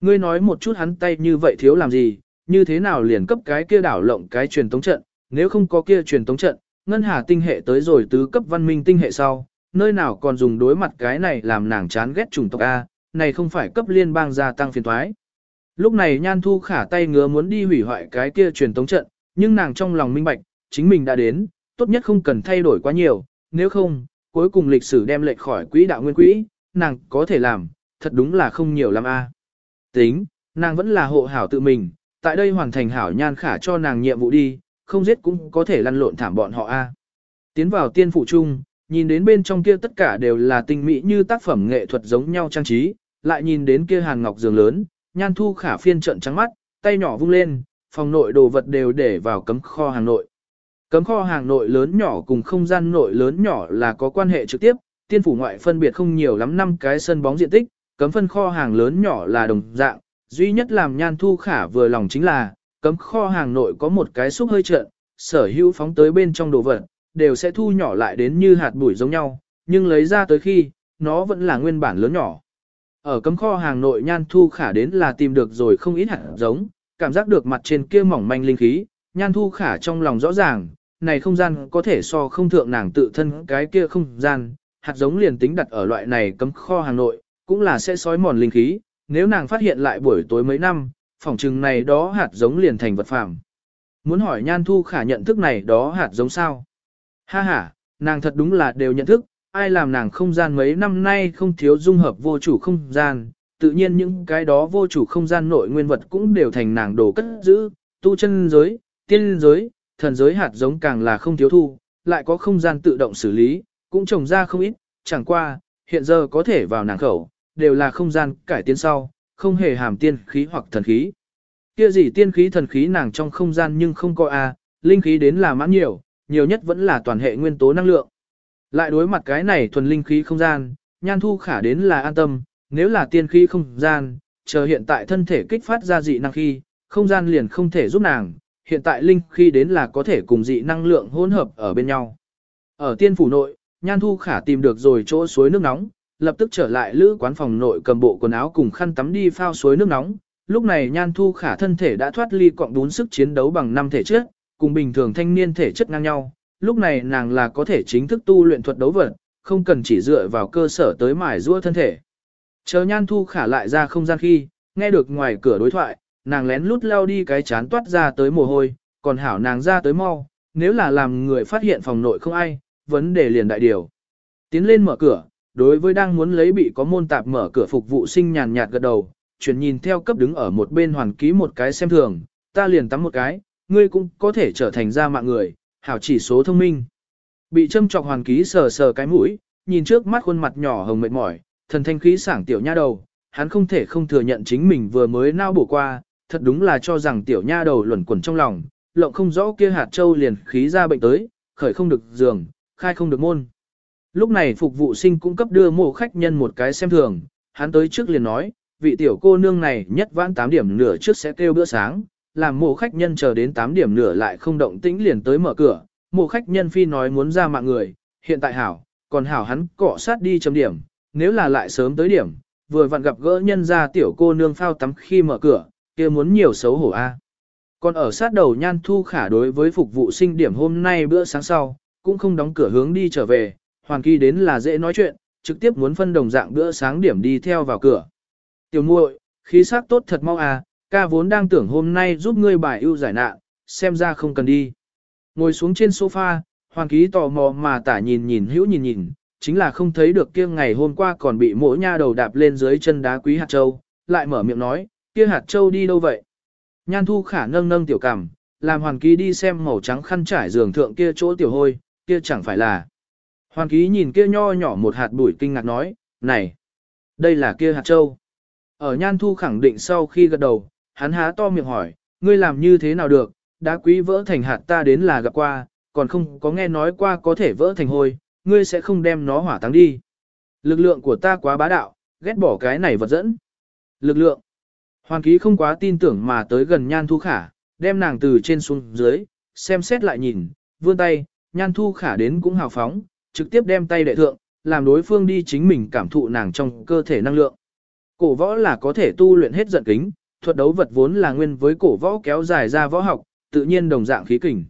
Ngươi nói một chút hắn tay như vậy thiếu làm gì, như thế nào liền cấp cái kia đảo lộng cái truyền tống trận, nếu không có kia truyền tống trận, ngân hà tinh hệ tới rồi tứ cấp văn minh tinh hệ sau, nơi nào còn dùng đối mặt cái này làm nàng chán ghét chủng tộc A, này không phải cấp liên bang gia tăng phiền thoái. Lúc này Nhan Thu khả tay ngứa muốn đi hủy hoại cái kia truyền tống trận, nhưng nàng trong lòng minh bạch, chính mình đã đến, tốt nhất không cần thay đổi quá nhiều, nếu không, cuối cùng lịch sử đem lệch khỏi quỹ đạo nguyên quỹ, nàng có thể làm, thật đúng là không nhiều lắm a. Tính, nàng vẫn là hộ hảo tự mình, tại đây hoàn thành hảo nhan khả cho nàng nhiệm vụ đi, không giết cũng có thể lăn lộn thảm bọn họ a. Tiến vào tiên phủ chung, nhìn đến bên trong kia tất cả đều là tinh mỹ như tác phẩm nghệ thuật giống nhau trang trí, lại nhìn đến kia hàn ngọc giường lớn, nhan thu khả phiên trận trắng mắt, tay nhỏ vung lên, phòng nội đồ vật đều để vào cấm kho hàng nội. Cấm kho hàng nội lớn nhỏ cùng không gian nội lớn nhỏ là có quan hệ trực tiếp, tiên phủ ngoại phân biệt không nhiều lắm năm cái sân bóng diện tích, cấm phân kho hàng lớn nhỏ là đồng dạng, duy nhất làm nhan thu khả vừa lòng chính là, cấm kho hàng nội có một cái xúc hơi trận, sở hữu phóng tới bên trong đồ vật, đều sẽ thu nhỏ lại đến như hạt bụi giống nhau, nhưng lấy ra tới khi, nó vẫn là nguyên bản lớn nhỏ. Ở cấm kho hàng nội nhan thu khả đến là tìm được rồi không ít hạt giống, cảm giác được mặt trên kia mỏng manh linh khí, nhan thu khả trong lòng rõ ràng, này không gian có thể so không thượng nàng tự thân cái kia không gian, hạt giống liền tính đặt ở loại này cấm kho hàng nội, cũng là sẽ sói mòn linh khí, nếu nàng phát hiện lại buổi tối mấy năm, phỏng chừng này đó hạt giống liền thành vật phạm. Muốn hỏi nhan thu khả nhận thức này đó hạt giống sao? Ha ha, nàng thật đúng là đều nhận thức, ai làm nàng không gian mấy năm nay không thiếu dung hợp vô chủ không gian, tự nhiên những cái đó vô chủ không gian nội nguyên vật cũng đều thành nàng đồ cất giữ, tu chân giới, tiên giới, thần giới hạt giống càng là không thiếu thu, lại có không gian tự động xử lý, cũng trồng ra không ít, chẳng qua, hiện giờ có thể vào nàng khẩu, đều là không gian cải tiến sau, không hề hàm tiên khí hoặc thần khí. Kia gì tiên khí thần khí nàng trong không gian nhưng không có a, linh khí đến là mãn nhiều, nhiều nhất vẫn là toàn hệ nguyên tố năng lượng. Lại đối mặt cái này thuần linh khí không gian, nhan thu khả đến là an tâm, nếu là tiên khí không gian, chờ hiện tại thân thể kích phát ra dị năng khi, không gian liền không thể giúp nàng, hiện tại linh khí đến là có thể cùng dị năng lượng hỗn hợp ở bên nhau. Ở tiên phủ nội, nhan thu khả tìm được rồi chỗ suối nước nóng, lập tức trở lại lữ quán phòng nội cầm bộ quần áo cùng khăn tắm đi phao suối nước nóng. Lúc này nhan thu khả thân thể đã thoát ly cọng đún sức chiến đấu bằng năm thể chất, cùng bình thường thanh niên thể chất ngang nhau, lúc này nàng là có thể chính thức tu luyện thuật đấu vật, không cần chỉ dựa vào cơ sở tới mải giũa thân thể. Chờ nhan thu khả lại ra không gian khi, nghe được ngoài cửa đối thoại, nàng lén lút leo đi cái chán toát ra tới mồ hôi, còn hảo nàng ra tới mau, nếu là làm người phát hiện phòng nội không ai, vấn đề liền đại điều. Tiến lên mở cửa, đối với đang muốn lấy bị có môn tạp mở cửa phục vụ sinh nhàn nhạt gật đầu, chuyển nhìn theo cấp đứng ở một bên hoàn ký một cái xem thường, ta liền tắm một cái, ngươi cũng có thể trở thành ra mạng người, hảo chỉ số thông minh. Bị châm trọc hoàn ký sờ sờ cái mũi, nhìn trước mắt khuôn mặt nhỏ hồng mệt mỏi, thần thanh khí sảng tiểu nha đầu, hắn không thể không thừa nhận chính mình vừa mới nao bổ qua, thật đúng là cho rằng tiểu nha đầu luẩn quẩn trong lòng, lộng không rõ kia hạt châu liền khí ra bệnh tới, khởi không được giường, khai không được môn. Lúc này phục vụ sinh cũng cấp đưa mộ khách nhân một cái xem thường, hắn tới trước liền nói, vị tiểu cô nương này nhất vãn 8 điểm nửa trước sẽ kêu bữa sáng, làm mộ khách nhân chờ đến 8 điểm nửa lại không động tĩnh liền tới mở cửa, mộ khách nhân phi nói muốn ra mạng người, hiện tại hảo, còn hảo hắn cọ sát đi chấm điểm, nếu là lại sớm tới điểm, vừa vặn gặp gỡ nhân ra tiểu cô nương phao tắm khi mở cửa, kia muốn nhiều xấu hổ a. Còn ở sát đầu nhan thu khả đối với phục vụ sinh điểm hôm nay bữa sáng sau, cũng không đóng cửa hướng đi trở về, hoàng kỳ đến là dễ nói chuyện, trực tiếp muốn phân đồng dạng bữa sáng điểm đi theo vào cửa. Tiểu muội, khí sắc tốt thật mau à, ca vốn đang tưởng hôm nay giúp ngươi bài ưu giải nạn, xem ra không cần đi. Ngồi xuống trên sofa, Hoàng ký tò mò mà tả nhìn nhìn hữu nhìn nhìn, chính là không thấy được kia ngày hôm qua còn bị mỗi nha đầu đạp lên dưới chân đá quý hạt châu, lại mở miệng nói, kia hạt châu đi đâu vậy? Nhan thu khả nâng nâng tiểu cảm, làm hoàn ký đi xem màu trắng khăn trải giường thượng kia chỗ tiểu hôi, kia chẳng phải là. Hoàn ký nhìn kia nho nhỏ một hạt bụi kinh ngạc nói, này, đây là kia hạt châu. Ở nhan thu khẳng định sau khi gật đầu, hắn há to miệng hỏi, ngươi làm như thế nào được, đá quý vỡ thành hạt ta đến là gặp qua, còn không có nghe nói qua có thể vỡ thành hôi, ngươi sẽ không đem nó hỏa táng đi. Lực lượng của ta quá bá đạo, ghét bỏ cái này vật dẫn. Lực lượng. Hoàng ký không quá tin tưởng mà tới gần nhan thu khả, đem nàng từ trên xuống dưới, xem xét lại nhìn, vươn tay, nhan thu khả đến cũng hào phóng, trực tiếp đem tay đệ thượng, làm đối phương đi chính mình cảm thụ nàng trong cơ thể năng lượng. Cổ võ là có thể tu luyện hết giận kính, thuật đấu vật vốn là nguyên với cổ võ kéo dài ra võ học, tự nhiên đồng dạng khí kình.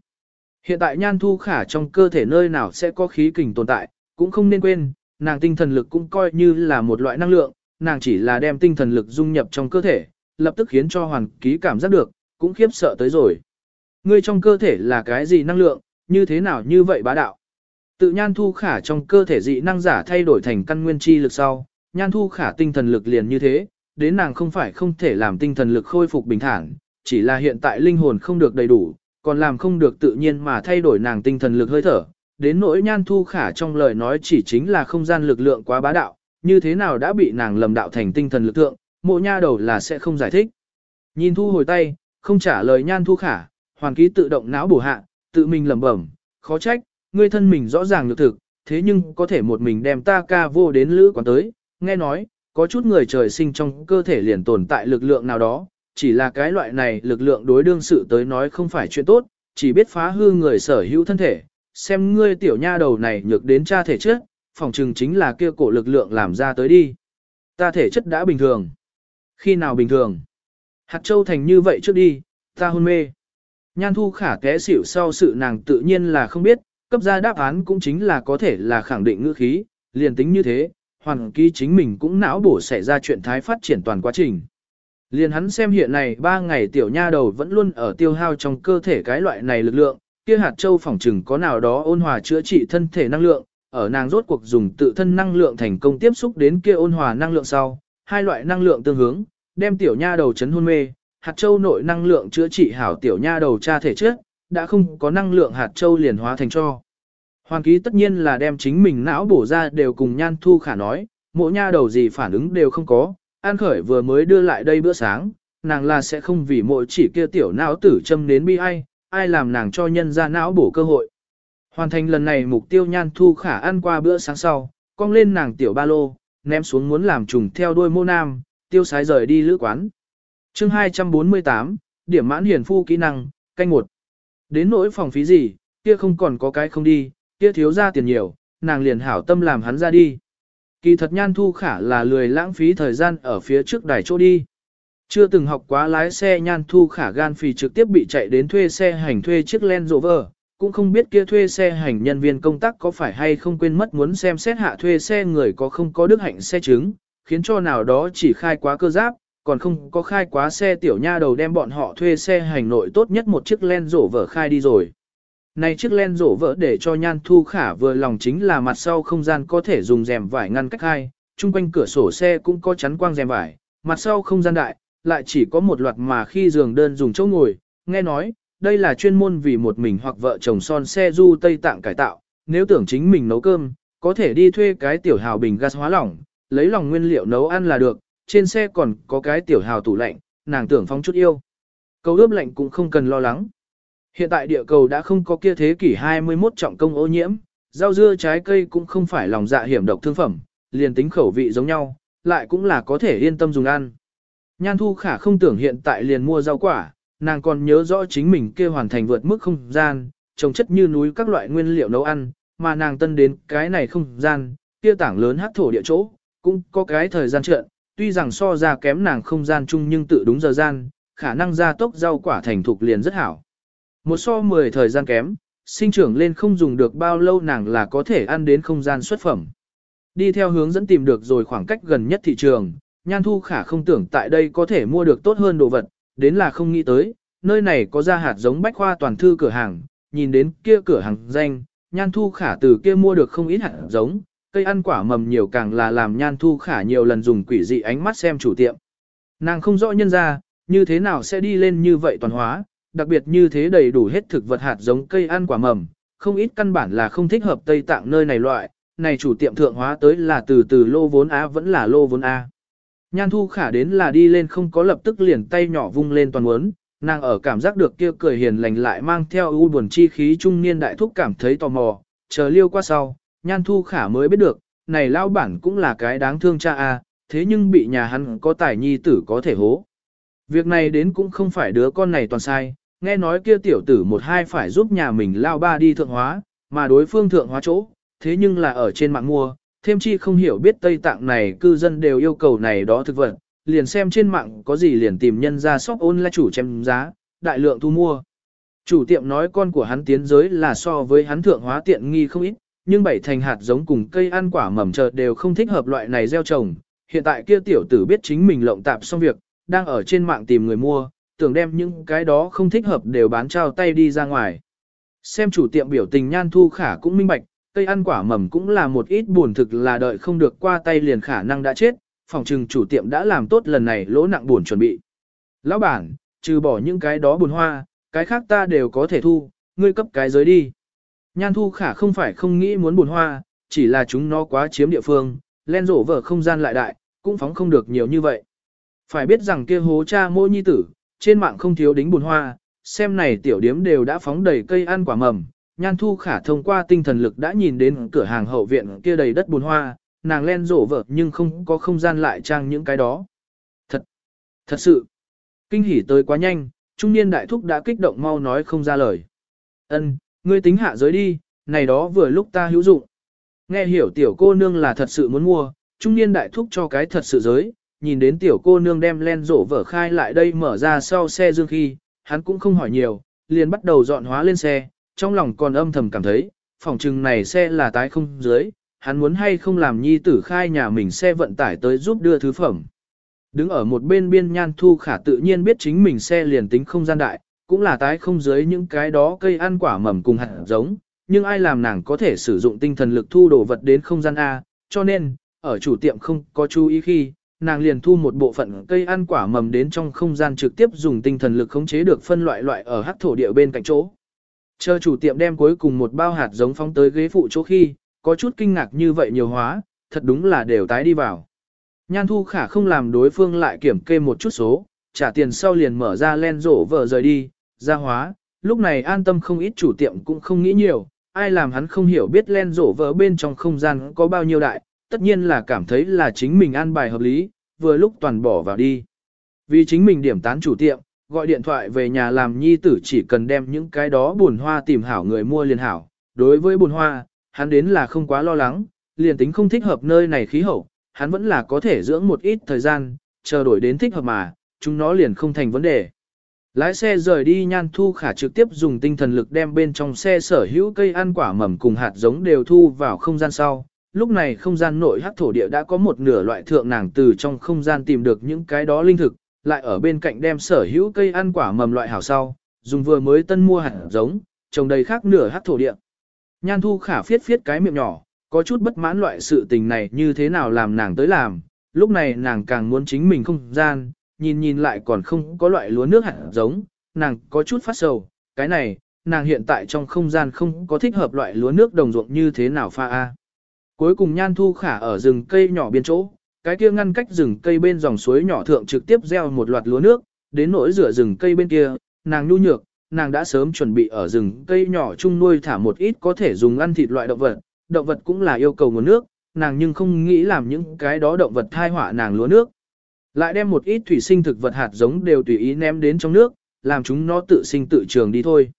Hiện tại nhan thu khả trong cơ thể nơi nào sẽ có khí kình tồn tại, cũng không nên quên, nàng tinh thần lực cũng coi như là một loại năng lượng, nàng chỉ là đem tinh thần lực dung nhập trong cơ thể, lập tức khiến cho hoàn ký cảm giác được, cũng khiếp sợ tới rồi. Ngươi trong cơ thể là cái gì năng lượng, như thế nào như vậy bá đạo? Tự nhan thu khả trong cơ thể dị năng giả thay đổi thành căn nguyên chi lực sau, nhan thu khả tinh thần lực liền như thế, đến nàng không phải không thể làm tinh thần lực khôi phục bình thản, chỉ là hiện tại linh hồn không được đầy đủ, còn làm không được tự nhiên mà thay đổi nàng tinh thần lực hơi thở. Đến nỗi nhan thu khả trong lời nói chỉ chính là không gian lực lượng quá bá đạo, như thế nào đã bị nàng lầm đạo thành tinh thần lực thượng, mộ nha đầu là sẽ không giải thích. Nhìn thu hồi tay, không trả lời nhan thu khả, hoàn ký tự động não bổ hạ, tự mình lẩm bẩm, khó trách, ngươi thân mình rõ ràng được thực, thế nhưng có thể một mình đem ta ca vô đến lữ quán tới, nghe nói, có chút người trời sinh trong cơ thể liền tồn tại lực lượng nào đó, chỉ là cái loại này lực lượng đối đương sự tới nói không phải chuyện tốt, chỉ biết phá hư người sở hữu thân thể, xem ngươi tiểu nha đầu này nhược đến cha thể chất, phòng trừng chính là kia cổ lực lượng làm ra tới đi. Ta thể chất đã bình thường. Khi nào bình thường? Hạt châu thành như vậy trước đi, ta hôn mê. Nhan thu khả té xỉu sau sự nàng tự nhiên là không biết, cấp ra đáp án cũng chính là có thể là khẳng định ngữ khí, liền tính như thế, hoàn ký chính mình cũng não bổ xảy ra chuyện thái phát triển toàn quá trình. Liền hắn xem hiện này ba ngày tiểu nha đầu vẫn luôn ở tiêu hao trong cơ thể cái loại này lực lượng, kia hạt châu phỏng trừng có nào đó ôn hòa chữa trị thân thể năng lượng, ở nàng rốt cuộc dùng tự thân năng lượng thành công tiếp xúc đến kia ôn hòa năng lượng sau, hai loại năng lượng tương hướng, đem tiểu nha đầu chấn hôn mê, hạt châu nội năng lượng chữa trị hảo tiểu nha đầu cha thể trước, đã không có năng lượng hạt châu liền hóa thành cho. Hoàng ký tất nhiên là đem chính mình não bổ ra đều cùng nhan thu khả nói, mỗi nha đầu gì phản ứng đều không có, An Khởi vừa mới đưa lại đây bữa sáng, nàng là sẽ không vì mỗi chỉ kia tiểu não tử châm đến bi ai, ai làm nàng cho nhân ra não bổ cơ hội. Hoàn thành lần này mục tiêu nhan thu khả ăn qua bữa sáng sau, cong lên nàng tiểu ba lô, ném xuống muốn làm trùng theo đuôi mô nam, tiêu sái rời đi lữ quán. chương 248, điểm mãn hiển phu kỹ năng, canh một. Đến nỗi phòng phí gì, kia không còn có cái không đi, kia thiếu ra tiền nhiều, nàng liền hảo tâm làm hắn ra đi. Kỳ thật nhan thu khả là lười lãng phí thời gian ở phía trước đài chỗ đi. Chưa từng học quá lái xe nhan thu khả gan phì trực tiếp bị chạy đến thuê xe hành thuê chiếc Land Rover, cũng không biết kia thuê xe hành nhân viên công tác có phải hay không quên mất muốn xem xét hạ thuê xe người có không có đức hạnh xe chứng, khiến cho nào đó chỉ khai quá cơ giáp, còn không có khai quá xe tiểu nha đầu đem bọn họ thuê xe hành nội tốt nhất một chiếc Land Rover khai đi rồi. Này chiếc len rổ vỡ để cho nhan thu khả vừa lòng chính là mặt sau không gian có thể dùng rèm vải ngăn cách hai, chung quanh cửa sổ xe cũng có chắn quang rèm vải, mặt sau không gian đại, lại chỉ có một loạt mà khi giường đơn dùng chỗ ngồi, nghe nói, đây là chuyên môn vì một mình hoặc vợ chồng son xe du Tây Tạng cải tạo, nếu tưởng chính mình nấu cơm, có thể đi thuê cái tiểu hào bình gas hóa lỏng, lấy lòng nguyên liệu nấu ăn là được, trên xe còn có cái tiểu hào tủ lạnh, nàng tưởng phóng chút yêu. Cầu ướp lạnh cũng không cần lo lắng. Hiện tại địa cầu đã không có kia thế kỷ 21 trọng công ô nhiễm, rau dưa trái cây cũng không phải lòng dạ hiểm độc thương phẩm, liền tính khẩu vị giống nhau, lại cũng là có thể yên tâm dùng ăn. Nhan thu khả không tưởng hiện tại liền mua rau quả, nàng còn nhớ rõ chính mình kia hoàn thành vượt mức không gian, trồng chất như núi các loại nguyên liệu nấu ăn, mà nàng tân đến cái này không gian, kia tảng lớn hát thổ địa chỗ, cũng có cái thời gian trợn, tuy rằng so ra kém nàng không gian chung nhưng tự đúng giờ gian, khả năng gia tốc rau quả thành thục liền rất hảo. Một so 10 thời gian kém, sinh trưởng lên không dùng được bao lâu nàng là có thể ăn đến không gian xuất phẩm. Đi theo hướng dẫn tìm được rồi khoảng cách gần nhất thị trường, Nhan Thu Khả không tưởng tại đây có thể mua được tốt hơn đồ vật, đến là không nghĩ tới, nơi này có ra hạt giống bách khoa toàn thư cửa hàng, nhìn đến kia cửa hàng danh, Nhan Thu Khả từ kia mua được không ít hạt giống, cây ăn quả mầm nhiều càng là làm Nhan Thu Khả nhiều lần dùng quỷ dị ánh mắt xem chủ tiệm. Nàng không rõ nhân ra, như thế nào sẽ đi lên như vậy toàn hóa, đặc biệt như thế đầy đủ hết thực vật hạt giống cây ăn quả mầm, không ít căn bản là không thích hợp Tây Tạng nơi này loại, này chủ tiệm thượng hóa tới là từ từ lô vốn A vẫn là lô vốn A. Nhan thu khả đến là đi lên không có lập tức liền tay nhỏ vung lên toàn muốn, nàng ở cảm giác được kia cười hiền lành lại mang theo ưu buồn chi khí trung niên đại thúc cảm thấy tò mò, chờ liêu qua sau, nhan thu khả mới biết được, này lao bản cũng là cái đáng thương cha a, thế nhưng bị nhà hắn có tài nhi tử có thể hố. Việc này đến cũng không phải đứa con này toàn sai, nghe nói kia tiểu tử một hai phải giúp nhà mình lao ba đi thượng hóa, mà đối phương thượng hóa chỗ, thế nhưng là ở trên mạng mua, thêm chi không hiểu biết Tây Tạng này cư dân đều yêu cầu này đó thực vật, liền xem trên mạng có gì liền tìm nhân ra shop ôn là chủ chém giá, đại lượng thu mua. Chủ tiệm nói con của hắn tiến giới là so với hắn thượng hóa tiện nghi không ít, nhưng bảy thành hạt giống cùng cây ăn quả mầm chợ đều không thích hợp loại này gieo trồng. Hiện tại kia tiểu tử biết chính mình lộng tạp xong việc, đang ở trên mạng tìm người mua, tưởng đem những cái đó không thích hợp đều bán trao tay đi ra ngoài. Xem chủ tiệm biểu tình nhan thu khả cũng minh bạch, cây ăn quả mầm cũng là một ít buồn thực là đợi không được qua tay liền khả năng đã chết, phòng trừng chủ tiệm đã làm tốt lần này lỗ nặng buồn chuẩn bị. Lão bản, trừ bỏ những cái đó buồn hoa, cái khác ta đều có thể thu, ngươi cấp cái giới đi. Nhan thu khả không phải không nghĩ muốn buồn hoa, chỉ là chúng nó quá chiếm địa phương, len rổ vở không gian lại đại, cũng phóng không được nhiều như vậy. Phải biết rằng kia hố cha mô nhi tử, trên mạng không thiếu đính buồn hoa, xem này tiểu điếm đều đã phóng đầy cây ăn quả mầm, Nhan Thu Khả thông qua tinh thần lực đã nhìn đến cửa hàng hậu viện kia đầy đất buồn hoa, nàng len rổ vợ nhưng không có không gian lại trang những cái đó. Thật, thật sự, kinh hỉ tới quá nhanh, trung niên đại thúc đã kích động mau nói không ra lời. Ân, ngươi tính hạ giới đi, này đó vừa lúc ta hữu dụng. Nghe hiểu tiểu cô nương là thật sự muốn mua, trung niên đại thúc cho cái thật sự giới, nhìn đến tiểu cô nương đem len rổ vở khai lại đây mở ra sau xe dương khi, hắn cũng không hỏi nhiều, liền bắt đầu dọn hóa lên xe, trong lòng còn âm thầm cảm thấy, phòng trừng này xe là tái không dưới, hắn muốn hay không làm nhi tử khai nhà mình xe vận tải tới giúp đưa thứ phẩm. Đứng ở một bên biên nhan thu khả tự nhiên biết chính mình xe liền tính không gian đại, cũng là tái không dưới những cái đó cây ăn quả mầm cùng hạt giống, nhưng ai làm nàng có thể sử dụng tinh thần lực thu đồ vật đến không gian A, cho nên, ở chủ tiệm không có chú ý khi, nàng liền thu một bộ phận cây ăn quả mầm đến trong không gian trực tiếp dùng tinh thần lực khống chế được phân loại loại ở hắc thổ địa bên cạnh chỗ. Chờ chủ tiệm đem cuối cùng một bao hạt giống phóng tới ghế phụ chỗ khi, có chút kinh ngạc như vậy nhiều hóa, thật đúng là đều tái đi vào. Nhan thu khả không làm đối phương lại kiểm kê một chút số, trả tiền sau liền mở ra len rổ vợ rời đi, ra hóa, lúc này an tâm không ít chủ tiệm cũng không nghĩ nhiều, ai làm hắn không hiểu biết len rổ vợ bên trong không gian có bao nhiêu đại, tất nhiên là cảm thấy là chính mình an bài hợp lý, vừa lúc toàn bỏ vào đi. Vì chính mình điểm tán chủ tiệm, gọi điện thoại về nhà làm nhi tử chỉ cần đem những cái đó buồn hoa tìm hảo người mua liền hảo. Đối với buồn hoa, hắn đến là không quá lo lắng, liền tính không thích hợp nơi này khí hậu, hắn vẫn là có thể dưỡng một ít thời gian, chờ đổi đến thích hợp mà, chúng nó liền không thành vấn đề. Lái xe rời đi nhan thu khả trực tiếp dùng tinh thần lực đem bên trong xe sở hữu cây ăn quả mầm cùng hạt giống đều thu vào không gian sau. Lúc này không gian nội hắc thổ địa đã có một nửa loại thượng nàng từ trong không gian tìm được những cái đó linh thực, lại ở bên cạnh đem sở hữu cây ăn quả mầm loại hảo sau, dùng vừa mới tân mua hạt giống, trồng đầy khác nửa hắc thổ địa. Nhan thu khả phiết phiết cái miệng nhỏ, có chút bất mãn loại sự tình này như thế nào làm nàng tới làm, lúc này nàng càng muốn chính mình không gian, nhìn nhìn lại còn không có loại lúa nước hạt giống, nàng có chút phát sầu, cái này, nàng hiện tại trong không gian không có thích hợp loại lúa nước đồng ruộng như thế nào pha a. Cuối cùng nhan thu khả ở rừng cây nhỏ biên chỗ, cái kia ngăn cách rừng cây bên dòng suối nhỏ thượng trực tiếp gieo một loạt lúa nước, đến nỗi rửa rừng cây bên kia, nàng nhu nhược, nàng đã sớm chuẩn bị ở rừng cây nhỏ chung nuôi thả một ít có thể dùng ăn thịt loại động vật, động vật cũng là yêu cầu nguồn nước, nàng nhưng không nghĩ làm những cái đó động vật thai họa nàng lúa nước. Lại đem một ít thủy sinh thực vật hạt giống đều tùy ý ném đến trong nước, làm chúng nó tự sinh tự trường đi thôi.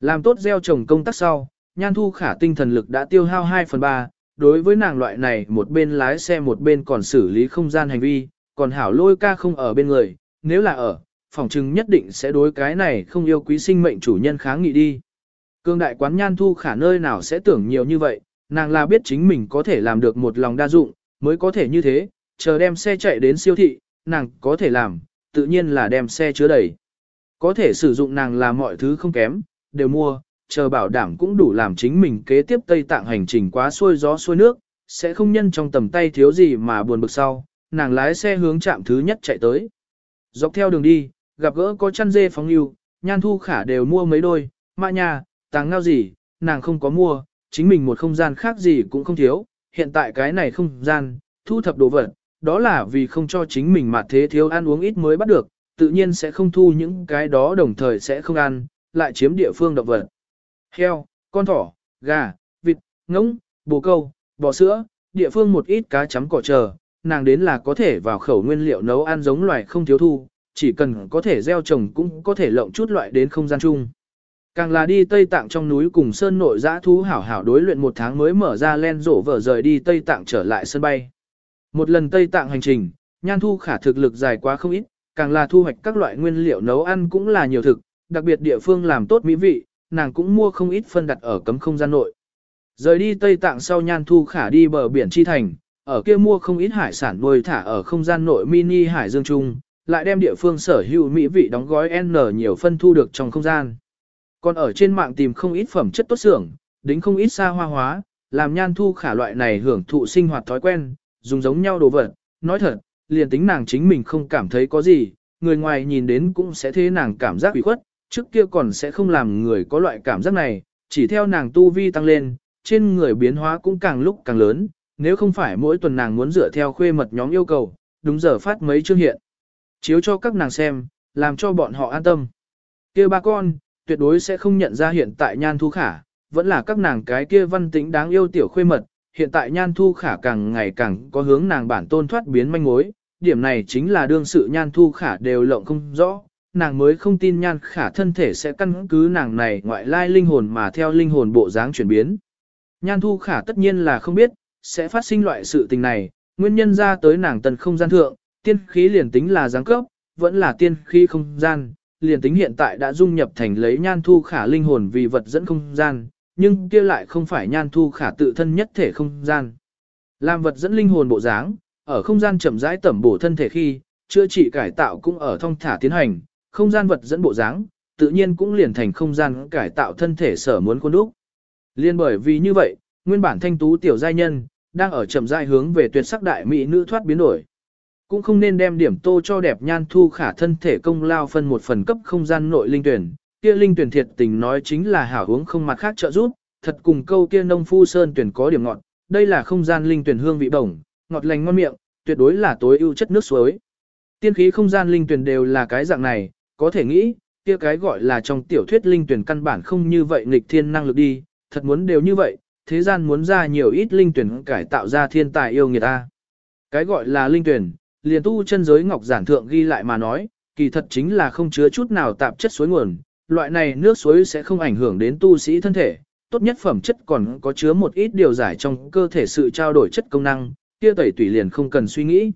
Làm tốt gieo trồng công tác sau, Nhan Thu Khả tinh thần lực đã tiêu hao 2 phần 3, đối với nàng loại này một bên lái xe một bên còn xử lý không gian hành vi, còn hảo lôi ca không ở bên người, nếu là ở, phòng trừng nhất định sẽ đối cái này không yêu quý sinh mệnh chủ nhân kháng nghị đi. Cương đại quán Nhan Thu Khả nơi nào sẽ tưởng nhiều như vậy, nàng là biết chính mình có thể làm được một lòng đa dụng, mới có thể như thế, chờ đem xe chạy đến siêu thị, nàng có thể làm, tự nhiên là đem xe chứa đầy. Có thể sử dụng nàng là mọi thứ không kém, đều mua, chờ bảo đảm cũng đủ làm chính mình kế tiếp Tây Tạng hành trình quá xuôi gió xuôi nước, sẽ không nhân trong tầm tay thiếu gì mà buồn bực sau, nàng lái xe hướng trạm thứ nhất chạy tới. Dọc theo đường đi, gặp gỡ có chăn dê phóng yêu, nhan thu khả đều mua mấy đôi, mạ nhà, tàng ngao gì, nàng không có mua, chính mình một không gian khác gì cũng không thiếu, hiện tại cái này không gian, thu thập đồ vật, đó là vì không cho chính mình mà thế thiếu ăn uống ít mới bắt được, tự nhiên sẽ không thu những cái đó đồng thời sẽ không ăn, lại chiếm địa phương động vật. Heo, con thỏ, gà, vịt, ngỗng, bồ câu, bò sữa, địa phương một ít cá chấm cỏ chờ, nàng đến là có thể vào khẩu nguyên liệu nấu ăn giống loài không thiếu thu, chỉ cần có thể gieo trồng cũng có thể lộng chút loại đến không gian chung. Càng là đi Tây Tạng trong núi cùng sơn nội giã thú hảo hảo đối luyện một tháng mới mở ra len rổ vở rời đi Tây Tạng trở lại sân bay. Một lần Tây Tạng hành trình, nhan thu khả thực lực dài quá không ít, càng là thu hoạch các loại nguyên liệu nấu ăn cũng là nhiều thực, đặc biệt địa phương làm tốt mỹ vị, nàng cũng mua không ít phân đặt ở cấm không gian nội. Rời đi Tây Tạng sau nhan thu khả đi bờ biển Chi Thành, ở kia mua không ít hải sản nuôi thả ở không gian nội mini hải dương trung, lại đem địa phương sở hữu mỹ vị đóng gói N nhiều phân thu được trong không gian. Còn ở trên mạng tìm không ít phẩm chất tốt xưởng, đính không ít xa hoa hóa, làm nhan thu khả loại này hưởng thụ sinh hoạt thói quen, dùng giống nhau đồ vật. Nói thật, liền tính nàng chính mình không cảm thấy có gì, người ngoài nhìn đến cũng sẽ thế nàng cảm giác bị khuất, trước kia còn sẽ không làm người có loại cảm giác này, chỉ theo nàng tu vi tăng lên, trên người biến hóa cũng càng lúc càng lớn, nếu không phải mỗi tuần nàng muốn dựa theo khuê mật nhóm yêu cầu, đúng giờ phát mấy chương hiện. Chiếu cho các nàng xem, làm cho bọn họ an tâm. kia ba con, tuyệt đối sẽ không nhận ra hiện tại nhan thu khả, vẫn là các nàng cái kia văn tĩnh đáng yêu tiểu khuê mật, hiện tại nhan thu khả càng ngày càng có hướng nàng bản tôn thoát biến manh mối, điểm này chính là đương sự nhan thu khả đều lộng không rõ, nàng mới không tin nhan khả thân thể sẽ căn cứ nàng này ngoại lai linh hồn mà theo linh hồn bộ dáng chuyển biến. Nhan thu khả tất nhiên là không biết, sẽ phát sinh loại sự tình này, nguyên nhân ra tới nàng tần không gian thượng, tiên khí liền tính là giáng cấp, vẫn là tiên khí không gian, liền tính hiện tại đã dung nhập thành lấy nhan thu khả linh hồn vì vật dẫn không gian, nhưng kia lại không phải nhan thu khả tự thân nhất thể không gian. Làm vật dẫn linh hồn bộ dáng, ở không gian chậm rãi tẩm bổ thân thể khi, chữa trị cải tạo cũng ở thông thả tiến hành, không gian vật dẫn bộ dáng, tự nhiên cũng liền thành không gian cải tạo thân thể sở muốn khuôn đúc. Liên bởi vì như vậy, nguyên bản thanh tú tiểu giai nhân, đang ở chậm rãi hướng về tuyệt sắc đại mỹ nữ thoát biến đổi. Cũng không nên đem điểm tô cho đẹp nhan thu khả thân thể công lao phân một phần cấp không gian nội linh tuyển, kia linh tuyển thiệt tình nói chính là hảo hướng không mặt khác trợ giúp, thật cùng câu kia nông phu sơn tuyển có điểm ngọt, đây là không gian linh tuyển hương vị bổng, ngọt lành ngon miệng, tuyệt đối là tối ưu chất nước suối. Tiên khí không gian linh tuyển đều là cái dạng này, có thể nghĩ, kia cái gọi là trong tiểu thuyết linh tuyển căn bản không như vậy nghịch thiên năng lực đi, thật muốn đều như vậy, thế gian muốn ra nhiều ít linh tuyển cải tạo ra thiên tài yêu người ta. Cái gọi là linh tuyển, liền tu chân giới ngọc giản thượng ghi lại mà nói, kỳ thật chính là không chứa chút nào tạp chất suối nguồn, loại này nước suối sẽ không ảnh hưởng đến tu sĩ thân thể, tốt nhất phẩm chất còn có chứa một ít điều giải trong cơ thể sự trao đổi chất công năng, kia tẩy tùy liền không cần suy nghĩ.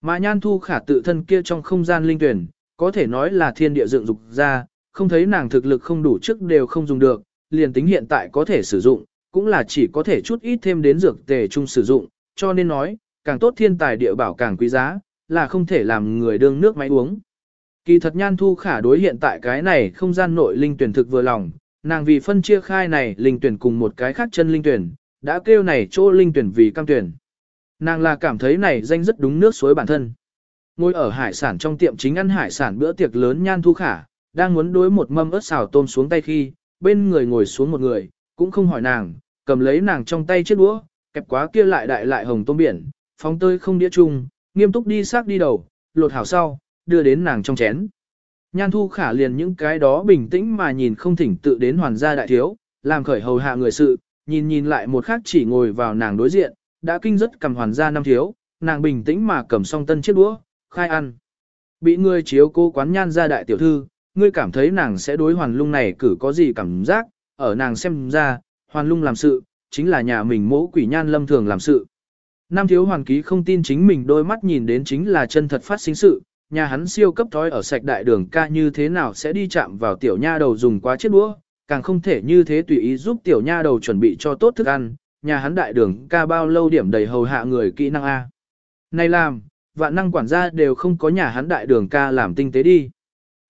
Mà nhan thu khả tự thân kia trong không gian linh tuyển, có thể nói là thiên địa dựng dục ra, không thấy nàng thực lực không đủ trước đều không dùng được, liền tính hiện tại có thể sử dụng, cũng là chỉ có thể chút ít thêm đến dược tề chung sử dụng, cho nên nói, càng tốt thiên tài địa bảo càng quý giá, là không thể làm người đương nước máy uống. Kỳ thật nhan thu khả đối hiện tại cái này không gian nội linh tuyển thực vừa lòng, nàng vì phân chia khai này linh tuyển cùng một cái khác chân linh tuyển, đã kêu này chỗ linh tuyển vì cam tuyển. Nàng là cảm thấy này danh rất đúng nước suối bản thân. Ngồi ở hải sản trong tiệm chính ăn hải sản bữa tiệc lớn nhan thu khả, đang muốn đối một mâm ớt xào tôm xuống tay khi, bên người ngồi xuống một người, cũng không hỏi nàng, cầm lấy nàng trong tay chiếc đũa, kẹp quá kia lại đại lại hồng tôm biển, phóng tơi không đĩa chung, nghiêm túc đi xác đi đầu, lột hảo sau, đưa đến nàng trong chén. Nhan thu khả liền những cái đó bình tĩnh mà nhìn không thỉnh tự đến hoàn gia đại thiếu, làm khởi hầu hạ người sự, nhìn nhìn lại một khác chỉ ngồi vào nàng đối diện, đã kinh rất cầm hoàn gia năm thiếu, nàng bình tĩnh mà cầm song tân chiếc đũa, khai ăn. Bị ngươi chiếu cô quán nhan ra đại tiểu thư, ngươi cảm thấy nàng sẽ đối hoàn lung này cử có gì cảm giác, ở nàng xem ra, hoàn lung làm sự, chính là nhà mình mỗ quỷ nhan lâm thường làm sự. Nam thiếu hoàn ký không tin chính mình đôi mắt nhìn đến chính là chân thật phát sinh sự, nhà hắn siêu cấp thói ở sạch đại đường ca như thế nào sẽ đi chạm vào tiểu nha đầu dùng quá chiếc đũa, càng không thể như thế tùy ý giúp tiểu nha đầu chuẩn bị cho tốt thức ăn, nhà hắn đại đường ca bao lâu điểm đầy hầu hạ người kỹ năng A. Này làm, vạn năng quản gia đều không có nhà hắn đại đường ca làm tinh tế đi.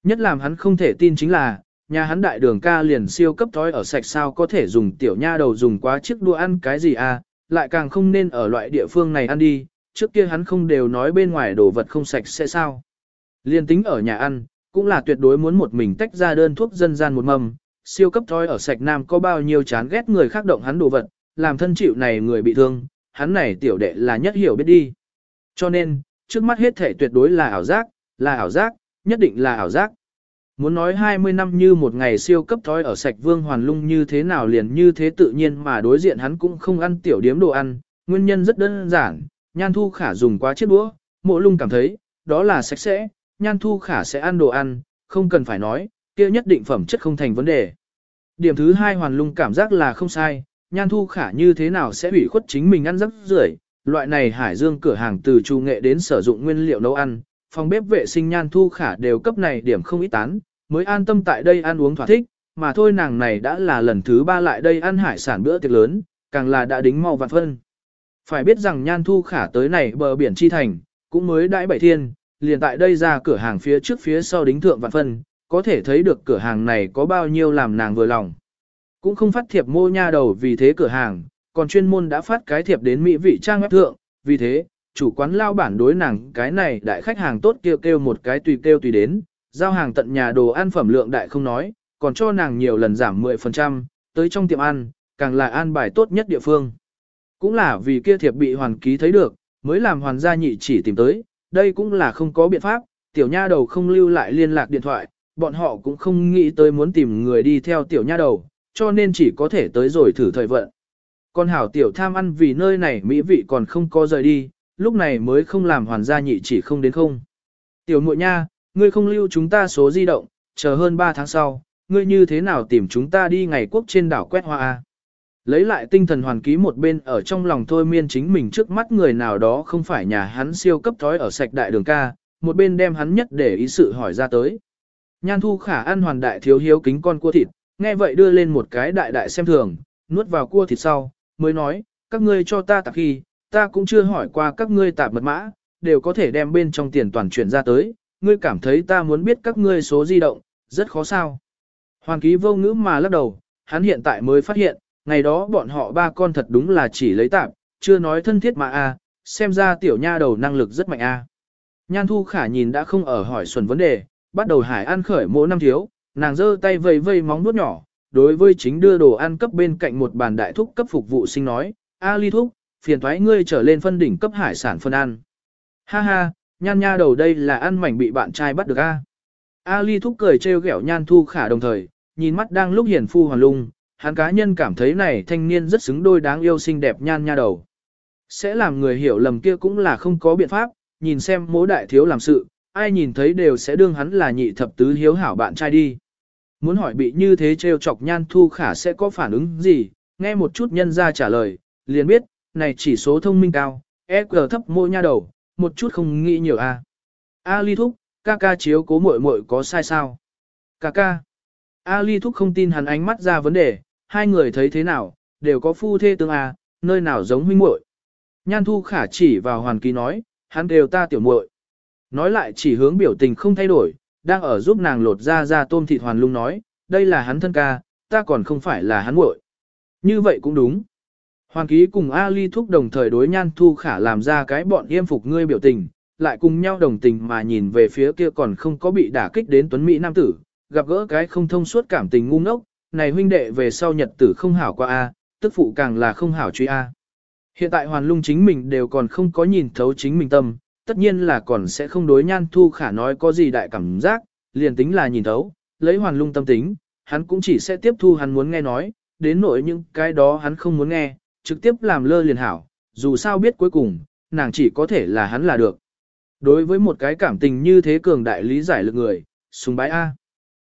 Nhất làm hắn không thể tin chính là, nhà hắn đại đường ca liền siêu cấp thói ở sạch sao có thể dùng tiểu nha đầu dùng quá chiếc đũa ăn cái gì à lại càng không nên ở loại địa phương này ăn đi, trước kia hắn không đều nói bên ngoài đồ vật không sạch sẽ sao. Liên tính ở nhà ăn, cũng là tuyệt đối muốn một mình tách ra đơn thuốc dân gian một mầm, siêu cấp thói ở sạch nam có bao nhiêu chán ghét người khác động hắn đồ vật, làm thân chịu này người bị thương, hắn này tiểu đệ là nhất hiểu biết đi. Cho nên, trước mắt hết thể tuyệt đối là ảo giác, là ảo giác, nhất định là ảo giác. Muốn nói 20 năm như một ngày siêu cấp thói ở sạch vương hoàn lung như thế nào liền như thế tự nhiên mà đối diện hắn cũng không ăn tiểu điếm đồ ăn, nguyên nhân rất đơn giản, nhan thu khả dùng quá chiếc đũa, mộ lung cảm thấy, đó là sạch sẽ, nhan thu khả sẽ ăn đồ ăn, không cần phải nói, kia nhất định phẩm chất không thành vấn đề. Điểm thứ hai hoàn lung cảm giác là không sai, nhan thu khả như thế nào sẽ bị khuất chính mình ăn rất rưởi loại này hải dương cửa hàng từ chu nghệ đến sử dụng nguyên liệu nấu ăn, phòng bếp vệ sinh nhan thu khả đều cấp này điểm không ít tán, mới an tâm tại đây ăn uống thỏa thích, mà thôi nàng này đã là lần thứ ba lại đây ăn hải sản bữa tiệc lớn, càng là đã đính mau vạn phân. Phải biết rằng nhan thu khả tới này bờ biển chi thành, cũng mới đãi bảy thiên, liền tại đây ra cửa hàng phía trước phía sau đính thượng vạn phân, có thể thấy được cửa hàng này có bao nhiêu làm nàng vừa lòng. Cũng không phát thiệp mô nha đầu vì thế cửa hàng, còn chuyên môn đã phát cái thiệp đến mỹ vị trang web thượng, vì thế, chủ quán lao bản đối nàng cái này đại khách hàng tốt kêu kêu một cái tùy kêu tùy đến, giao hàng tận nhà đồ ăn phẩm lượng đại không nói, còn cho nàng nhiều lần giảm 10%, tới trong tiệm ăn, càng là an bài tốt nhất địa phương. Cũng là vì kia thiệp bị hoàn ký thấy được, mới làm hoàn gia nhị chỉ tìm tới, đây cũng là không có biện pháp, tiểu nha đầu không lưu lại liên lạc điện thoại, bọn họ cũng không nghĩ tới muốn tìm người đi theo tiểu nha đầu, cho nên chỉ có thể tới rồi thử thời vận con hảo tiểu tham ăn vì nơi này mỹ vị còn không có rời đi, lúc này mới không làm hoàn gia nhị chỉ không đến không. Tiểu muội nha, ngươi không lưu chúng ta số di động, chờ hơn 3 tháng sau, ngươi như thế nào tìm chúng ta đi ngày quốc trên đảo quét hoa A. Lấy lại tinh thần hoàn ký một bên ở trong lòng thôi miên chính mình trước mắt người nào đó không phải nhà hắn siêu cấp thói ở sạch đại đường ca, một bên đem hắn nhất để ý sự hỏi ra tới. Nhan thu khả ăn hoàn đại thiếu hiếu kính con cua thịt, nghe vậy đưa lên một cái đại đại xem thường, nuốt vào cua thịt sau, mới nói, các ngươi cho ta tạp khi, ta cũng chưa hỏi qua các ngươi tạp mật mã, đều có thể đem bên trong tiền toàn chuyển ra tới, ngươi cảm thấy ta muốn biết các ngươi số di động, rất khó sao. Hoàn ký vô ngữ mà lắc đầu, hắn hiện tại mới phát hiện, ngày đó bọn họ ba con thật đúng là chỉ lấy tạp, chưa nói thân thiết mà a, xem ra tiểu nha đầu năng lực rất mạnh a. Nhan thu khả nhìn đã không ở hỏi xuẩn vấn đề, bắt đầu hải ăn khởi mỗi năm thiếu, nàng giơ tay vây vây móng nuốt nhỏ, đối với chính đưa đồ ăn cấp bên cạnh một bàn đại thúc cấp phục vụ sinh nói, A ly thúc, phiền thoái ngươi trở lên phân đỉnh cấp hải sản phân ăn. Ha ha, nhan nha đầu đây là ăn mảnh bị bạn trai bắt được a. A ly thúc cười trêu ghẹo nhan thu khả đồng thời, nhìn mắt đang lúc hiền phu hoàn lung, hắn cá nhân cảm thấy này thanh niên rất xứng đôi đáng yêu xinh đẹp nhan nha đầu. Sẽ làm người hiểu lầm kia cũng là không có biện pháp, nhìn xem mỗi đại thiếu làm sự, ai nhìn thấy đều sẽ đương hắn là nhị thập tứ hiếu hảo bạn trai đi. Muốn hỏi bị như thế trêu chọc nhan thu khả sẽ có phản ứng gì, nghe một chút nhân ra trả lời, liền biết, này chỉ số thông minh cao, EQ thấp môi nha đầu, một chút không nghĩ nhiều a. À. A ly thúc, ca ca chiếu cố muội muội có sai sao? Ca ca. A ly thúc không tin hắn ánh mắt ra vấn đề, hai người thấy thế nào, đều có phu thê tương a, nơi nào giống huynh muội. Nhan thu khả chỉ vào hoàn ký nói, hắn đều ta tiểu muội. Nói lại chỉ hướng biểu tình không thay đổi, đang ở giúp nàng lột ra ra tôm thịt hoàn lung nói, đây là hắn thân ca, ta còn không phải là hắn muội. Như vậy cũng đúng. hoàng ký cùng Ali thúc đồng thời đối nhan thu khả làm ra cái bọn yêm phục ngươi biểu tình, lại cùng nhau đồng tình mà nhìn về phía kia còn không có bị đả kích đến tuấn Mỹ nam tử, gặp gỡ cái không thông suốt cảm tình ngu ngốc, này huynh đệ về sau nhật tử không hảo qua A, tức phụ càng là không hảo truy A. Hiện tại hoàn lung chính mình đều còn không có nhìn thấu chính mình tâm, tất nhiên là còn sẽ không đối nhan thu khả nói có gì đại cảm giác, liền tính là nhìn thấu, lấy hoàn lung tâm tính, hắn cũng chỉ sẽ tiếp thu hắn muốn nghe nói, đến nỗi những cái đó hắn không muốn nghe, trực tiếp làm lơ liền hảo, dù sao biết cuối cùng, nàng chỉ có thể là hắn là được. Đối với một cái cảm tình như thế cường đại lý giải lực người, sùng bái A.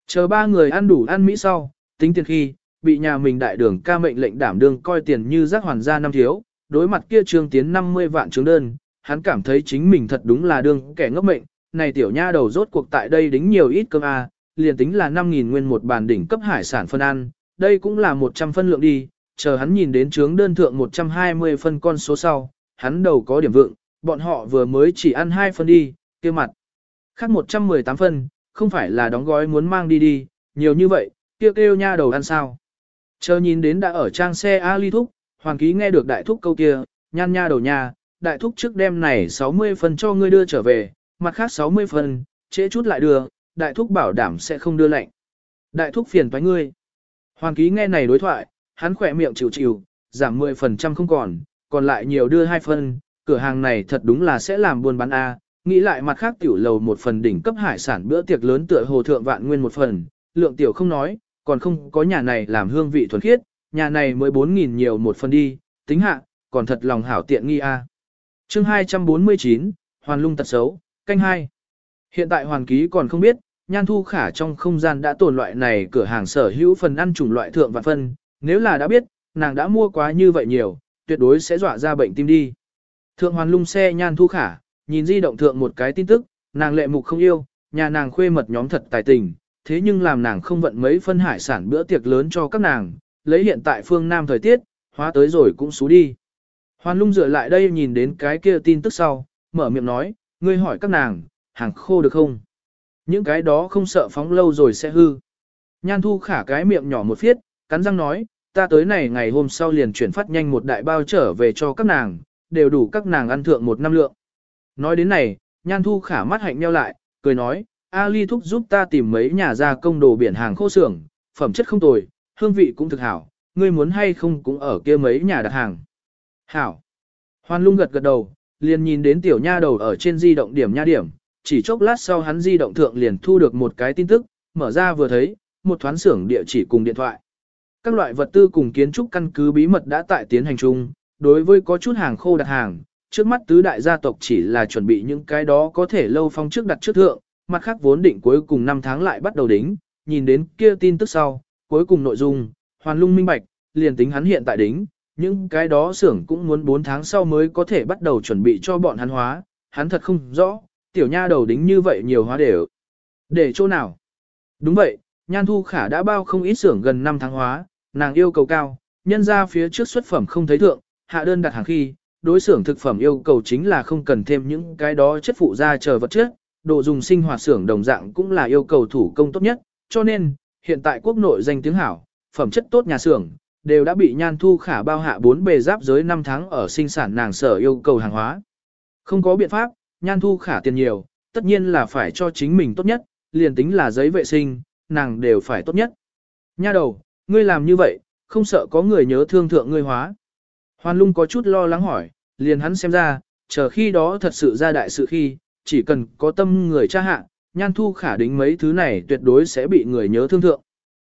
Chờ ba người ăn đủ ăn mỹ sau, tính tiền khi, bị nhà mình đại đường ca mệnh lệnh đảm đương coi tiền như giác hoàn gia năm thiếu, đối mặt kia trương tiến 50 vạn trướng đơn, hắn cảm thấy chính mình thật đúng là đương kẻ ngốc mệnh, này tiểu nha đầu rốt cuộc tại đây đính nhiều ít cơm a, liền tính là 5.000 nguyên một bàn đỉnh cấp hải sản phân ăn, đây cũng là 100 phân lượng đi, chờ hắn nhìn đến chướng đơn thượng 120 phân con số sau, hắn đầu có điểm vượng, bọn họ vừa mới chỉ ăn hai phân đi, kia mặt. Khác 118 phân, không phải là đóng gói muốn mang đi đi, nhiều như vậy, kia kêu, kêu nha đầu ăn sao. Chờ nhìn đến đã ở trang xe Ali Thúc, Hoàng Ký nghe được đại thúc câu kia, nhan nha đầu nha, đại thúc trước đêm này 60 phần cho ngươi đưa trở về, mặt khác 60 phần, trễ chút lại đưa, đại thúc bảo đảm sẽ không đưa lệnh. Đại thúc phiền với ngươi. Hoàng Ký nghe này đối thoại, hắn khỏe miệng chịu chịu, giảm 10% không còn, còn lại nhiều đưa hai phần, cửa hàng này thật đúng là sẽ làm buôn bán A, nghĩ lại mặt khác tiểu lầu một phần đỉnh cấp hải sản bữa tiệc lớn tựa hồ thượng vạn nguyên một phần, lượng tiểu không nói, còn không có nhà này làm hương vị thuần khiết, nhà này mới 4.000 nhiều một phần đi, tính hạ, còn thật lòng hảo tiện nghi a. Chương 249, Hoàn lung tật xấu, canh 2. Hiện tại Hoàn Ký còn không biết, Nhan Thu Khả trong không gian đã tồn loại này cửa hàng sở hữu phần ăn chủng loại thượng và phân, nếu là đã biết, nàng đã mua quá như vậy nhiều, tuyệt đối sẽ dọa ra bệnh tim đi. Thượng Hoàn lung xe Nhan Thu Khả, nhìn di động thượng một cái tin tức, nàng lệ mục không yêu, nhà nàng khuê mật nhóm thật tài tình, thế nhưng làm nàng không vận mấy phân hải sản bữa tiệc lớn cho các nàng, lấy hiện tại phương Nam thời tiết, hóa tới rồi cũng xú đi. Hoàn lung dựa lại đây nhìn đến cái kia tin tức sau, mở miệng nói, ngươi hỏi các nàng, hàng khô được không? Những cái đó không sợ phóng lâu rồi sẽ hư. Nhan thu khả cái miệng nhỏ một phiết, cắn răng nói, ta tới này ngày hôm sau liền chuyển phát nhanh một đại bao trở về cho các nàng, đều đủ các nàng ăn thượng một năm lượng. Nói đến này, nhan thu khả mắt hạnh nheo lại, cười nói, Ali thúc giúp ta tìm mấy nhà gia công đồ biển hàng khô xưởng, phẩm chất không tồi, hương vị cũng thực hảo, ngươi muốn hay không cũng ở kia mấy nhà đặt hàng. Hảo. Hoan lung gật gật đầu, liền nhìn đến tiểu nha đầu ở trên di động điểm nha điểm, chỉ chốc lát sau hắn di động thượng liền thu được một cái tin tức, mở ra vừa thấy, một thoáng xưởng địa chỉ cùng điện thoại. Các loại vật tư cùng kiến trúc căn cứ bí mật đã tại tiến hành chung, đối với có chút hàng khô đặt hàng, trước mắt tứ đại gia tộc chỉ là chuẩn bị những cái đó có thể lâu phong trước đặt trước thượng, mặt khác vốn định cuối cùng 5 tháng lại bắt đầu đính, nhìn đến kia tin tức sau, cuối cùng nội dung, hoàn lung minh bạch, liền tính hắn hiện tại đính, những cái đó xưởng cũng muốn 4 tháng sau mới có thể bắt đầu chuẩn bị cho bọn hắn hóa, hắn thật không rõ, tiểu nha đầu đính như vậy nhiều hóa để để chỗ nào. Đúng vậy, nhan thu khả đã bao không ít xưởng gần 5 tháng hóa, nàng yêu cầu cao, nhân ra phía trước xuất phẩm không thấy thượng, hạ đơn đặt hàng khi, đối xưởng thực phẩm yêu cầu chính là không cần thêm những cái đó chất phụ ra chờ vật chất, đồ dùng sinh hoạt xưởng đồng dạng cũng là yêu cầu thủ công tốt nhất, cho nên, hiện tại quốc nội danh tiếng hảo, phẩm chất tốt nhà xưởng, đều đã bị nhan thu khả bao hạ bốn bề giáp giới 5 tháng ở sinh sản nàng sở yêu cầu hàng hóa. Không có biện pháp, nhan thu khả tiền nhiều, tất nhiên là phải cho chính mình tốt nhất, liền tính là giấy vệ sinh, nàng đều phải tốt nhất. Nha đầu, ngươi làm như vậy, không sợ có người nhớ thương thượng ngươi hóa. Hoàn lung có chút lo lắng hỏi, liền hắn xem ra, chờ khi đó thật sự ra đại sự khi, chỉ cần có tâm người cha hạ, nhan thu khả đính mấy thứ này tuyệt đối sẽ bị người nhớ thương thượng.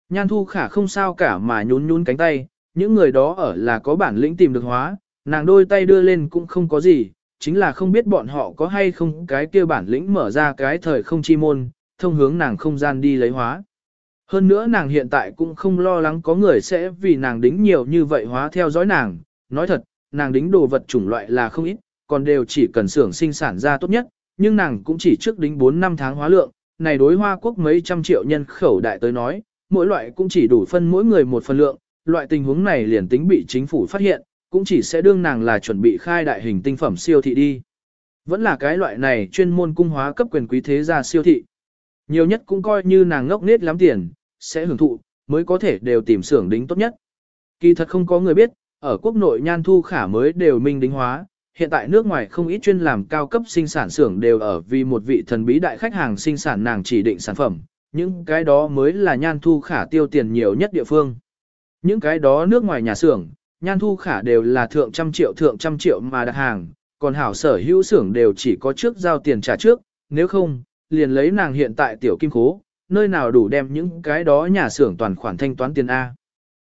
Nhan thu khả không sao cả mà nhún nhún cánh tay, những người đó ở là có bản lĩnh tìm được hóa, nàng đôi tay đưa lên cũng không có gì, chính là không biết bọn họ có hay không cái kia bản lĩnh mở ra cái thời không chi môn, thông hướng nàng không gian đi lấy hóa. Hơn nữa nàng hiện tại cũng không lo lắng có người sẽ vì nàng đính nhiều như vậy hóa theo dõi nàng, nói thật, nàng đính đồ vật chủng loại là không ít, còn đều chỉ cần xưởng sinh sản ra tốt nhất, nhưng nàng cũng chỉ trước đính 4 năm tháng hóa lượng, này đối Hoa Quốc mấy trăm triệu nhân khẩu đại tới nói, mỗi loại cũng chỉ đủ phân mỗi người một phần lượng, loại tình huống này liền tính bị chính phủ phát hiện, cũng chỉ sẽ đương nàng là chuẩn bị khai đại hình tinh phẩm siêu thị đi. Vẫn là cái loại này chuyên môn cung hóa cấp quyền quý thế gia siêu thị. Nhiều nhất cũng coi như nàng ngốc nết lắm tiền, sẽ hưởng thụ, mới có thể đều tìm xưởng đính tốt nhất. Kỳ thật không có người biết, ở quốc nội nhan thu khả mới đều minh đính hóa, hiện tại nước ngoài không ít chuyên làm cao cấp sinh sản xưởng đều ở vì một vị thần bí đại khách hàng sinh sản nàng chỉ định sản phẩm, những cái đó mới là nhan thu khả tiêu tiền nhiều nhất địa phương. Những cái đó nước ngoài nhà xưởng, nhan thu khả đều là thượng trăm triệu thượng trăm triệu mà đặt hàng, còn hảo sở hữu xưởng đều chỉ có trước giao tiền trả trước, nếu không, liền lấy nàng hiện tại tiểu kim khố, nơi nào đủ đem những cái đó nhà xưởng toàn khoản thanh toán tiền A.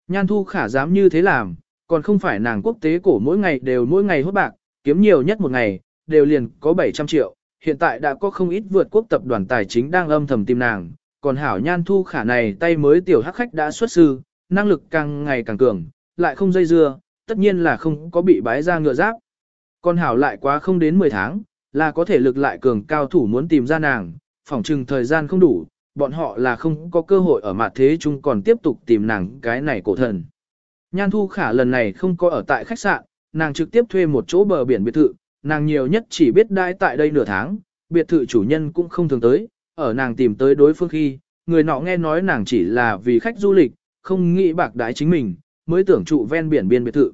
Nhan thu khả dám như thế làm, còn không phải nàng quốc tế cổ mỗi ngày đều mỗi ngày hốt bạc, kiếm nhiều nhất một ngày, đều liền có 700 triệu, hiện tại đã có không ít vượt quốc tập đoàn tài chính đang âm thầm tìm nàng, còn hảo nhan thu khả này tay mới tiểu hắc khách đã xuất sư, năng lực càng ngày càng cường, lại không dây dưa, tất nhiên là không có bị bái ra ngựa giáp. Còn hảo lại quá không đến 10 tháng, là có thể lực lại cường cao thủ muốn tìm ra nàng, phỏng chừng thời gian không đủ, bọn họ là không có cơ hội ở mặt thế chung còn tiếp tục tìm nàng cái này cổ thần. Nhan Thu Khả lần này không có ở tại khách sạn, nàng trực tiếp thuê một chỗ bờ biển biệt thự, nàng nhiều nhất chỉ biết đãi tại đây nửa tháng, biệt thự chủ nhân cũng không thường tới, ở nàng tìm tới đối phương khi, người nọ nghe nói nàng chỉ là vì khách du lịch, không nghĩ bạc đái chính mình, mới tưởng trụ ven biển biên biệt thự.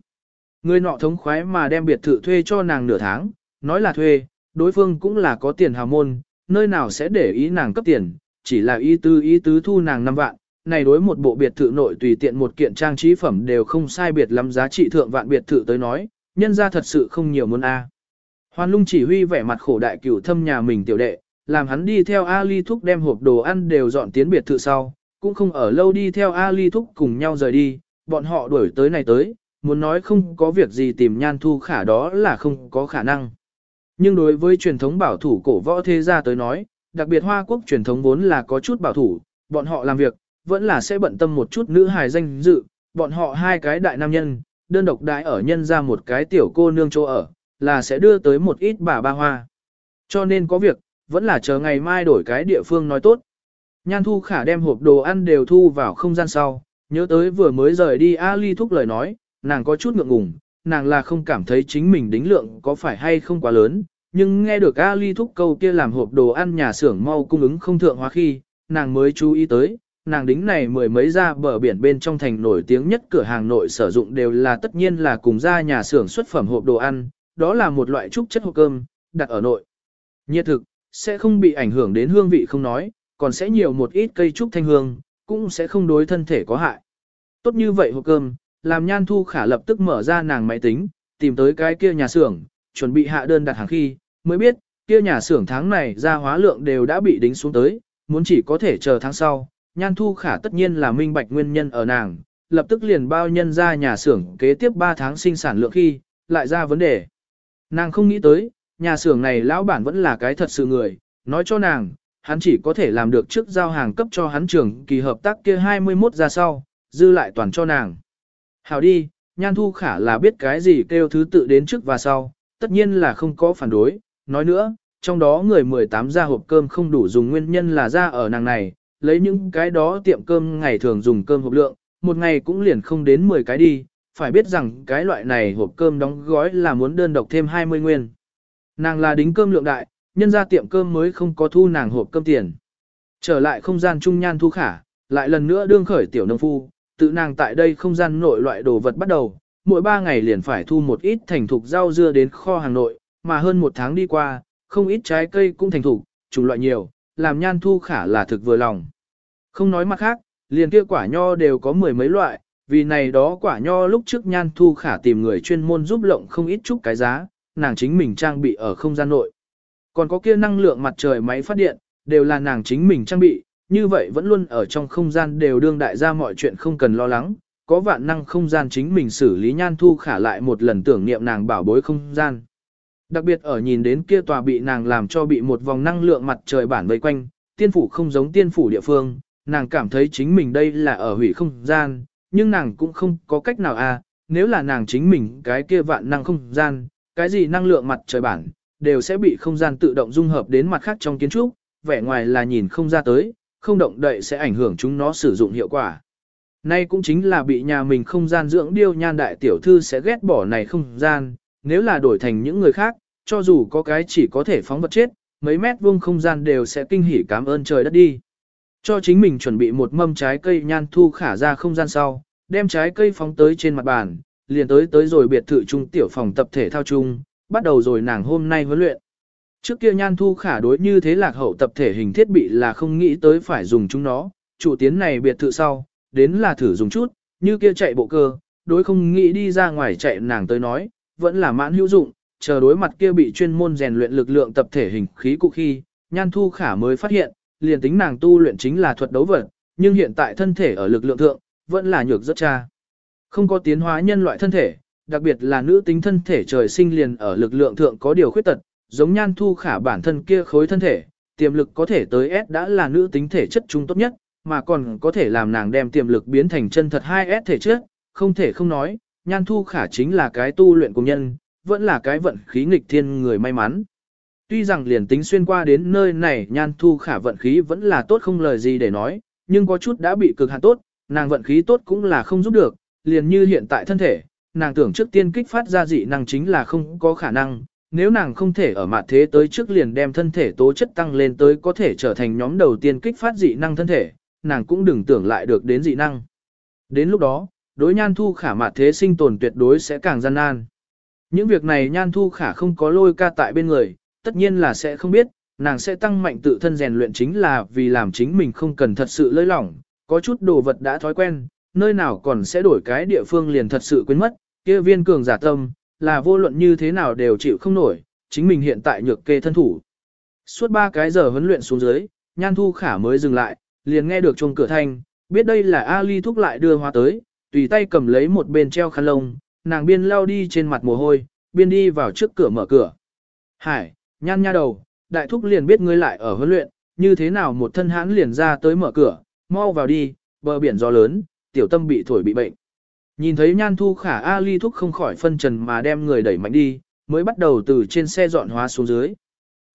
Người nọ thống khoái mà đem biệt thự thuê cho nàng nửa tháng, nói là thuê, đối phương cũng là có tiền hào môn, nơi nào sẽ để ý nàng cấp tiền, chỉ là ý tứ ý tứ thu nàng 5 vạn, này đối một bộ biệt thự nội tùy tiện một kiện trang trí phẩm đều không sai biệt lắm giá trị thượng vạn biệt thự tới nói, nhân ra thật sự không nhiều muốn a. Hoàn lung chỉ huy vẻ mặt khổ đại cửu thâm nhà mình tiểu đệ, làm hắn đi theo Ali Thúc đem hộp đồ ăn đều dọn tiến biệt thự sau, cũng không ở lâu đi theo Ali Thúc cùng nhau rời đi, bọn họ đuổi tới này tới, muốn nói không có việc gì tìm nhan thu khả đó là không có khả năng. Nhưng đối với truyền thống bảo thủ cổ võ thế gia tới nói, đặc biệt Hoa Quốc truyền thống vốn là có chút bảo thủ, bọn họ làm việc, vẫn là sẽ bận tâm một chút nữ hài danh dự, bọn họ hai cái đại nam nhân, đơn độc đại ở nhân ra một cái tiểu cô nương chỗ ở, là sẽ đưa tới một ít bà ba hoa. Cho nên có việc, vẫn là chờ ngày mai đổi cái địa phương nói tốt. Nhan Thu Khả đem hộp đồ ăn đều thu vào không gian sau, nhớ tới vừa mới rời đi Ali thúc lời nói, nàng có chút ngượng ngùng, nàng là không cảm thấy chính mình đính lượng có phải hay không quá lớn, nhưng nghe được Ali thúc câu kia làm hộp đồ ăn nhà xưởng mau cung ứng không thượng hóa khi, nàng mới chú ý tới, nàng đính này mười mấy ra bờ biển bên trong thành nổi tiếng nhất cửa hàng nội sử dụng đều là tất nhiên là cùng ra nhà xưởng xuất phẩm hộp đồ ăn, đó là một loại trúc chất hộp cơm, đặt ở nội. Nhiệt thực, sẽ không bị ảnh hưởng đến hương vị không nói, còn sẽ nhiều một ít cây trúc thanh hương, cũng sẽ không đối thân thể có hại. Tốt như vậy hộp cơm, làm nhan thu khả lập tức mở ra nàng máy tính, tìm tới cái kia nhà xưởng, chuẩn bị hạ đơn đặt hàng khi, mới biết, kia nhà xưởng tháng này ra hóa lượng đều đã bị đính xuống tới, muốn chỉ có thể chờ tháng sau, nhan thu khả tất nhiên là minh bạch nguyên nhân ở nàng, lập tức liền bao nhân ra nhà xưởng kế tiếp 3 tháng sinh sản lượng khi, lại ra vấn đề. Nàng không nghĩ tới, nhà xưởng này lão bản vẫn là cái thật sự người, nói cho nàng, hắn chỉ có thể làm được trước giao hàng cấp cho hắn trưởng kỳ hợp tác kia 21 ra sau, dư lại toàn cho nàng. Hảo đi, nhan thu khả là biết cái gì kêu thứ tự đến trước và sau, tất nhiên là không có phản đối, nói nữa, trong đó người 18 ra hộp cơm không đủ dùng nguyên nhân là ra ở nàng này, lấy những cái đó tiệm cơm ngày thường dùng cơm hộp lượng, một ngày cũng liền không đến 10 cái đi, phải biết rằng cái loại này hộp cơm đóng gói là muốn đơn độc thêm 20 nguyên. Nàng là đính cơm lượng đại, nhân ra tiệm cơm mới không có thu nàng hộp cơm tiền. Trở lại không gian trung nhan thu khả, lại lần nữa đương khởi tiểu nông phu, tự nàng tại đây không gian nội loại đồ vật bắt đầu, mỗi ba ngày liền phải thu một ít thành thục rau dưa đến kho hàng nội, mà hơn một tháng đi qua, không ít trái cây cũng thành thục, chủng loại nhiều, làm nhan thu khả là thực vừa lòng. Không nói mặt khác, liền kia quả nho đều có mười mấy loại, vì này đó quả nho lúc trước nhan thu khả tìm người chuyên môn giúp lộng không ít chút cái giá, nàng chính mình trang bị ở không gian nội. Còn có kia năng lượng mặt trời máy phát điện, đều là nàng chính mình trang bị, như vậy vẫn luôn ở trong không gian đều đương đại ra mọi chuyện không cần lo lắng, có vạn năng không gian chính mình xử lý nhan thu khả lại một lần tưởng niệm nàng bảo bối không gian. Đặc biệt ở nhìn đến kia tòa bị nàng làm cho bị một vòng năng lượng mặt trời bản vây quanh, tiên phủ không giống tiên phủ địa phương, nàng cảm thấy chính mình đây là ở hủy không gian, nhưng nàng cũng không có cách nào à, nếu là nàng chính mình cái kia vạn năng không gian, cái gì năng lượng mặt trời bản, đều sẽ bị không gian tự động dung hợp đến mặt khác trong kiến trúc, vẻ ngoài là nhìn không ra tới, không động đậy sẽ ảnh hưởng chúng nó sử dụng hiệu quả. Nay cũng chính là bị nhà mình không gian dưỡng điêu nhan đại tiểu thư sẽ ghét bỏ này không gian, nếu là đổi thành những người khác, cho dù có cái chỉ có thể phóng vật chết, mấy mét vuông không gian đều sẽ kinh hỉ cảm ơn trời đất đi. Cho chính mình chuẩn bị một mâm trái cây nhan thu khả ra không gian sau, đem trái cây phóng tới trên mặt bàn, liền tới tới rồi biệt thự trung tiểu phòng tập thể thao chung, bắt đầu rồi nàng hôm nay huấn luyện. Trước kia nhan thu khả đối như thế lạc hậu tập thể hình thiết bị là không nghĩ tới phải dùng chúng nó, chủ tiến này biệt thự sau, đến là thử dùng chút, như kia chạy bộ cơ, đối không nghĩ đi ra ngoài chạy nàng tới nói, vẫn là mãn hữu dụng, chờ đối mặt kia bị chuyên môn rèn luyện lực lượng tập thể hình khí cụ khi, nhan thu khả mới phát hiện, liền tính nàng tu luyện chính là thuật đấu vật, nhưng hiện tại thân thể ở lực lượng thượng, vẫn là nhược rất cha. Không có tiến hóa nhân loại thân thể, đặc biệt là nữ tính thân thể trời sinh liền ở lực lượng thượng có điều khuyết tật, giống nhan thu khả bản thân kia khối thân thể, tiềm lực có thể tới S đã là nữ tính thể chất trung tốt nhất, mà còn có thể làm nàng đem tiềm lực biến thành chân thật 2S thể chất, không thể không nói, nhan thu khả chính là cái tu luyện của nhân, vẫn là cái vận khí nghịch thiên người may mắn. Tuy rằng liền tính xuyên qua đến nơi này nhan thu khả vận khí vẫn là tốt không lời gì để nói, nhưng có chút đã bị cực hạn tốt, nàng vận khí tốt cũng là không giúp được, liền như hiện tại thân thể, nàng tưởng trước tiên kích phát ra dị năng chính là không có khả năng, nếu nàng không thể ở mặt thế tới trước liền đem thân thể tố chất tăng lên tới có thể trở thành nhóm đầu tiên kích phát dị năng thân thể, nàng cũng đừng tưởng lại được đến dị năng. Đến lúc đó, đối nhan thu khả mặt thế sinh tồn tuyệt đối sẽ càng gian nan. Những việc này nhan thu khả không có lôi ca tại bên người, tất nhiên là sẽ không biết, nàng sẽ tăng mạnh tự thân rèn luyện chính là vì làm chính mình không cần thật sự lơi lỏng, có chút đồ vật đã thói quen, nơi nào còn sẽ đổi cái địa phương liền thật sự quên mất, kia viên cường giả tâm, là vô luận như thế nào đều chịu không nổi, chính mình hiện tại nhược kê thân thủ. Suốt ba cái giờ huấn luyện xuống dưới, nhan thu khả mới dừng lại, liền nghe được chuông cửa thanh, biết đây là Ali thúc lại đưa hoa tới, tùy tay cầm lấy một bên treo khăn lông, nàng biên lao đi trên mặt mồ hôi, biên đi vào trước cửa mở cửa. Hải, nhan nha đầu, đại thúc liền biết ngươi lại ở huấn luyện, như thế nào một thân hãn liền ra tới mở cửa, mau vào đi, bờ biển gió lớn, tiểu tâm bị thổi bị bệnh. Nhìn thấy nhan thu khả Ali thúc không khỏi phân trần mà đem người đẩy mạnh đi, mới bắt đầu từ trên xe dọn hóa xuống dưới.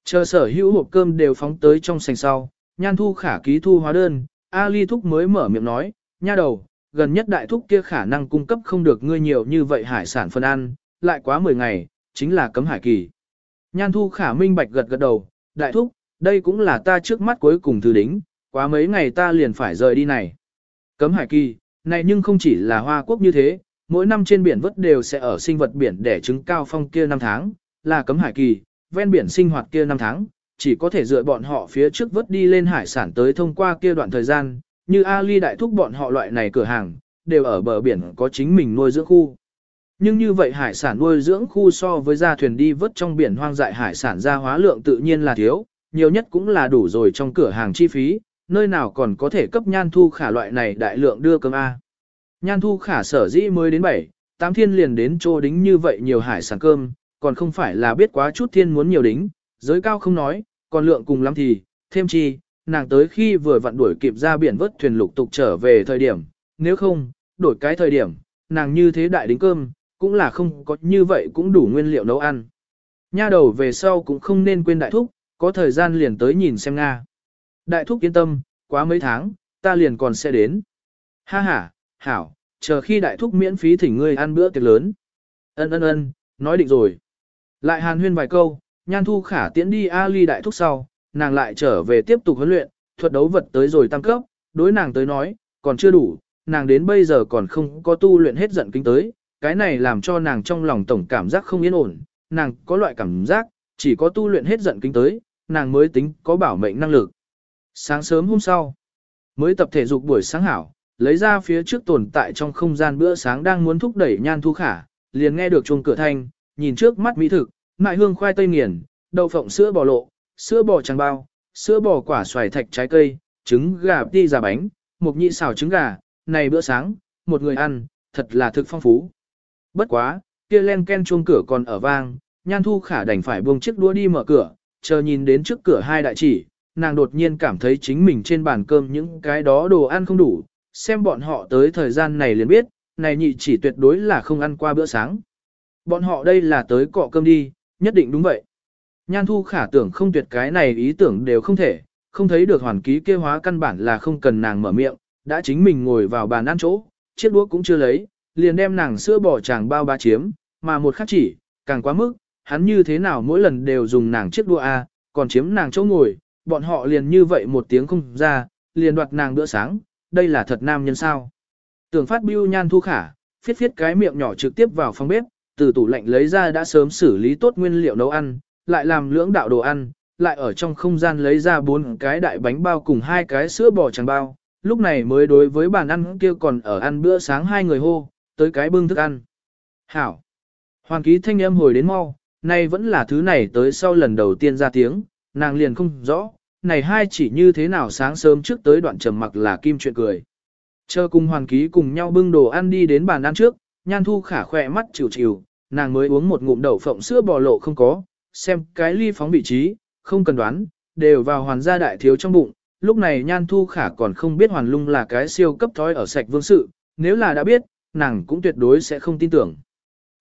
Chờ sở hữu hộp cơm đều phóng tới trong sành sau, nhan thu khả ký thu hóa đơn, Ali thúc mới mở miệng nói, nha đầu, gần nhất đại thúc kia khả năng cung cấp không được ngươi nhiều như vậy hải sản phân ăn, lại quá 10 ngày, chính là cấm hải kỳ. Nhan thu khả minh bạch gật gật đầu, đại thúc, đây cũng là ta trước mắt cuối cùng thứ đính, quá mấy ngày ta liền phải rời đi này. Cấm hải kỳ, này nhưng không chỉ là hoa quốc như thế, mỗi năm trên biển vất đều sẽ ở sinh vật biển để trứng cao phong kia năm tháng, là cấm hải kỳ, ven biển sinh hoạt kia năm tháng, chỉ có thể dựa bọn họ phía trước vớt đi lên hải sản tới thông qua kia đoạn thời gian, như Ali đại thúc bọn họ loại này cửa hàng, đều ở bờ biển có chính mình nuôi dưỡng khu. Nhưng như vậy hải sản nuôi dưỡng khu so với ra thuyền đi vớt trong biển hoang dại hải sản ra hóa lượng tự nhiên là thiếu, nhiều nhất cũng là đủ rồi trong cửa hàng chi phí, nơi nào còn có thể cấp nhan thu khả loại này đại lượng đưa cơm A. Nhan thu khả sở dĩ mới đến 7, 8 thiên liền đến chỗ đính như vậy nhiều hải sản cơm, còn không phải là biết quá chút thiên muốn nhiều đính, giới cao không nói, còn lượng cùng lắm thì, thêm chi, nàng tới khi vừa vặn đuổi kịp ra biển vớt thuyền lục tục trở về thời điểm, nếu không, đổi cái thời điểm, nàng như thế đại đính cơm, cũng là không có như vậy cũng đủ nguyên liệu nấu ăn. Nha đầu về sau cũng không nên quên đại thúc, có thời gian liền tới nhìn xem Nga. Đại thúc yên tâm, quá mấy tháng, ta liền còn sẽ đến. Ha ha, hảo, chờ khi đại thúc miễn phí thỉnh ngươi ăn bữa tiệc lớn. Ân ân ân, nói định rồi. Lại hàn huyên vài câu, nhan thu khả tiễn đi Ali đại thúc sau, nàng lại trở về tiếp tục huấn luyện, thuật đấu vật tới rồi tăng cấp, đối nàng tới nói, còn chưa đủ, nàng đến bây giờ còn không có tu luyện hết giận kinh tới, cái này làm cho nàng trong lòng tổng cảm giác không yên ổn, nàng có loại cảm giác, chỉ có tu luyện hết giận kinh tới, nàng mới tính có bảo mệnh năng lực. Sáng sớm hôm sau, mới tập thể dục buổi sáng hảo, lấy ra phía trước tồn tại trong không gian bữa sáng đang muốn thúc đẩy nhan thu khả, liền nghe được chuông cửa thanh, nhìn trước mắt mỹ thực, mại hương khoai tây nghiền, đậu phộng sữa bò lộ, sữa bò tràng bao, sữa bò quả xoài thạch trái cây, trứng gà đi giả bánh, mục nhị xào trứng gà, này bữa sáng, một người ăn, thật là thực phong phú. Bất quá, kia len ken chuông cửa còn ở vang, nhan thu khả đành phải buông chiếc đũa đi mở cửa, chờ nhìn đến trước cửa hai đại chỉ, nàng đột nhiên cảm thấy chính mình trên bàn cơm những cái đó đồ ăn không đủ, xem bọn họ tới thời gian này liền biết, này nhị chỉ tuyệt đối là không ăn qua bữa sáng. Bọn họ đây là tới cọ cơm đi, nhất định đúng vậy. Nhan thu khả tưởng không tuyệt cái này ý tưởng đều không thể, không thấy được hoàn ký kêu hóa căn bản là không cần nàng mở miệng, đã chính mình ngồi vào bàn ăn chỗ, chiếc đũa cũng chưa lấy, liền đem nàng sữa bỏ chàng bao ba chiếm, mà một khắc chỉ, càng quá mức, hắn như thế nào mỗi lần đều dùng nàng chiếc đũa A, còn chiếm nàng chỗ ngồi, bọn họ liền như vậy một tiếng không ra, liền đoạt nàng bữa sáng, đây là thật nam nhân sao. Tưởng phát biêu nhan thu khả, phiết phiết cái miệng nhỏ trực tiếp vào phòng bếp, từ tủ lạnh lấy ra đã sớm xử lý tốt nguyên liệu nấu ăn, lại làm lưỡng đạo đồ ăn, lại ở trong không gian lấy ra bốn cái đại bánh bao cùng hai cái sữa bò tràng bao, lúc này mới đối với bàn ăn kia còn ở ăn bữa sáng hai người hô, tới cái bưng thức ăn. Hảo! Hoàng ký thanh âm hồi đến mau, nay vẫn là thứ này tới sau lần đầu tiên ra tiếng, nàng liền không rõ, này hai chỉ như thế nào sáng sớm trước tới đoạn trầm mặc là kim chuyện cười. Chờ cùng hoàng ký cùng nhau bưng đồ ăn đi đến bàn ăn trước, nhan thu khả khỏe mắt chịu chịu, nàng mới uống một ngụm đậu phộng sữa bò lộ không có, xem cái ly phóng vị trí, không cần đoán, đều vào hoàn gia đại thiếu trong bụng, lúc này nhan thu khả còn không biết hoàn lung là cái siêu cấp thói ở sạch vương sự, nếu là đã biết, nàng cũng tuyệt đối sẽ không tin tưởng.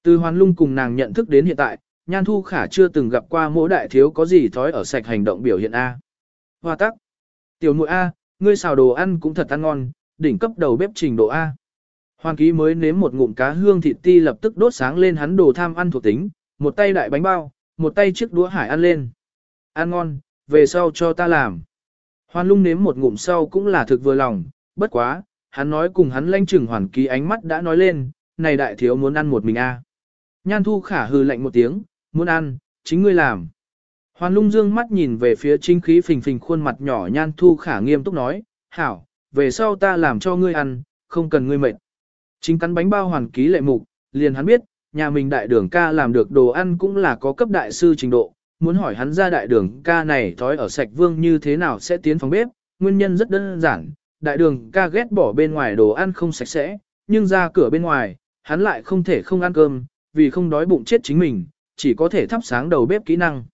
Từ hoàn lung cùng nàng nhận thức đến hiện tại, nhan thu khả chưa từng gặp qua mỗi đại thiếu có gì thói ở sạch hành động biểu hiện A. Hoa tắc. Tiểu muội A, ngươi xào đồ ăn cũng thật ăn ngon, đỉnh cấp đầu bếp trình độ A. hoàng ký mới nếm một ngụm cá hương thịt ti lập tức đốt sáng lên hắn đồ tham ăn thuộc tính, một tay đại bánh bao, một tay chiếc đũa hải ăn lên. Ăn ngon, về sau cho ta làm. Hoàn lung nếm một ngụm sau cũng là thực vừa lòng, bất quá, hắn nói cùng hắn lanh chừng hoàn ký ánh mắt đã nói lên, này đại thiếu muốn ăn một mình a. Nhan thu khả hừ lạnh một tiếng, muốn ăn, chính ngươi làm. Hoàn lung dương mắt nhìn về phía trinh khí phình phình khuôn mặt nhỏ nhan thu khả nghiêm túc nói, hảo, về sau ta làm cho ngươi ăn, không cần ngươi mệt. Chính cắn bánh bao hoàn ký lệ mục, liền hắn biết, nhà mình đại đường ca làm được đồ ăn cũng là có cấp đại sư trình độ, muốn hỏi hắn ra đại đường ca này thói ở sạch vương như thế nào sẽ tiến phòng bếp, nguyên nhân rất đơn giản, đại đường ca ghét bỏ bên ngoài đồ ăn không sạch sẽ, nhưng ra cửa bên ngoài, hắn lại không thể không ăn cơm, vì không đói bụng chết chính mình, chỉ có thể thắp sáng đầu bếp kỹ năng.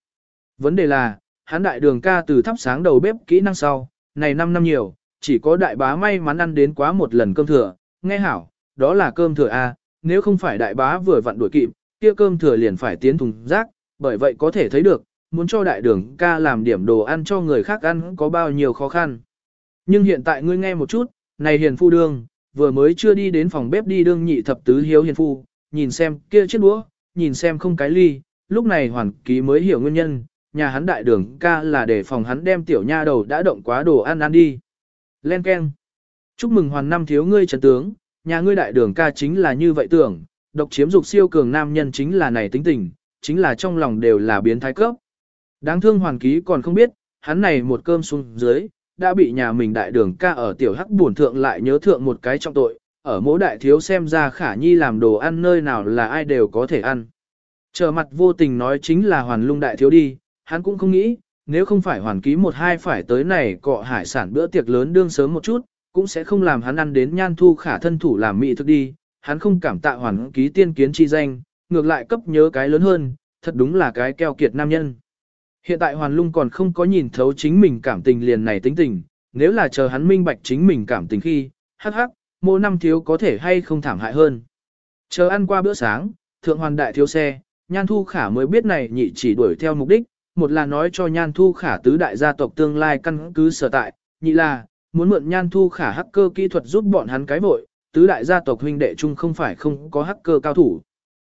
Vấn đề là, hắn đại đường ca từ thắp sáng đầu bếp kỹ năng sau, này 5 năm nhiều, chỉ có đại bá may mắn ăn đến quá một lần cơm thừa, nghe hảo, đó là cơm thừa A, nếu không phải đại bá vừa vặn đuổi kịp, kia cơm thừa liền phải tiến thùng rác, bởi vậy có thể thấy được, muốn cho đại đường ca làm điểm đồ ăn cho người khác ăn có bao nhiêu khó khăn. Nhưng hiện tại ngươi nghe một chút, này hiền phu đương, vừa mới chưa đi đến phòng bếp đi đương nhị thập tứ hiếu hiền phu, nhìn xem kia chiếc đũa, nhìn xem không cái ly, lúc này hoàn ký mới hiểu nguyên nhân, nhà hắn đại đường ca là để phòng hắn đem tiểu nha đầu đã động quá đồ ăn ăn đi. Len Ken. Chúc mừng hoàn năm thiếu ngươi trần tướng, nhà ngươi đại đường ca chính là như vậy tưởng, độc chiếm dục siêu cường nam nhân chính là này tính tình, chính là trong lòng đều là biến thái cấp. Đáng thương hoàn ký còn không biết, hắn này một cơm xuống dưới, đã bị nhà mình đại đường ca ở tiểu hắc buồn thượng lại nhớ thượng một cái trọng tội, ở mỗi đại thiếu xem ra khả nhi làm đồ ăn nơi nào là ai đều có thể ăn. Trở mặt vô tình nói chính là hoàn lung đại thiếu đi, hắn cũng không nghĩ, nếu không phải hoàn ký một hai phải tới này cọ hải sản bữa tiệc lớn đương sớm một chút, cũng sẽ không làm hắn ăn đến nhan thu khả thân thủ làm mỹ thực đi, hắn không cảm tạ hoàn ký tiên kiến chi danh, ngược lại cấp nhớ cái lớn hơn, thật đúng là cái keo kiệt nam nhân. Hiện tại hoàn lung còn không có nhìn thấu chính mình cảm tình liền này tính tình, nếu là chờ hắn minh bạch chính mình cảm tình khi, hắc hắc, mỗi năm thiếu có thể hay không thảm hại hơn. Chờ ăn qua bữa sáng, thượng hoàn đại thiếu xe, nhan thu khả mới biết này nhị chỉ đuổi theo mục đích, một là nói cho nhan thu khả tứ đại gia tộc tương lai căn cứ sở tại, nhị là, muốn mượn nhan thu khả hacker kỹ thuật giúp bọn hắn cái vội, tứ đại gia tộc huynh đệ chung không phải không có hacker cao thủ.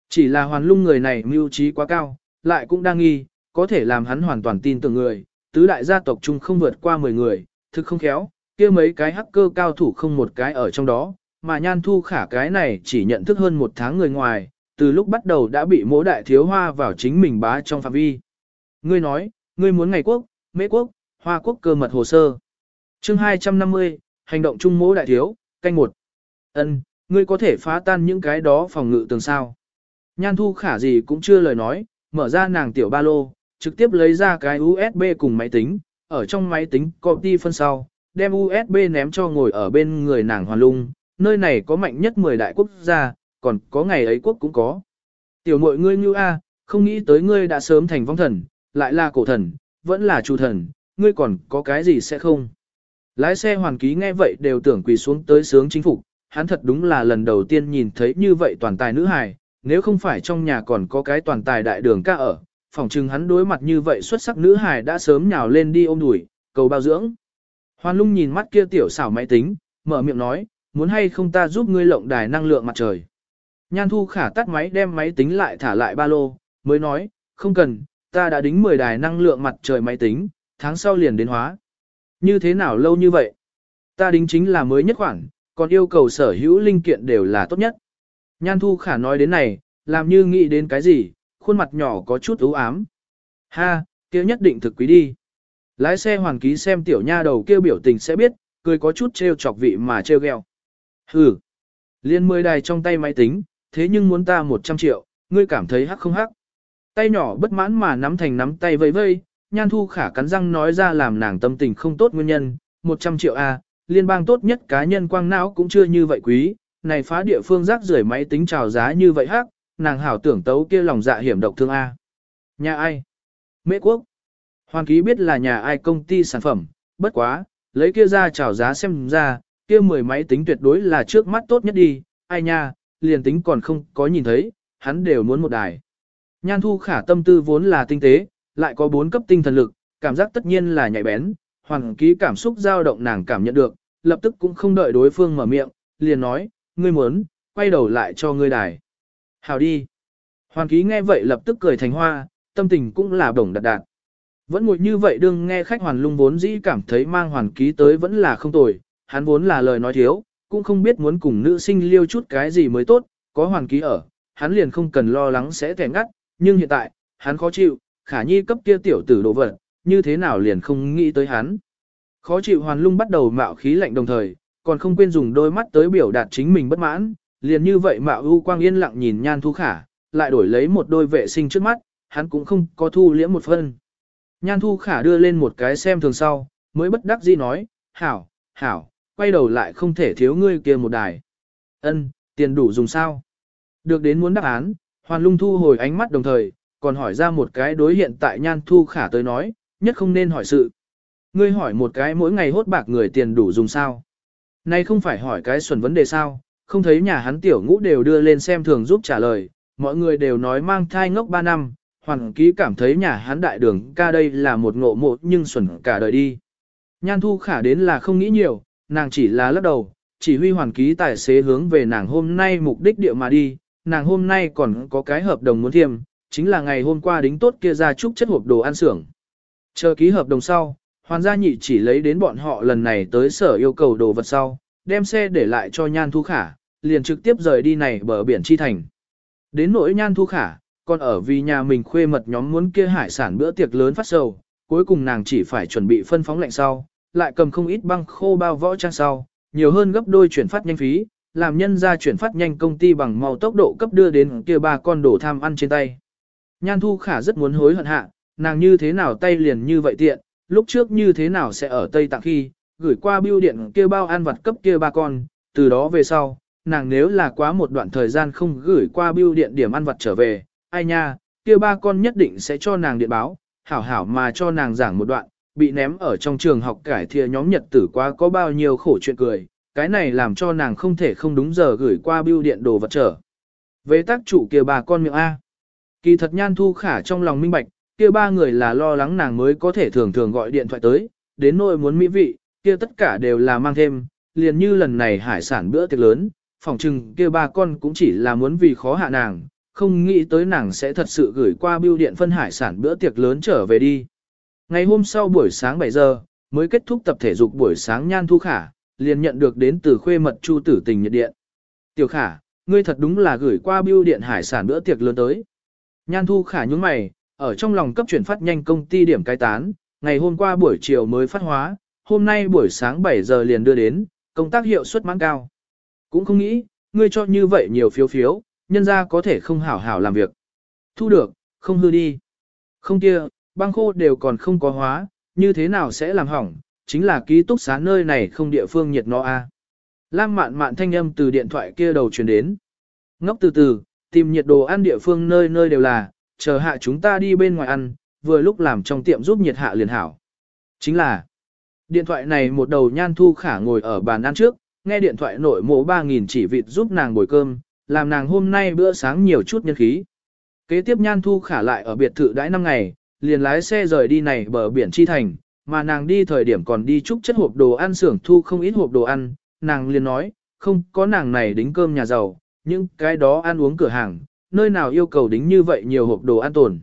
Chỉ là hoàn lung người này mưu trí quá cao, lại cũng đang nghi, có thể làm hắn hoàn toàn tin tưởng người, tứ đại gia tộc chung không vượt qua 10 người, thực không khéo, kia mấy cái hacker cao thủ không một cái ở trong đó, mà nhan thu khả cái này chỉ nhận thức hơn một tháng người ngoài, từ lúc bắt đầu đã bị mỗ đại thiếu hoa vào chính mình bá trong phạm vi. Ngươi nói, ngươi muốn ngày quốc, mễ quốc, hoa quốc cơ mật hồ sơ. chương 250, hành động chung mỗi đại thiếu, canh một. ân ngươi có thể phá tan những cái đó phòng ngự tường sao. Nhan thu khả gì cũng chưa lời nói, mở ra nàng tiểu ba lô, trực tiếp lấy ra cái USB cùng máy tính, ở trong máy tính copy phân sau, đem USB ném cho ngồi ở bên người nàng hoàn lung, nơi này có mạnh nhất 10 đại quốc gia, còn có ngày ấy quốc cũng có. Tiểu mội ngươi như A, không nghĩ tới ngươi đã sớm thành vong thần, lại là cổ thần, vẫn là chủ thần, ngươi còn có cái gì sẽ không. Lái xe hoàn ký nghe vậy đều tưởng quỳ xuống tới sướng chính phục, hắn thật đúng là lần đầu tiên nhìn thấy như vậy toàn tài nữ hài, nếu không phải trong nhà còn có cái toàn tài đại đường ca ở, phỏng chừng hắn đối mặt như vậy xuất sắc nữ hài đã sớm nhào lên đi ôm đùi, cầu bao dưỡng. Hoan lung nhìn mắt kia tiểu xảo máy tính, mở miệng nói, muốn hay không ta giúp ngươi lộng đài năng lượng mặt trời. Nhan thu khả tắt máy đem máy tính lại thả lại ba lô, mới nói, không cần, ta đã đính 10 đài năng lượng mặt trời máy tính, tháng sau liền đến hóa. Như thế nào lâu như vậy? Ta đính chính là mới nhất khoản, còn yêu cầu sở hữu linh kiện đều là tốt nhất. Nhan thu khả nói đến này, làm như nghĩ đến cái gì, khuôn mặt nhỏ có chút ưu ám. Ha, kia nhất định thực quý đi. Lái xe hoàn ký xem tiểu nha đầu kêu biểu tình sẽ biết, cười có chút trêu chọc vị mà trêu gheo. Hừ, liên mười đài trong tay máy tính, thế nhưng muốn ta 100 triệu, ngươi cảm thấy hắc không hắc. Tay nhỏ bất mãn mà nắm thành nắm tay vây vây, nhan thu khả cắn răng nói ra làm nàng tâm tình không tốt nguyên nhân, 100 triệu A, liên bang tốt nhất cá nhân quang não cũng chưa như vậy quý, này phá địa phương rác rưởi máy tính trào giá như vậy hắc, nàng hảo tưởng tấu kia lòng dạ hiểm độc thương A. Nhà ai? Mễ quốc. Hoàng ký biết là nhà ai công ty sản phẩm, bất quá, lấy kia ra chào giá xem ra, kia mười máy tính tuyệt đối là trước mắt tốt nhất đi, ai nha, liền tính còn không có nhìn thấy, hắn đều muốn một đài. Nhan thu khả tâm tư vốn là tinh tế, lại có bốn cấp tinh thần lực, cảm giác tất nhiên là nhạy bén, Hoàng ký cảm xúc dao động nàng cảm nhận được, lập tức cũng không đợi đối phương mở miệng, liền nói, ngươi muốn, quay đầu lại cho ngươi đài. Hào đi. Hoàng ký nghe vậy lập tức cười thành hoa, tâm tình cũng là bổng đạt đạt. Vẫn ngồi như vậy đương nghe khách hoàn lung vốn dĩ cảm thấy mang hoàn ký tới vẫn là không tồi, hắn vốn là lời nói thiếu, cũng không biết muốn cùng nữ sinh liêu chút cái gì mới tốt, có hoàn ký ở, hắn liền không cần lo lắng sẽ thèm ngắt, nhưng hiện tại, hắn khó chịu, khả nhi cấp kia tiểu tử đồ vật, như thế nào liền không nghĩ tới hắn. Khó chịu hoàn lung bắt đầu mạo khí lạnh đồng thời, còn không quên dùng đôi mắt tới biểu đạt chính mình bất mãn, liền như vậy mạo ưu quang yên lặng nhìn nhan thu khả, lại đổi lấy một đôi vệ sinh trước mắt, hắn cũng không có thu liễm một phân. Nhan thu khả đưa lên một cái xem thường sau, mới bất đắc dĩ nói, hảo, hảo, quay đầu lại không thể thiếu ngươi kia một đài. Ân, tiền đủ dùng sao? Được đến muốn đáp án, hoàn lung thu hồi ánh mắt đồng thời, còn hỏi ra một cái đối hiện tại nhan thu khả tới nói, nhất không nên hỏi sự. Ngươi hỏi một cái mỗi ngày hốt bạc người tiền đủ dùng sao? Nay không phải hỏi cái xuẩn vấn đề sao, không thấy nhà hắn tiểu ngũ đều đưa lên xem thường giúp trả lời, mọi người đều nói mang thai ngốc 3 năm, hoàng ký cảm thấy nhà hắn đại đường ca đây là một ngộ mộ nhưng xuẩn cả đời đi. Nhan thu khả đến là không nghĩ nhiều, nàng chỉ là lắc đầu, chỉ huy hoàn ký tài xế hướng về nàng hôm nay mục đích địa mà đi, nàng hôm nay còn có cái hợp đồng muốn thiêm, chính là ngày hôm qua đính tốt kia ra chúc chất hộp đồ ăn xưởng. Chờ ký hợp đồng sau, hoàn gia nhị chỉ lấy đến bọn họ lần này tới sở yêu cầu đồ vật sau, đem xe để lại cho nhan thu khả, liền trực tiếp rời đi này bờ biển chi thành. Đến nỗi nhan thu khả, còn ở vì nhà mình khuê mật nhóm muốn kia hải sản bữa tiệc lớn phát sầu, cuối cùng nàng chỉ phải chuẩn bị phân phóng lạnh sau, lại cầm không ít băng khô bao võ trang sau, nhiều hơn gấp đôi chuyển phát nhanh phí, làm nhân ra chuyển phát nhanh công ty bằng mau tốc độ cấp đưa đến kia ba con đổ tham ăn trên tay. Nhan Thu Khả rất muốn hối hận hạ, nàng như thế nào tay liền như vậy tiện, lúc trước như thế nào sẽ ở Tây Tạng khi, gửi qua bưu điện kia bao ăn vặt cấp kia ba con, từ đó về sau, nàng nếu là quá một đoạn thời gian không gửi qua bưu điện điểm ăn vặt trở về, ai nha, kia ba con nhất định sẽ cho nàng điện báo, hảo hảo mà cho nàng giảng một đoạn, bị ném ở trong trường học cải thìa nhóm nhật tử quá có bao nhiêu khổ chuyện cười, cái này làm cho nàng không thể không đúng giờ gửi qua bưu điện đồ vật trở. về tác chủ kia bà con miệng A. Kỳ thật nhan thu khả trong lòng minh bạch, kia ba người là lo lắng nàng mới có thể thường thường gọi điện thoại tới, đến nỗi muốn mỹ vị, kia tất cả đều là mang thêm, liền như lần này hải sản bữa tiệc lớn, phòng trừng kia ba con cũng chỉ là muốn vì khó hạ nàng, không nghĩ tới nàng sẽ thật sự gửi qua bưu điện phân hải sản bữa tiệc lớn trở về đi. Ngày hôm sau buổi sáng 7 giờ, mới kết thúc tập thể dục buổi sáng nhan thu khả, liền nhận được đến từ khuê mật chu tử tình nhiệt điện. Tiểu khả, ngươi thật đúng là gửi qua bưu điện hải sản bữa tiệc lớn tới. Nhan thu khả nhúng mày, ở trong lòng cấp chuyển phát nhanh công ty điểm cai tán, ngày hôm qua buổi chiều mới phát hóa, hôm nay buổi sáng 7 giờ liền đưa đến, công tác hiệu suất mãn cao. Cũng không nghĩ, ngươi cho như vậy nhiều phiếu phiếu, nhân ra có thể không hảo hảo làm việc. Thu được, không hư đi. Không kia, băng khô đều còn không có hóa, như thế nào sẽ làm hỏng, chính là ký túc xá nơi này không địa phương nhiệt nó a. Lam mạn mạn thanh âm từ điện thoại kia đầu truyền đến. Ngốc từ từ, tìm nhiệt đồ ăn địa phương nơi nơi đều là, chờ hạ chúng ta đi bên ngoài ăn, vừa lúc làm trong tiệm giúp nhiệt hạ liền hảo. Chính là, điện thoại này một đầu nhan thu khả ngồi ở bàn ăn trước, nghe điện thoại nội mộ 3.000 chỉ vịt giúp nàng bồi cơm, làm nàng hôm nay bữa sáng nhiều chút nhân khí. Kế tiếp nhan thu khả lại ở biệt thự đãi năm ngày, liền lái xe rời đi này bờ biển chi thành, mà nàng đi thời điểm còn đi chúc chất hộp đồ ăn xưởng thu không ít hộp đồ ăn, nàng liền nói, không có nàng này đính cơm nhà giàu, những cái đó ăn uống cửa hàng, nơi nào yêu cầu đính như vậy nhiều hộp đồ ăn tồn.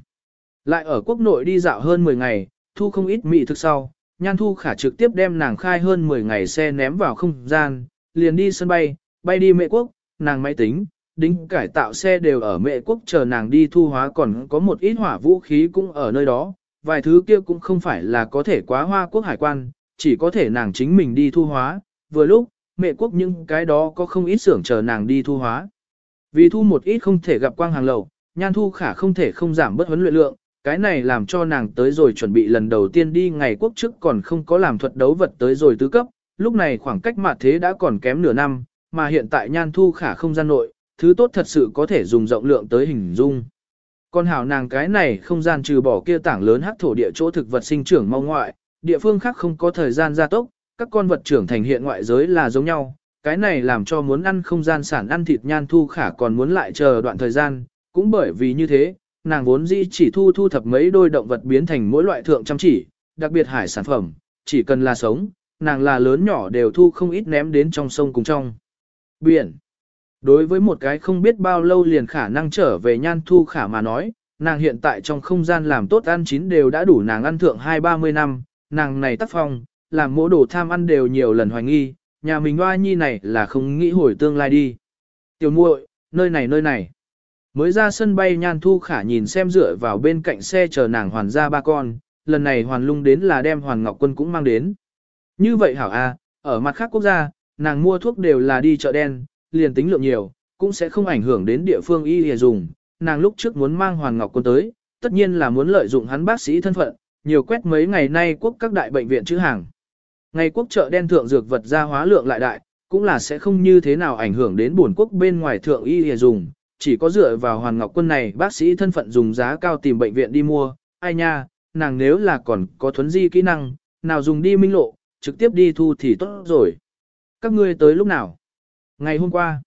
Lại ở quốc nội đi dạo hơn 10 ngày, thu không ít mị thực sau, nhan thu khả trực tiếp đem nàng khai hơn 10 ngày xe ném vào không gian, liền đi sân bay, bay đi mệ quốc, nàng máy tính, đính cải tạo xe đều ở mệ quốc chờ nàng đi thu hóa còn có một ít hỏa vũ khí cũng ở nơi đó, vài thứ kia cũng không phải là có thể quá hoa quốc hải quan, chỉ có thể nàng chính mình đi thu hóa, vừa lúc, mẹ quốc những cái đó có không ít xưởng chờ nàng đi thu hóa. Vì thu một ít không thể gặp quang hàng lầu, nhan thu khả không thể không giảm bất huấn luyện lượng, cái này làm cho nàng tới rồi chuẩn bị lần đầu tiên đi ngày quốc trước còn không có làm thuật đấu vật tới rồi tứ cấp, lúc này khoảng cách mặt thế đã còn kém nửa năm, mà hiện tại nhan thu khả không gian nội, thứ tốt thật sự có thể dùng rộng lượng tới hình dung. Con hảo nàng cái này không gian trừ bỏ kia tảng lớn hắc thổ địa chỗ thực vật sinh trưởng mau ngoại, địa phương khác không có thời gian gia tốc, các con vật trưởng thành hiện ngoại giới là giống nhau, cái này làm cho muốn ăn không gian sản ăn thịt nhan thu khả còn muốn lại chờ đoạn thời gian, cũng bởi vì như thế, nàng vốn dĩ chỉ thu thu thập mấy đôi động vật biến thành mỗi loại thượng chăm chỉ, đặc biệt hải sản phẩm, chỉ cần là sống, nàng là lớn nhỏ đều thu không ít ném đến trong sông cùng trong. Biển Đối với một cái không biết bao lâu liền khả năng trở về nhan thu khả mà nói, nàng hiện tại trong không gian làm tốt ăn chín đều đã đủ nàng ăn thượng hai ba mươi năm, nàng này tác phong, làm mỗi đồ tham ăn đều nhiều lần hoài nghi, nhà mình hoa nhi này là không nghĩ hồi tương lai đi. Tiểu muội, nơi này nơi này. Mới ra sân bay nhan thu khả nhìn xem dựa vào bên cạnh xe chờ nàng hoàn ra ba con, lần này hoàn lung đến là đem hoàn ngọc quân cũng mang đến. Như vậy hảo a, ở mặt khác quốc gia, nàng mua thuốc đều là đi chợ đen, liền tính lượng nhiều, cũng sẽ không ảnh hưởng đến địa phương y hề dùng. Nàng lúc trước muốn mang hoàng ngọc quân tới, tất nhiên là muốn lợi dụng hắn bác sĩ thân phận, nhiều quét mấy ngày nay quốc các đại bệnh viện chữ hàng. Ngày quốc chợ đen thượng dược vật gia hóa lượng lại đại, cũng là sẽ không như thế nào ảnh hưởng đến bổn quốc bên ngoài thượng y hề dùng, chỉ có dựa vào hoàng Ngọc Quân này bác sĩ thân phận dùng giá cao tìm bệnh viện đi mua, ai nha, nàng nếu là còn có thuấn di kỹ năng, nào dùng đi minh lộ, trực tiếp đi thu thì tốt rồi. Các ngươi tới lúc nào? Ngày hôm qua,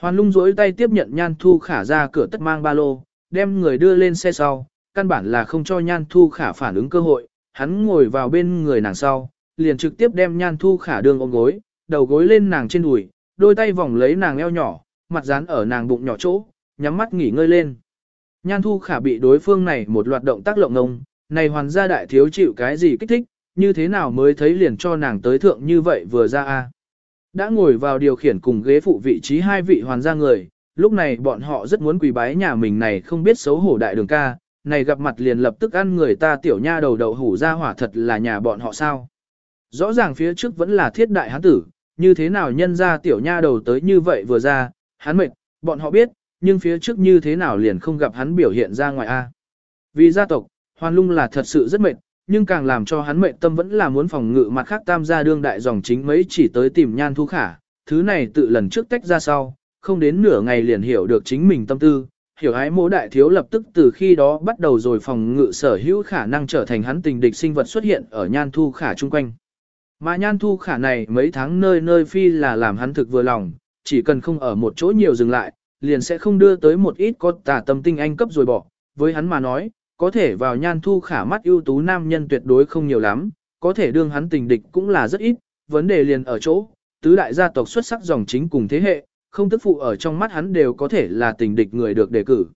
Hoàn lung rỗi tay tiếp nhận nhan thu khả ra cửa tất mang ba lô, đem người đưa lên xe sau, căn bản là không cho nhan thu khả phản ứng cơ hội, hắn ngồi vào bên người nàng sau, liền trực tiếp đem nhan thu khả đường ôm gối, đầu gối lên nàng trên đùi, đôi tay vòng lấy nàng eo nhỏ, mặt dán ở nàng bụng nhỏ chỗ, nhắm mắt nghỉ ngơi lên. Nhan thu khả bị đối phương này một loạt động tác lộng ngông, này hoàn gia đại thiếu chịu cái gì kích thích, như thế nào mới thấy liền cho nàng tới thượng như vậy vừa ra a đã ngồi vào điều khiển cùng ghế phụ vị trí hai vị hoàn gia người, lúc này bọn họ rất muốn quỳ bái nhà mình này không biết xấu hổ đại đường ca, này gặp mặt liền lập tức ăn người ta tiểu nha đầu đầu hủ ra hỏa thật là nhà bọn họ sao. Rõ ràng phía trước vẫn là thiết đại hán tử, như thế nào nhân ra tiểu nha đầu tới như vậy vừa ra, hắn mệt, bọn họ biết, nhưng phía trước như thế nào liền không gặp hắn biểu hiện ra ngoài A. Vì gia tộc, Hoàn Lung là thật sự rất mệt, nhưng càng làm cho hắn mệnh tâm vẫn là muốn phòng ngự mặt khác tam gia đương đại dòng chính mấy chỉ tới tìm nhan thu khả, thứ này tự lần trước tách ra sau, không đến nửa ngày liền hiểu được chính mình tâm tư, hiểu ái mỗ đại thiếu lập tức từ khi đó bắt đầu rồi phòng ngự sở hữu khả năng trở thành hắn tình địch sinh vật xuất hiện ở nhan thu khả chung quanh. Mà nhan thu khả này mấy tháng nơi nơi phi là làm hắn thực vừa lòng, chỉ cần không ở một chỗ nhiều dừng lại, liền sẽ không đưa tới một ít có tà tâm tinh anh cấp rồi bỏ. Với hắn mà nói, có thể vào nhan thu khả mắt ưu tú nam nhân tuyệt đối không nhiều lắm, có thể đương hắn tình địch cũng là rất ít, vấn đề liền ở chỗ, tứ đại gia tộc xuất sắc dòng chính cùng thế hệ, không tức phụ ở trong mắt hắn đều có thể là tình địch người được đề cử.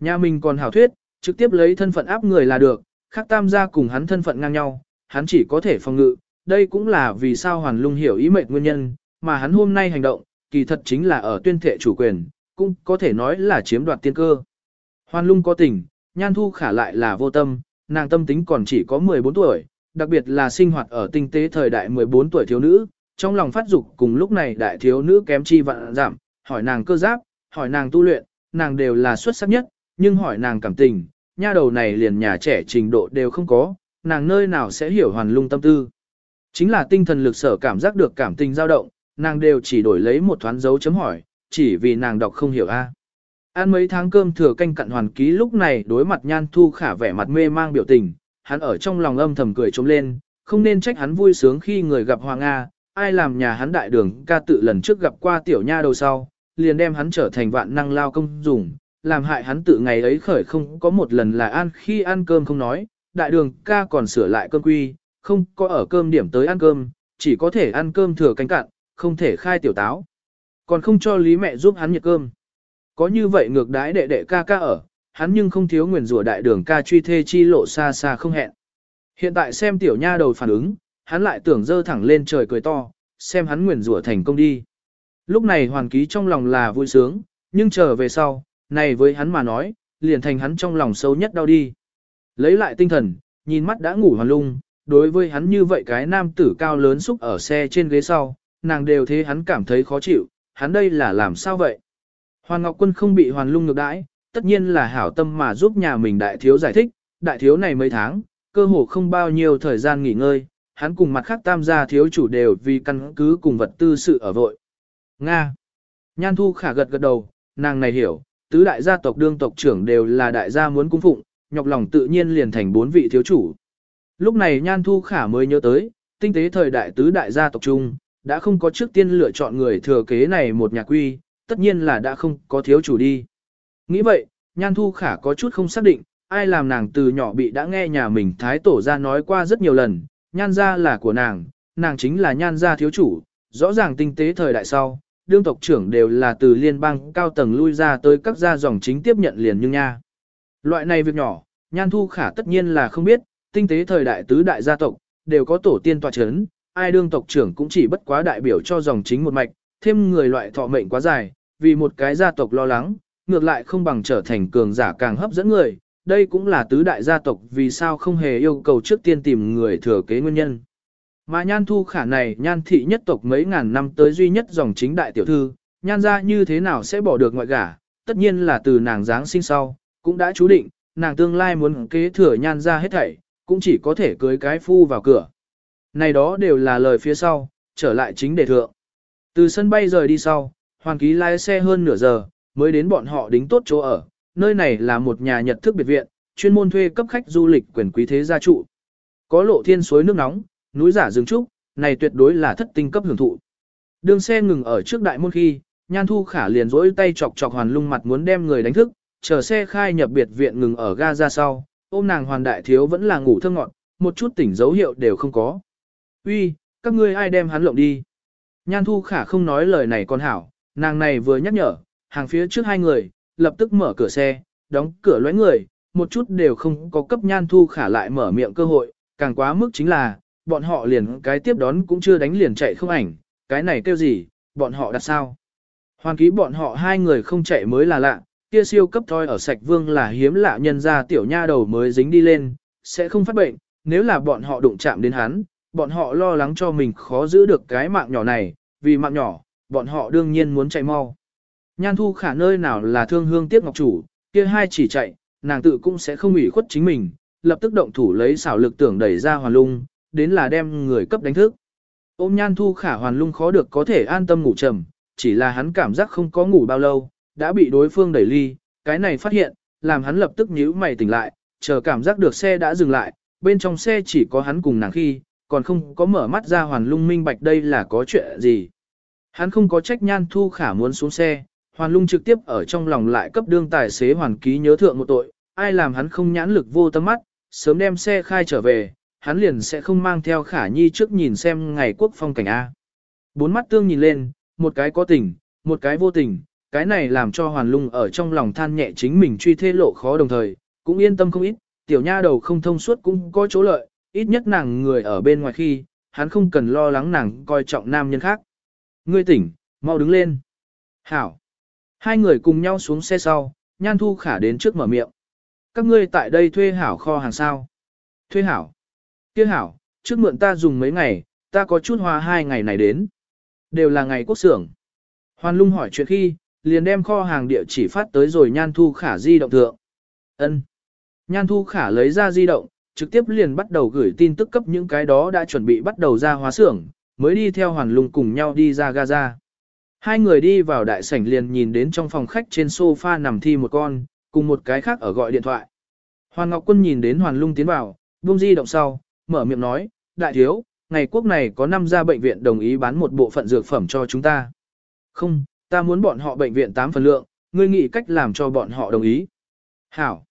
Nhà mình còn hảo thuyết, trực tiếp lấy thân phận áp người là được, khác tam gia cùng hắn thân phận ngang nhau, hắn chỉ có thể phòng ngự, đây cũng là vì sao Hoàn Lung hiểu ý mệnh nguyên nhân, mà hắn hôm nay hành động, kỳ thật chính là ở tuyên thệ chủ quyền, cũng có thể nói là chiếm đoạt tiên cơ. Hoàn Lung có tình, Nhan Thu khả lại là vô tâm, nàng tâm tính còn chỉ có 14 tuổi, đặc biệt là sinh hoạt ở tinh tế thời đại 14 tuổi thiếu nữ, trong lòng phát dục cùng lúc này đại thiếu nữ kém chi vạn giảm, hỏi nàng cơ giáp, hỏi nàng tu luyện, nàng đều là xuất sắc nhất, nhưng hỏi nàng cảm tình, nha đầu này liền nhà trẻ trình độ đều không có, nàng nơi nào sẽ hiểu hoàn lung tâm tư. Chính là tinh thần lực sở cảm giác được cảm tình dao động, nàng đều chỉ đổi lấy một thoáng dấu chấm hỏi, chỉ vì nàng đọc không hiểu a. Ăn mấy tháng cơm thừa canh cặn hoàn ký lúc này đối mặt nhan thu khả vẻ mặt mê mang biểu tình, hắn ở trong lòng âm thầm cười trống lên, không nên trách hắn vui sướng khi người gặp Hoàng Nga, ai làm nhà hắn đại đường ca tự lần trước gặp qua tiểu nha đầu sau, liền đem hắn trở thành vạn năng lao công dùng, làm hại hắn tự ngày ấy khởi không có một lần là ăn khi ăn cơm không nói, đại đường ca còn sửa lại cơm quy, không có ở cơm điểm tới ăn cơm, chỉ có thể ăn cơm thừa canh cạn, không thể khai tiểu táo. Còn không cho lý mẹ giúp hắn nhiệt cơm. Có như vậy ngược đái đệ đệ ca ca ở, hắn nhưng không thiếu nguyền rủa đại đường ca truy thê chi lộ xa xa không hẹn. Hiện tại xem tiểu nha đầu phản ứng, hắn lại tưởng dơ thẳng lên trời cười to, xem hắn nguyền rủa thành công đi. Lúc này hoàn ký trong lòng là vui sướng, nhưng trở về sau, này với hắn mà nói, liền thành hắn trong lòng sâu nhất đau đi. Lấy lại tinh thần, nhìn mắt đã ngủ hoàn lung, đối với hắn như vậy cái nam tử cao lớn xúc ở xe trên ghế sau, nàng đều thế hắn cảm thấy khó chịu, hắn đây là làm sao vậy? Hoàn Ngọc Quân không bị hoàn lung ngược đãi, tất nhiên là hảo tâm mà giúp nhà mình đại thiếu giải thích, đại thiếu này mấy tháng, cơ hồ không bao nhiêu thời gian nghỉ ngơi, hắn cùng mặt khác tam gia thiếu chủ đều vì căn cứ cùng vật tư sự ở vội. Nga. Nhan Thu khả gật gật đầu, nàng này hiểu, tứ đại gia tộc đương tộc trưởng đều là đại gia muốn cung phụng, nhọc lòng tự nhiên liền thành bốn vị thiếu chủ. Lúc này Nhan Thu Khả mới nhớ tới, tinh tế thời đại tứ đại gia tộc chung, đã không có trước tiên lựa chọn người thừa kế này một nhà quy, tất nhiên là đã không có thiếu chủ đi. Nghĩ vậy, Nhan Thu Khả có chút không xác định, ai làm nàng từ nhỏ bị đã nghe nhà mình thái tổ ra nói qua rất nhiều lần, nhan gia là của nàng, nàng chính là nhan gia thiếu chủ, rõ ràng tinh tế thời đại sau, đương tộc trưởng đều là từ liên bang cao tầng lui ra tới các gia dòng chính tiếp nhận liền như nha. Loại này việc nhỏ, nhan thu khả tất nhiên là không biết, tinh tế thời đại tứ đại gia tộc, đều có tổ tiên tòa chấn, ai đương tộc trưởng cũng chỉ bất quá đại biểu cho dòng chính một mạch, thêm người loại thọ mệnh quá dài, vì một cái gia tộc lo lắng, ngược lại không bằng trở thành cường giả càng hấp dẫn người, đây cũng là tứ đại gia tộc vì sao không hề yêu cầu trước tiên tìm người thừa kế nguyên nhân. Mà nhan thu khả này nhan thị nhất tộc mấy ngàn năm tới duy nhất dòng chính đại tiểu thư, nhan ra như thế nào sẽ bỏ được ngoại gả, tất nhiên là từ nàng dáng sinh sau, cũng đã chú định, nàng tương lai muốn kế thừa nhan ra hết thảy, cũng chỉ có thể cưới cái phu vào cửa. Này đó đều là lời phía sau, trở lại chính đề thượng. Từ sân bay rời đi sau, Hoàn Ký lái xe hơn nửa giờ, mới đến bọn họ đính tốt chỗ ở, nơi này là một nhà nhật thức biệt viện, chuyên môn thuê cấp khách du lịch quyền quý thế gia trụ. Có lộ thiên suối nước nóng, núi giả rừng trúc, này tuyệt đối là thất tinh cấp hưởng thụ. Đường xe ngừng ở trước đại môn khi, Nhan Thu Khả liền rỗi tay chọc chọc hoàn lung mặt muốn đem người đánh thức, chờ xe khai nhập biệt viện ngừng ở ga ra sau, ôm nàng hoàn đại thiếu vẫn là ngủ thơ ngọn, một chút tỉnh dấu hiệu đều không có. Uy, các ngươi ai đem hắn lộng đi? Nhan Thu Khả không nói lời này con hảo, nàng này vừa nhắc nhở, hàng phía trước hai người, lập tức mở cửa xe, đóng cửa lóe người, một chút đều không có cấp nhan thu khả lại mở miệng cơ hội, càng quá mức chính là, bọn họ liền cái tiếp đón cũng chưa đánh liền chạy không ảnh, cái này kêu gì, bọn họ đặt sao. Hoàn ký bọn họ hai người không chạy mới là lạ, kia siêu cấp thoi ở sạch vương là hiếm lạ nhân ra tiểu nha đầu mới dính đi lên, sẽ không phát bệnh, nếu là bọn họ đụng chạm đến hắn, bọn họ lo lắng cho mình khó giữ được cái mạng nhỏ này, vì mạng nhỏ, bọn họ đương nhiên muốn chạy mau. Nhan thu khả nơi nào là thương hương tiếc ngọc chủ, kia hai chỉ chạy, nàng tự cũng sẽ không ủy khuất chính mình, lập tức động thủ lấy xảo lực tưởng đẩy ra hoàn lung, đến là đem người cấp đánh thức. Ôm nhan thu khả hoàn lung khó được có thể an tâm ngủ trầm, chỉ là hắn cảm giác không có ngủ bao lâu, đã bị đối phương đẩy ly, cái này phát hiện, làm hắn lập tức nhíu mày tỉnh lại, chờ cảm giác được xe đã dừng lại, bên trong xe chỉ có hắn cùng nàng khi, còn không có mở mắt ra hoàn lung minh bạch đây là có chuyện gì. Hắn không có trách nhan thu khả muốn xuống xe, Hoàn lung trực tiếp ở trong lòng lại cấp đương tài xế hoàn ký nhớ thượng một tội, ai làm hắn không nhãn lực vô tâm mắt, sớm đem xe khai trở về, hắn liền sẽ không mang theo khả nhi trước nhìn xem ngày quốc phong cảnh A. Bốn mắt tương nhìn lên, một cái có tình, một cái vô tình, cái này làm cho hoàn lung ở trong lòng than nhẹ chính mình truy thê lộ khó đồng thời, cũng yên tâm không ít, tiểu nha đầu không thông suốt cũng có chỗ lợi, ít nhất nàng người ở bên ngoài khi, hắn không cần lo lắng nàng coi trọng nam nhân khác. Ngươi tỉnh, mau đứng lên. Hảo. Hai người cùng nhau xuống xe sau, Nhan Thu Khả đến trước mở miệng. Các ngươi tại đây thuê hảo kho hàng sao? Thuê hảo. Kia hảo, trước mượn ta dùng mấy ngày, ta có chút hoa hai ngày này đến. Đều là ngày quốc xưởng. Hoàn lung hỏi chuyện khi, liền đem kho hàng địa chỉ phát tới rồi Nhan Thu Khả di động thượng. Ân. Nhan Thu Khả lấy ra di động, trực tiếp liền bắt đầu gửi tin tức cấp những cái đó đã chuẩn bị bắt đầu ra hóa xưởng, mới đi theo Hoàn Lung cùng nhau đi ra Gaza. Hai người đi vào đại sảnh liền nhìn đến trong phòng khách trên sofa nằm thi một con, cùng một cái khác ở gọi điện thoại. Hoàn Ngọc Quân nhìn đến Hoàn Lung tiến vào, buông di động sau, mở miệng nói, đại thiếu, ngày quốc này có năm gia bệnh viện đồng ý bán một bộ phận dược phẩm cho chúng ta. Không, ta muốn bọn họ bệnh viện 8 phần lượng, ngươi nghĩ cách làm cho bọn họ đồng ý. Hảo.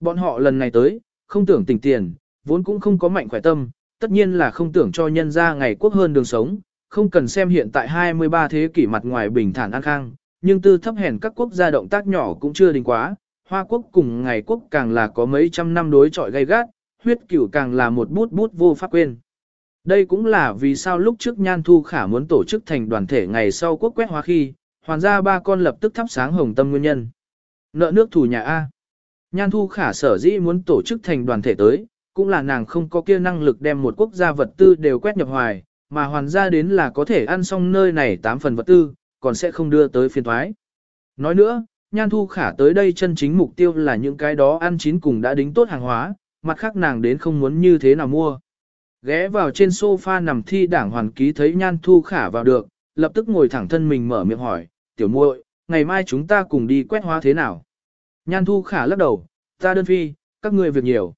Bọn họ lần này tới, không tưởng tỉnh tiền, vốn cũng không có mạnh khỏe tâm, tất nhiên là không tưởng cho nhân ra ngày quốc hơn đường sống, không cần xem hiện tại 23 thế kỷ mặt ngoài bình thản an khang, nhưng tư thấp hèn các quốc gia động tác nhỏ cũng chưa đình quá, Hoa quốc cùng ngày quốc càng là có mấy trăm năm đối chọi gay gắt, huyết cửu càng là một bút bút vô pháp quên. Đây cũng là vì sao lúc trước Nhan Thu Khả muốn tổ chức thành đoàn thể ngày sau quốc quét hóa khi, hoàn gia ba con lập tức thắp sáng hồng tâm nguyên nhân. Nợ nước thủ nhà A. Nhan Thu Khả sở dĩ muốn tổ chức thành đoàn thể tới, cũng là nàng không có kia năng lực đem một quốc gia vật tư đều quét nhập hoài, mà hoàn ra đến là có thể ăn xong nơi này 8 phần vật tư, còn sẽ không đưa tới phiên thoái. Nói nữa, Nhan Thu Khả tới đây chân chính mục tiêu là những cái đó ăn chín cùng đã đính tốt hàng hóa, mặt khác nàng đến không muốn như thế nào mua. Ghé vào trên sofa nằm thi đảng hoàn ký thấy Nhan Thu Khả vào được, lập tức ngồi thẳng thân mình mở miệng hỏi, tiểu muội, ngày mai chúng ta cùng đi quét hóa thế nào. Nhan thu khả lắc đầu, ta đơn phi, các ngươi việc nhiều.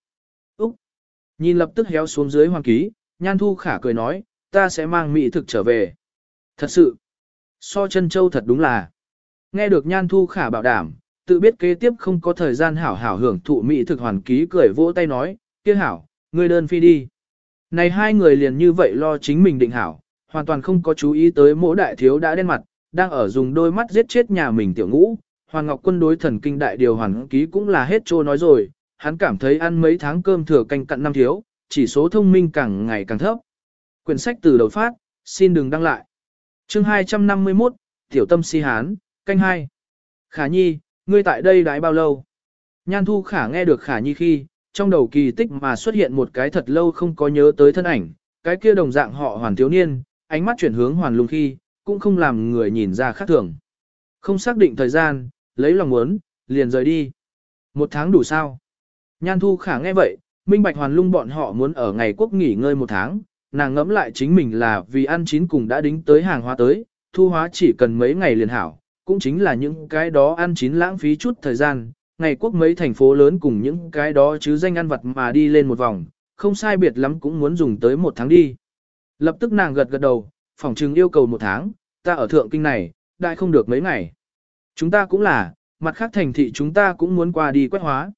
Nhìn lập tức héo xuống dưới hoàng ký, nhan thu khả cười nói, ta sẽ mang mỹ thực trở về. Thật sự! So chân châu thật đúng là. Nghe được nhan thu khả bảo đảm, tự biết kế tiếp không có thời gian hảo hảo hưởng thụ mỹ thực hoàn ký cười vỗ tay nói, kia hảo, ngươi đơn phi đi. Này hai người liền như vậy lo chính mình định hảo, hoàn toàn không có chú ý tới mỗi đại thiếu đã đen mặt, đang ở dùng đôi mắt giết chết nhà mình tiểu ngũ. Hoàng Ngọc Quân đối thần kinh đại điều hoàn ký cũng là hết trô nói rồi, hắn cảm thấy ăn mấy tháng cơm thừa canh cặn năm thiếu, chỉ số thông minh càng ngày càng thấp. Quyển sách từ đầu phát, xin đừng đăng lại. Chương 251, Tiểu tâm si hán, canh hai. Khả nhi, ngươi tại đây đãi bao lâu? Nhan thu khả nghe được khả nhi khi, trong đầu kỳ tích mà xuất hiện một cái thật lâu không có nhớ tới thân ảnh, cái kia đồng dạng họ hoàn thiếu niên, ánh mắt chuyển hướng hoàn lung khi, cũng không làm người nhìn ra khác thường. Không xác định thời gian, lấy lòng muốn, liền rời đi. Một tháng đủ sao? Nhan thu khả nghe vậy, minh bạch hoàn lung bọn họ muốn ở ngày quốc nghỉ ngơi một tháng, nàng ngẫm lại chính mình là vì ăn chín cùng đã đính tới hàng hóa tới, thu hóa chỉ cần mấy ngày liền hảo, cũng chính là những cái đó ăn chín lãng phí chút thời gian, ngày quốc mấy thành phố lớn cùng những cái đó chứ danh ăn vật mà đi lên một vòng, không sai biệt lắm cũng muốn dùng tới một tháng đi. Lập tức nàng gật gật đầu, phòng trừng yêu cầu một tháng, ta ở thượng kinh này, đại không được mấy ngày. Chúng ta cũng là, mặt khác thành thị chúng ta cũng muốn qua đi quét hóa.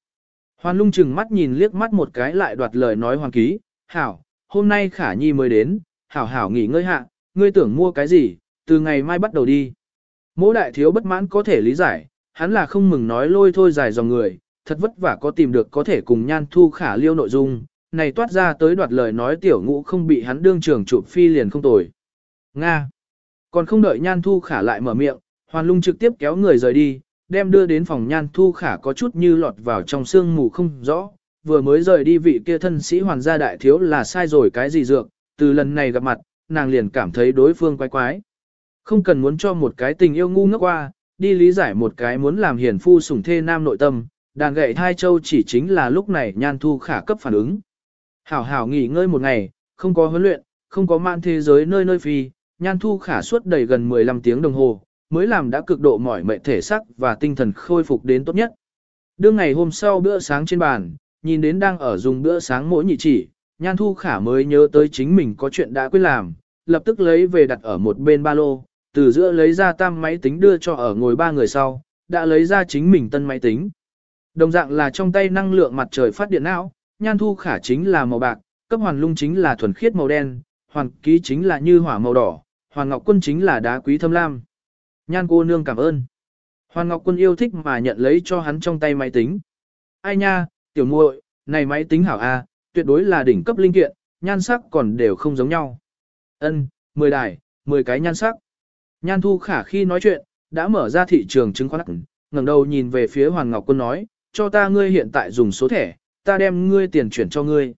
Hoàn lung chừng mắt nhìn liếc mắt một cái lại đoạt lời nói hoàn ký, hảo, hôm nay khả nhi mới đến, hảo hảo nghỉ ngơi hạ, ngươi tưởng mua cái gì, từ ngày mai bắt đầu đi. Mỗ đại thiếu bất mãn có thể lý giải, hắn là không mừng nói lôi thôi dài dòng người, thật vất vả có tìm được có thể cùng nhan thu khả liêu nội dung, này toát ra tới đoạt lời nói tiểu ngũ không bị hắn đương trưởng chụp phi liền không tồi. Nga. Còn không đợi nhan thu khả lại mở miệng, hoàn lung trực tiếp kéo người rời đi, đem đưa đến phòng nhan thu khả có chút như lọt vào trong sương mù không rõ, vừa mới rời đi vị kia thân sĩ hoàn gia đại thiếu là sai rồi cái gì dược, từ lần này gặp mặt, nàng liền cảm thấy đối phương quái quái. Không cần muốn cho một cái tình yêu ngu ngốc qua, đi lý giải một cái muốn làm hiền phu sủng thê nam nội tâm, đàn gậy thai châu chỉ chính là lúc này nhan thu khả cấp phản ứng. Hảo hảo nghỉ ngơi một ngày, không có huấn luyện, không có mạng thế giới nơi nơi phi, nhan thu khả suốt đầy gần 15 tiếng đồng hồ, mới làm đã cực độ mỏi mệt thể sắc và tinh thần khôi phục đến tốt nhất. Đương ngày hôm sau bữa sáng trên bàn, nhìn đến đang ở dùng bữa sáng mỗi nhị chỉ, nhan thu khả mới nhớ tới chính mình có chuyện đã quên làm, lập tức lấy về đặt ở một bên ba lô, từ giữa lấy ra tam máy tính đưa cho ở ngồi ba người sau, đã lấy ra chính mình tân máy tính. Đồng dạng là trong tay năng lượng mặt trời phát điện não, nhan thu khả chính là màu bạc, cấp hoàn lung chính là thuần khiết màu đen, hoàn ký chính là như hỏa màu đỏ, hoàn ngọc quân chính là đá quý thâm lam. Nhan cô nương cảm ơn. Hoàn ngọc quân yêu thích mà nhận lấy cho hắn trong tay máy tính. Ai nha, tiểu muội, này máy tính hảo a, tuyệt đối là đỉnh cấp linh kiện, nhan sắc còn đều không giống nhau. Ân, 10 đài, 10 cái nhan sắc. Nhan Thu Khả khi nói chuyện, đã mở ra thị trường chứng khoán, ngẩng đầu nhìn về phía Hoàng Ngọc Quân nói, cho ta ngươi hiện tại dùng số thẻ, ta đem ngươi tiền chuyển cho ngươi.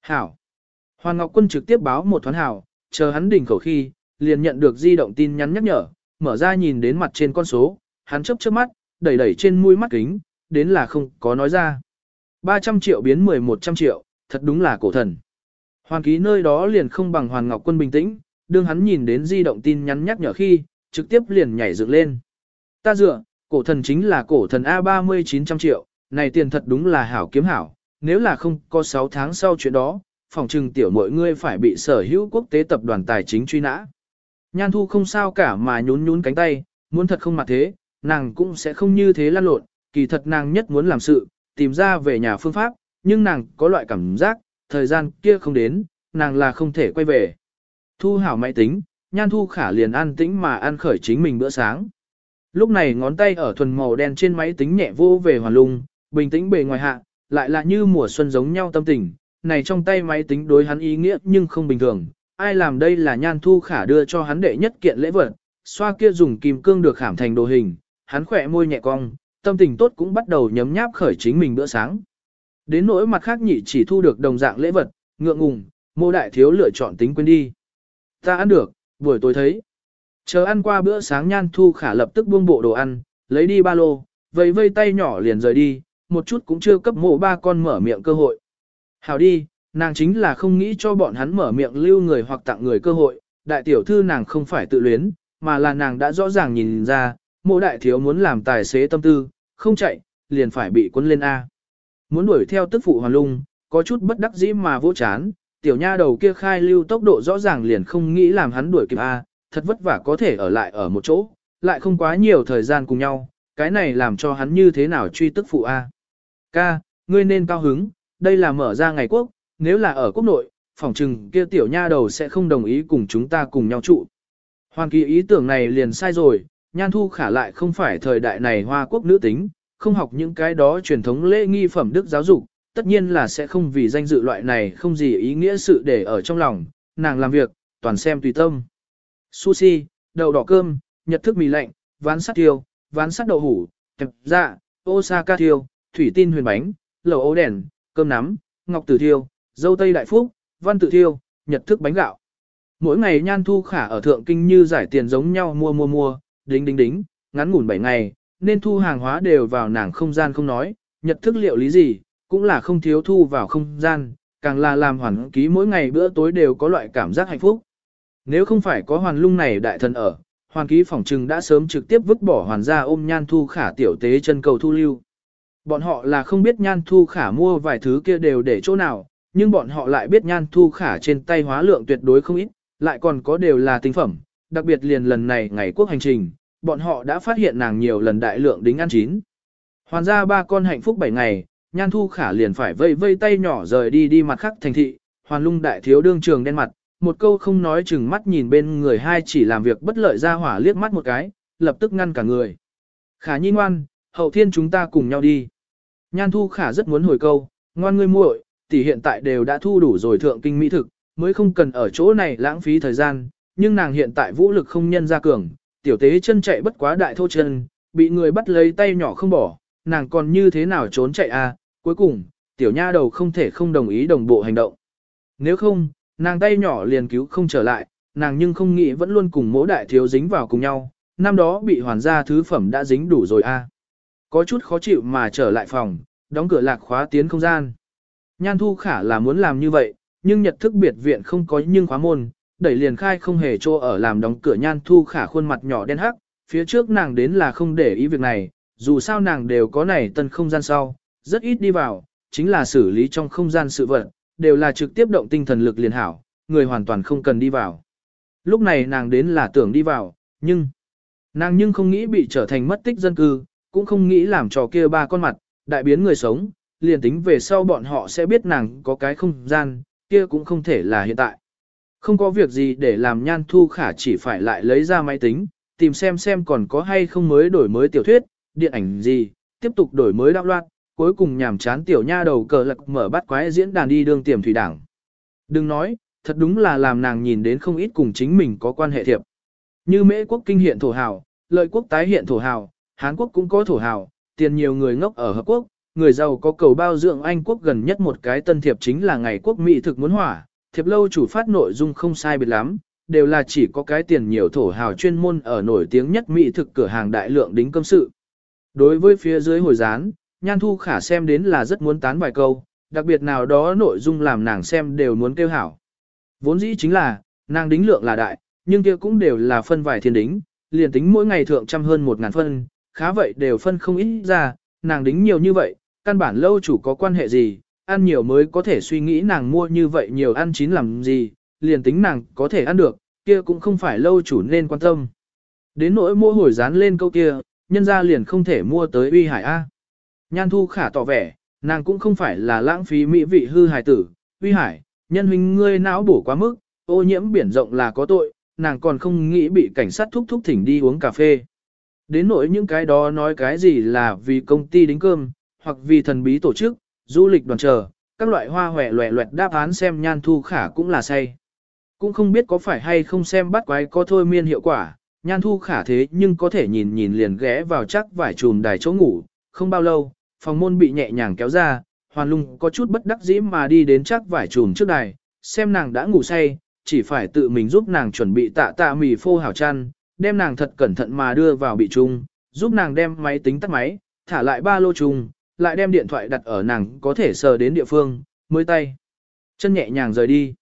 Hảo. Hoàng Ngọc Quân trực tiếp báo một thoáng hảo, chờ hắn đỉnh khẩu khi, liền nhận được di động tin nhắn nhắc nhở, mở ra nhìn đến mặt trên con số, hắn chớp chớp mắt, đẩy đẩy trên mũi mắt kính, đến là không có nói ra. 300 triệu biến 1100 triệu, thật đúng là cổ thần. hoàn ký nơi đó liền không bằng Hoàng Ngọc Quân bình tĩnh, đương hắn nhìn đến di động tin nhắn nhắc nhở khi, trực tiếp liền nhảy dựng lên. Ta dựa, cổ thần chính là cổ thần A30 900 triệu, này tiền thật đúng là hảo kiếm hảo, nếu là không có 6 tháng sau chuyện đó, phòng trừng tiểu mọi ngươi phải bị sở hữu quốc tế tập đoàn tài chính truy nã. Nhan thu không sao cả mà nhún nhún cánh tay, muốn thật không mặt thế, nàng cũng sẽ không như thế lan lộn, kỳ thật nàng nhất muốn làm sự, tìm ra về nhà phương pháp, nhưng nàng có loại cảm giác, thời gian kia không đến, nàng là không thể quay về. Thu hảo máy tính, nhan thu khả liền an tĩnh mà ăn khởi chính mình bữa sáng. Lúc này ngón tay ở thuần màu đen trên máy tính nhẹ vô về hoàn lung, bình tĩnh bề ngoài hạ, lại là như mùa xuân giống nhau tâm tình, này trong tay máy tính đối hắn ý nghĩa nhưng không bình thường. Ai làm đây là nhan thu khả đưa cho hắn đệ nhất kiện lễ vật, xoa kia dùng kim cương được khảm thành đồ hình, hắn khỏe môi nhẹ cong, tâm tình tốt cũng bắt đầu nhấm nháp khởi chính mình bữa sáng. Đến nỗi mặt khác nhị chỉ thu được đồng dạng lễ vật, ngượng ngùng, mô đại thiếu lựa chọn tính quên đi. Ta ăn được, buổi tối thấy. Chờ ăn qua bữa sáng nhan thu khả lập tức buông bộ đồ ăn, lấy đi ba lô, vây vây tay nhỏ liền rời đi, một chút cũng chưa cấp mộ ba con mở miệng cơ hội. Hảo đi, nàng chính là không nghĩ cho bọn hắn mở miệng lưu người hoặc tặng người cơ hội, đại tiểu thư nàng không phải tự luyến, mà là nàng đã rõ ràng nhìn ra, mộ đại thiếu muốn làm tài xế tâm tư, không chạy, liền phải bị quân lên A. Muốn đuổi theo tức phụ hoàn lung, có chút bất đắc dĩ mà vô chán, tiểu nha đầu kia khai lưu tốc độ rõ ràng liền không nghĩ làm hắn đuổi kịp A, thật vất vả có thể ở lại ở một chỗ, lại không quá nhiều thời gian cùng nhau, cái này làm cho hắn như thế nào truy tức phụ A. Ca, ngươi nên cao hứng, đây là mở ra ngày quốc, nếu là ở quốc nội, phỏng chừng kia tiểu nha đầu sẽ không đồng ý cùng chúng ta cùng nhau trụ. Hoàn kỳ ý tưởng này liền sai rồi, nhan thu khả lại không phải thời đại này hoa quốc nữ tính, không học những cái đó truyền thống lễ nghi phẩm đức giáo dục, tất nhiên là sẽ không vì danh dự loại này không gì ý nghĩa sự để ở trong lòng, nàng làm việc, toàn xem tùy tâm. Sushi, đậu đỏ cơm, nhật thức mì lạnh, ván sắt tiêu, ván sắt đậu hủ, tẹp dạ, Osaka tiêu, thủy tin huyền bánh, lẩu ấu đèn, cơm nắm, ngọc tử tiêu dâu tây đại phúc, văn tự thiêu, nhật thức bánh gạo. Mỗi ngày nhan thu khả ở thượng kinh như giải tiền giống nhau mua mua mua, đính đính đính, ngắn ngủn 7 ngày, nên thu hàng hóa đều vào nàng không gian không nói, nhật thức liệu lý gì, cũng là không thiếu thu vào không gian, càng là làm hoàn ký mỗi ngày bữa tối đều có loại cảm giác hạnh phúc. Nếu không phải có hoàn lung này đại thần ở, hoàn ký phỏng trừng đã sớm trực tiếp vứt bỏ hoàn ra ôm nhan thu khả tiểu tế chân cầu thu lưu. Bọn họ là không biết nhan thu khả mua vài thứ kia đều để chỗ nào, nhưng bọn họ lại biết nhan thu khả trên tay hóa lượng tuyệt đối không ít, lại còn có đều là tinh phẩm, đặc biệt liền lần này ngày quốc hành trình, bọn họ đã phát hiện nàng nhiều lần đại lượng đính ăn chín. Hoàn ra ba con hạnh phúc bảy ngày, nhan thu khả liền phải vây vây tay nhỏ rời đi đi mặt khắc thành thị, hoàn lung đại thiếu đương trường đen mặt, một câu không nói chừng mắt nhìn bên người hai chỉ làm việc bất lợi ra hỏa liếc mắt một cái, lập tức ngăn cả người. Khả nhi ngoan, hậu thiên chúng ta cùng nhau đi. Nhan thu khả rất muốn hồi câu, ngoan ngươi muội, tỷ hiện tại đều đã thu đủ rồi thượng kinh mỹ thực, mới không cần ở chỗ này lãng phí thời gian, nhưng nàng hiện tại vũ lực không nhân ra cường, tiểu tế chân chạy bất quá đại thô chân, bị người bắt lấy tay nhỏ không bỏ, nàng còn như thế nào trốn chạy à, cuối cùng, tiểu nha đầu không thể không đồng ý đồng bộ hành động. Nếu không, nàng tay nhỏ liền cứu không trở lại, nàng nhưng không nghĩ vẫn luôn cùng mỗi đại thiếu dính vào cùng nhau, năm đó bị hoàn gia thứ phẩm đã dính đủ rồi a. À. Có chút khó chịu mà trở lại phòng, đóng cửa lạc khóa tiến không gian. Nhan thu khả là muốn làm như vậy, nhưng nhật thức biệt viện không có nhưng khóa môn, đẩy liền khai không hề cho ở làm đóng cửa nhan thu khả khuôn mặt nhỏ đen hắc, phía trước nàng đến là không để ý việc này, dù sao nàng đều có này tân không gian sau, rất ít đi vào, chính là xử lý trong không gian sự vật, đều là trực tiếp động tinh thần lực liền hảo, người hoàn toàn không cần đi vào. Lúc này nàng đến là tưởng đi vào, nhưng nàng nhưng không nghĩ bị trở thành mất tích dân cư, cũng không nghĩ làm trò kia ba con mặt, đại biến người sống, liền tính về sau bọn họ sẽ biết nàng có cái không gian, kia cũng không thể là hiện tại. Không có việc gì để làm nhan thu khả chỉ phải lại lấy ra máy tính, tìm xem xem còn có hay không mới đổi mới tiểu thuyết, điện ảnh gì, tiếp tục đổi mới đạo loạn, cuối cùng nhàm chán tiểu nha đầu cờ lạc mở bắt quái diễn đàn đi đương tiềm thủy đảng. Đừng nói, thật đúng là làm nàng nhìn đến không ít cùng chính mình có quan hệ thiệp. Như mễ quốc kinh hiện thổ hào, lợi quốc tái hiện thổ hào, Hán quốc cũng có thổ hào, tiền nhiều người ngốc ở hợp quốc, người giàu có cầu bao dưỡng Anh quốc gần nhất một cái tân thiệp chính là ngày quốc Mỹ thực muốn hỏa, thiệp lâu chủ phát nội dung không sai biệt lắm, đều là chỉ có cái tiền nhiều thổ hào chuyên môn ở nổi tiếng nhất Mỹ thực cửa hàng đại lượng đính công sự. Đối với phía dưới hồi gián, Nhan Thu Khả xem đến là rất muốn tán vài câu, đặc biệt nào đó nội dung làm nàng xem đều muốn kêu hảo. Vốn dĩ chính là, nàng đính lượng là đại, nhưng kia cũng đều là phân vài thiên đính, liền tính mỗi ngày thượng trăm hơn một ngàn phân, khá vậy đều phân không ít ra, nàng đính nhiều như vậy, căn bản lâu chủ có quan hệ gì, ăn nhiều mới có thể suy nghĩ nàng mua như vậy nhiều ăn chín làm gì, liền tính nàng có thể ăn được, kia cũng không phải lâu chủ nên quan tâm. Đến nỗi mua hồi dán lên câu kia, nhân ra liền không thể mua tới uy hải A. Nhan thu khả tỏ vẻ, nàng cũng không phải là lãng phí mỹ vị hư hài tử, uy hải, nhân huynh ngươi não bổ quá mức, ô nhiễm biển rộng là có tội, nàng còn không nghĩ bị cảnh sát thúc thúc thỉnh đi uống cà phê. Đến nỗi những cái đó nói cái gì là vì công ty đính cơm, hoặc vì thần bí tổ chức, du lịch đoàn chờ, các loại hoa hòe loẹ loẹt đáp án xem nhan thu khả cũng là say. Cũng không biết có phải hay không xem bắt quái có thôi miên hiệu quả, nhan thu khả thế nhưng có thể nhìn nhìn liền ghé vào chắc vải chùm đài chỗ ngủ, không bao lâu, phòng môn bị nhẹ nhàng kéo ra, hoàn lung có chút bất đắc dĩ mà đi đến chắc vải chùm trước đài, xem nàng đã ngủ say, chỉ phải tự mình giúp nàng chuẩn bị tạ tạ mì phô hảo chăn, đem nàng thật cẩn thận mà đưa vào bị chung, giúp nàng đem máy tính tắt máy, thả lại ba lô chung, lại đem điện thoại đặt ở nàng có thể sờ đến địa phương, mới tay. Chân nhẹ nhàng rời đi.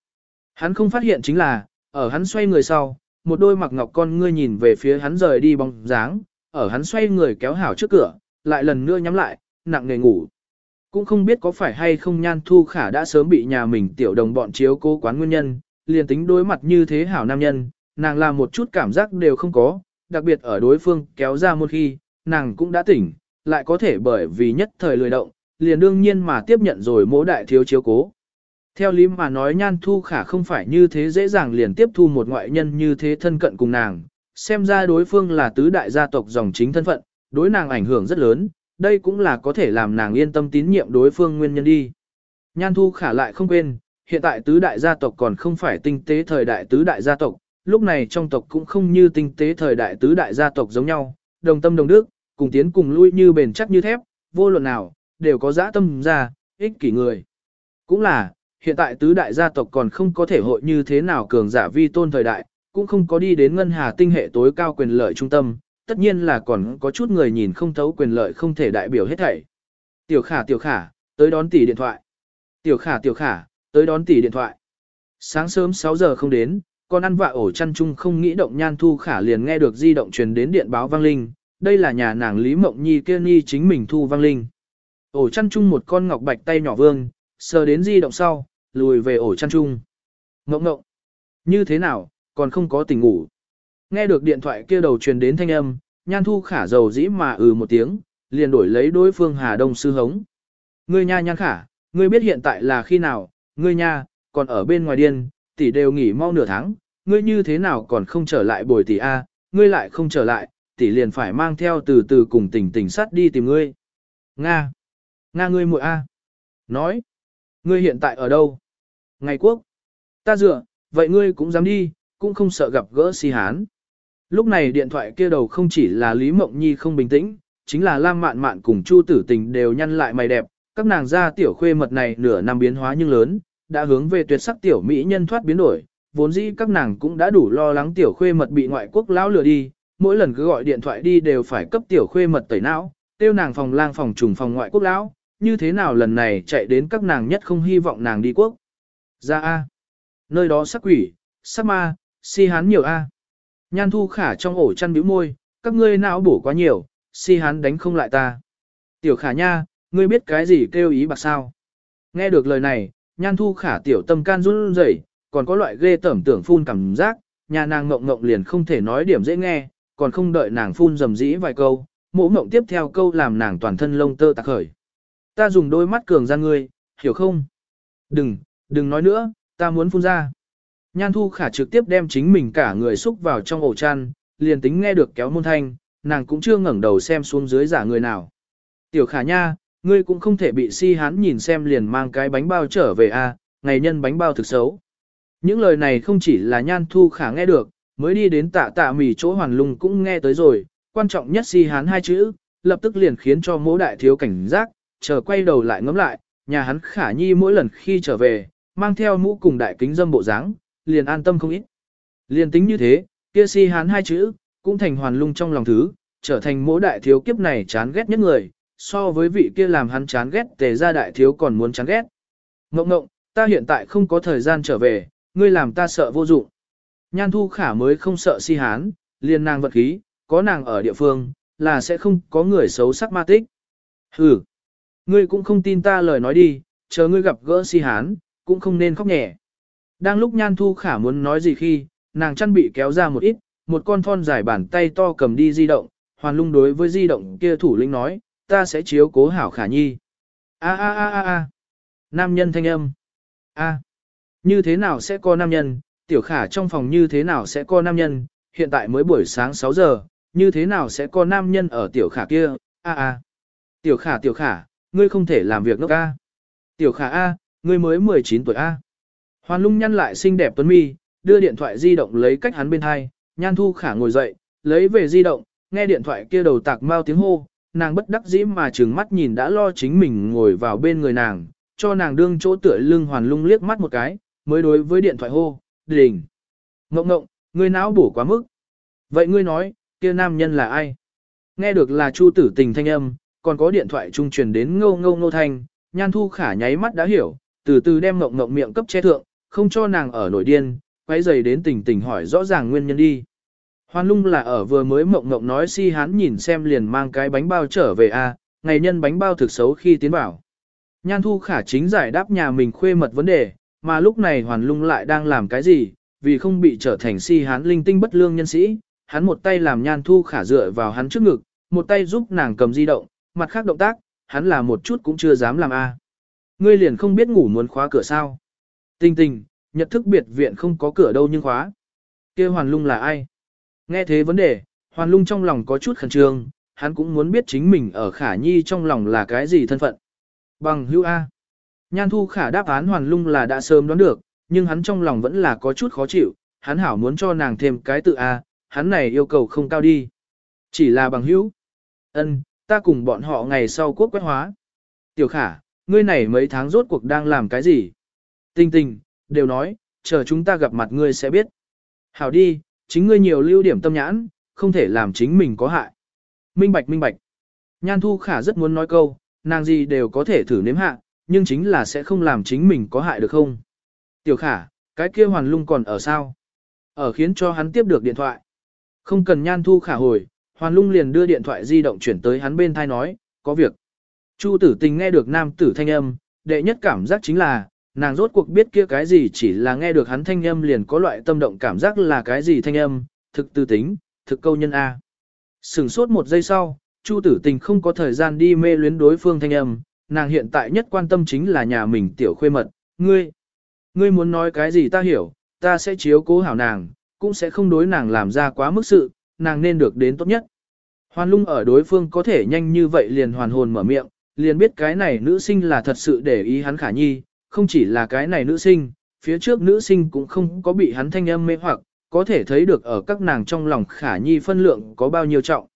Hắn không phát hiện chính là, ở hắn xoay người sau, một đôi mặc ngọc con ngươi nhìn về phía hắn rời đi bóng dáng, ở hắn xoay người kéo hảo trước cửa, lại lần nữa nhắm lại, nặng nề ngủ. Cũng không biết có phải hay không nhan thu khả đã sớm bị nhà mình tiểu đồng bọn chiếu cố quán nguyên nhân, liền tính đối mặt như thế hảo nam nhân, nàng làm một chút cảm giác đều không có, đặc biệt ở đối phương kéo ra một khi, nàng cũng đã tỉnh, lại có thể bởi vì nhất thời lười động, liền đương nhiên mà tiếp nhận rồi mỗi đại thiếu chiếu cố. Theo lý mà nói nhan thu khả không phải như thế dễ dàng liền tiếp thu một ngoại nhân như thế thân cận cùng nàng, xem ra đối phương là tứ đại gia tộc dòng chính thân phận, đối nàng ảnh hưởng rất lớn, đây cũng là có thể làm nàng yên tâm tín nhiệm đối phương nguyên nhân đi. Nhan thu khả lại không quên, hiện tại tứ đại gia tộc còn không phải tinh tế thời đại tứ đại gia tộc, lúc này trong tộc cũng không như tinh tế thời đại tứ đại gia tộc giống nhau, đồng tâm đồng đức, cùng tiến cùng lui như bền chắc như thép, vô luận nào, đều có dã tâm ra, ích kỷ người. Cũng là, hiện tại tứ đại gia tộc còn không có thể hội như thế nào cường giả vi tôn thời đại, cũng không có đi đến ngân hà tinh hệ tối cao quyền lợi trung tâm, tất nhiên là còn có chút người nhìn không thấu quyền lợi không thể đại biểu hết thảy. Tiểu khả tiểu khả, tới đón tỷ điện thoại. Tiểu khả tiểu khả, tới đón tỷ điện thoại. Sáng sớm 6 giờ không đến, con ăn vạ ổ chăn chung không nghĩ động nhan thu khả liền nghe được di động truyền đến điện báo vang linh. Đây là nhà nàng Lý Mộng Nhi kia Nhi chính mình thu vang linh. Ổ chăn chung một con ngọc bạch tay nhỏ vương, sờ đến di động sau, lùi về ổ chăn chung. Ngộng ngộng. Như thế nào, còn không có tỉnh ngủ. Nghe được điện thoại kia đầu truyền đến thanh âm, nhan thu khả dầu dĩ mà ừ một tiếng, liền đổi lấy đối phương Hà Đông sư hống. Ngươi nha nhan khả, ngươi biết hiện tại là khi nào, ngươi nha, còn ở bên ngoài điên, tỷ đều nghỉ mau nửa tháng, ngươi như thế nào còn không trở lại bồi tỷ A, ngươi lại không trở lại, tỷ liền phải mang theo từ từ cùng tỉnh tỉnh sát đi tìm ngươi. Nga! Nga ngươi muội A! Nói! Ngươi hiện tại ở đâu? Ngày quốc! Ta dựa, vậy ngươi cũng dám đi, cũng không sợ gặp gỡ si hán. Lúc này điện thoại kia đầu không chỉ là Lý Mộng Nhi không bình tĩnh, chính là Lam Mạn Mạn cùng Chu Tử Tình đều nhăn lại mày đẹp, các nàng ra tiểu khuê mật này nửa năm biến hóa nhưng lớn, đã hướng về tuyệt sắc tiểu mỹ nhân thoát biến đổi, vốn dĩ các nàng cũng đã đủ lo lắng tiểu khuê mật bị ngoại quốc lão lừa đi, mỗi lần cứ gọi điện thoại đi đều phải cấp tiểu khuê mật tẩy não, tiêu nàng phòng lang phòng trùng phòng ngoại quốc lão, như thế nào lần này chạy đến các nàng nhất không hy vọng nàng đi quốc. Ra A. Nơi đó sắc quỷ, sắc ma, si hán nhiều A. Nhan thu khả trong ổ chăn bĩu môi, các ngươi não bổ quá nhiều, si hán đánh không lại ta. Tiểu khả nha, ngươi biết cái gì kêu ý bạc sao? Nghe được lời này, nhan thu khả tiểu tâm can run rẩy, còn có loại ghê tẩm tưởng phun cảm giác, nhà nàng ngộng ngộng liền không thể nói điểm dễ nghe, còn không đợi nàng phun rầm rĩ vài câu, mỗ ngộng tiếp theo câu làm nàng toàn thân lông tơ tạc khởi. Ta dùng đôi mắt cường ra ngươi, hiểu không? Đừng, đừng nói nữa, ta muốn phun ra. Nhan thu khả trực tiếp đem chính mình cả người xúc vào trong ổ chăn, liền tính nghe được kéo môn thanh, nàng cũng chưa ngẩng đầu xem xuống dưới giả người nào. Tiểu khả nha, ngươi cũng không thể bị si hán nhìn xem liền mang cái bánh bao trở về a, ngày nhân bánh bao thực xấu. Những lời này không chỉ là nhan thu khả nghe được, mới đi đến tạ tạ mì chỗ hoàn lung cũng nghe tới rồi, quan trọng nhất si hán hai chữ, lập tức liền khiến cho mỗi đại thiếu cảnh giác, chờ quay đầu lại ngắm lại, nhà hắn khả nhi mỗi lần khi trở về, mang theo mũ cùng đại kính dâm bộ dáng, liền an tâm không ít. Liền tính như thế, kia si hán hai chữ, cũng thành hoàn lung trong lòng thứ, trở thành mỗi đại thiếu kiếp này chán ghét nhất người, so với vị kia làm hắn chán ghét tề ra đại thiếu còn muốn chán ghét. Ngộng ngộng, ta hiện tại không có thời gian trở về, ngươi làm ta sợ vô dụng. Nhan thu khả mới không sợ si hán, liền nàng vật khí, có nàng ở địa phương, là sẽ không có người xấu sắc ma tích. Hừ, ngươi cũng không tin ta lời nói đi, chờ ngươi gặp gỡ si hán, cũng không nên khóc nhẹ. Đang lúc nhan thu khả muốn nói gì khi, nàng chăn bị kéo ra một ít, một con thon dài bàn tay to cầm đi di động, hoàn lung đối với di động kia thủ lĩnh nói, ta sẽ chiếu cố hảo khả nhi. A a a a a. Nam nhân thanh âm. A. Như thế nào sẽ có nam nhân, tiểu khả trong phòng như thế nào sẽ có nam nhân, hiện tại mới buổi sáng 6 giờ, như thế nào sẽ có nam nhân ở tiểu khả kia, a a. Tiểu khả tiểu khả, ngươi không thể làm việc ngốc a. Tiểu khả a, ngươi mới 19 tuổi a. Hoàn lung nhăn lại xinh đẹp tuấn mi, đưa điện thoại di động lấy cách hắn bên hai, nhan thu khả ngồi dậy, lấy về di động, nghe điện thoại kia đầu tạc mau tiếng hô, nàng bất đắc dĩ mà trừng mắt nhìn đã lo chính mình ngồi vào bên người nàng, cho nàng đương chỗ tựa lưng hoàn lung liếc mắt một cái, mới đối với điện thoại hô, đình. Ngộng ngộng, ngươi não bổ quá mức. Vậy ngươi nói, kia nam nhân là ai? Nghe được là chu tử tình thanh âm, còn có điện thoại trung truyền đến ngâu ngâu ngô thanh, nhan thu khả nháy mắt đã hiểu, từ từ đem ngộng ngộng miệng cấp che thượng, không cho nàng ở nổi điên, quay dày đến tình tình hỏi rõ ràng nguyên nhân đi. Hoàn lung là ở vừa mới mộng mộng nói si hán nhìn xem liền mang cái bánh bao trở về a ngày nhân bánh bao thực xấu khi tiến vào. Nhan thu khả chính giải đáp nhà mình khuê mật vấn đề, mà lúc này hoàn lung lại đang làm cái gì, vì không bị trở thành si hán linh tinh bất lương nhân sĩ, hắn một tay làm nhan thu khả dựa vào hắn trước ngực, một tay giúp nàng cầm di động, mặt khác động tác, hắn là một chút cũng chưa dám làm a. Ngươi liền không biết ngủ muốn khóa cửa sao. Tình tình, nhật thức biệt viện không có cửa đâu nhưng khóa. kia hoàn lung là ai? Nghe thế vấn đề, hoàn lung trong lòng có chút khẩn trương, hắn cũng muốn biết chính mình ở khả nhi trong lòng là cái gì thân phận. Bằng hữu A. Nhan thu khả đáp án hoàn lung là đã sớm đoán được, nhưng hắn trong lòng vẫn là có chút khó chịu, hắn hảo muốn cho nàng thêm cái tự A, hắn này yêu cầu không cao đi. Chỉ là bằng hữu. Ân, ta cùng bọn họ ngày sau quốc quét hóa. Tiểu khả, ngươi này mấy tháng rốt cuộc đang làm cái gì? Tình tình, đều nói, chờ chúng ta gặp mặt ngươi sẽ biết. Hảo đi, chính ngươi nhiều lưu điểm tâm nhãn, không thể làm chính mình có hại. Minh bạch minh bạch. Nhan thu khả rất muốn nói câu, nàng gì đều có thể thử nếm hạ, nhưng chính là sẽ không làm chính mình có hại được không? Tiểu khả, cái kia hoàn lung còn ở sao? Ở khiến cho hắn tiếp được điện thoại. Không cần nhan thu khả hồi, hoàn lung liền đưa điện thoại di động chuyển tới hắn bên thai nói, có việc. Chu tử tình nghe được nam tử thanh âm, đệ nhất cảm giác chính là, nàng rốt cuộc biết kia cái gì chỉ là nghe được hắn thanh âm liền có loại tâm động cảm giác là cái gì thanh âm, thực tư tính, thực câu nhân A. Sừng sốt một giây sau, Chu tử tình không có thời gian đi mê luyến đối phương thanh âm, nàng hiện tại nhất quan tâm chính là nhà mình tiểu khuê mật, ngươi. Ngươi muốn nói cái gì ta hiểu, ta sẽ chiếu cố hảo nàng, cũng sẽ không đối nàng làm ra quá mức sự, nàng nên được đến tốt nhất. Hoàn lung ở đối phương có thể nhanh như vậy liền hoàn hồn mở miệng, liền biết cái này nữ sinh là thật sự để ý hắn khả nhi, không chỉ là cái này nữ sinh, phía trước nữ sinh cũng không có bị hắn thanh âm mê hoặc, có thể thấy được ở các nàng trong lòng khả nhi phân lượng có bao nhiêu trọng.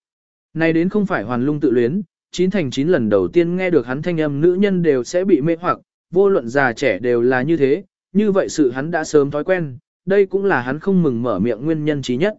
Này đến không phải hoàn lung tự luyến, chín thành chín lần đầu tiên nghe được hắn thanh âm nữ nhân đều sẽ bị mê hoặc, vô luận già trẻ đều là như thế, như vậy sự hắn đã sớm thói quen, đây cũng là hắn không mừng mở miệng nguyên nhân trí nhất.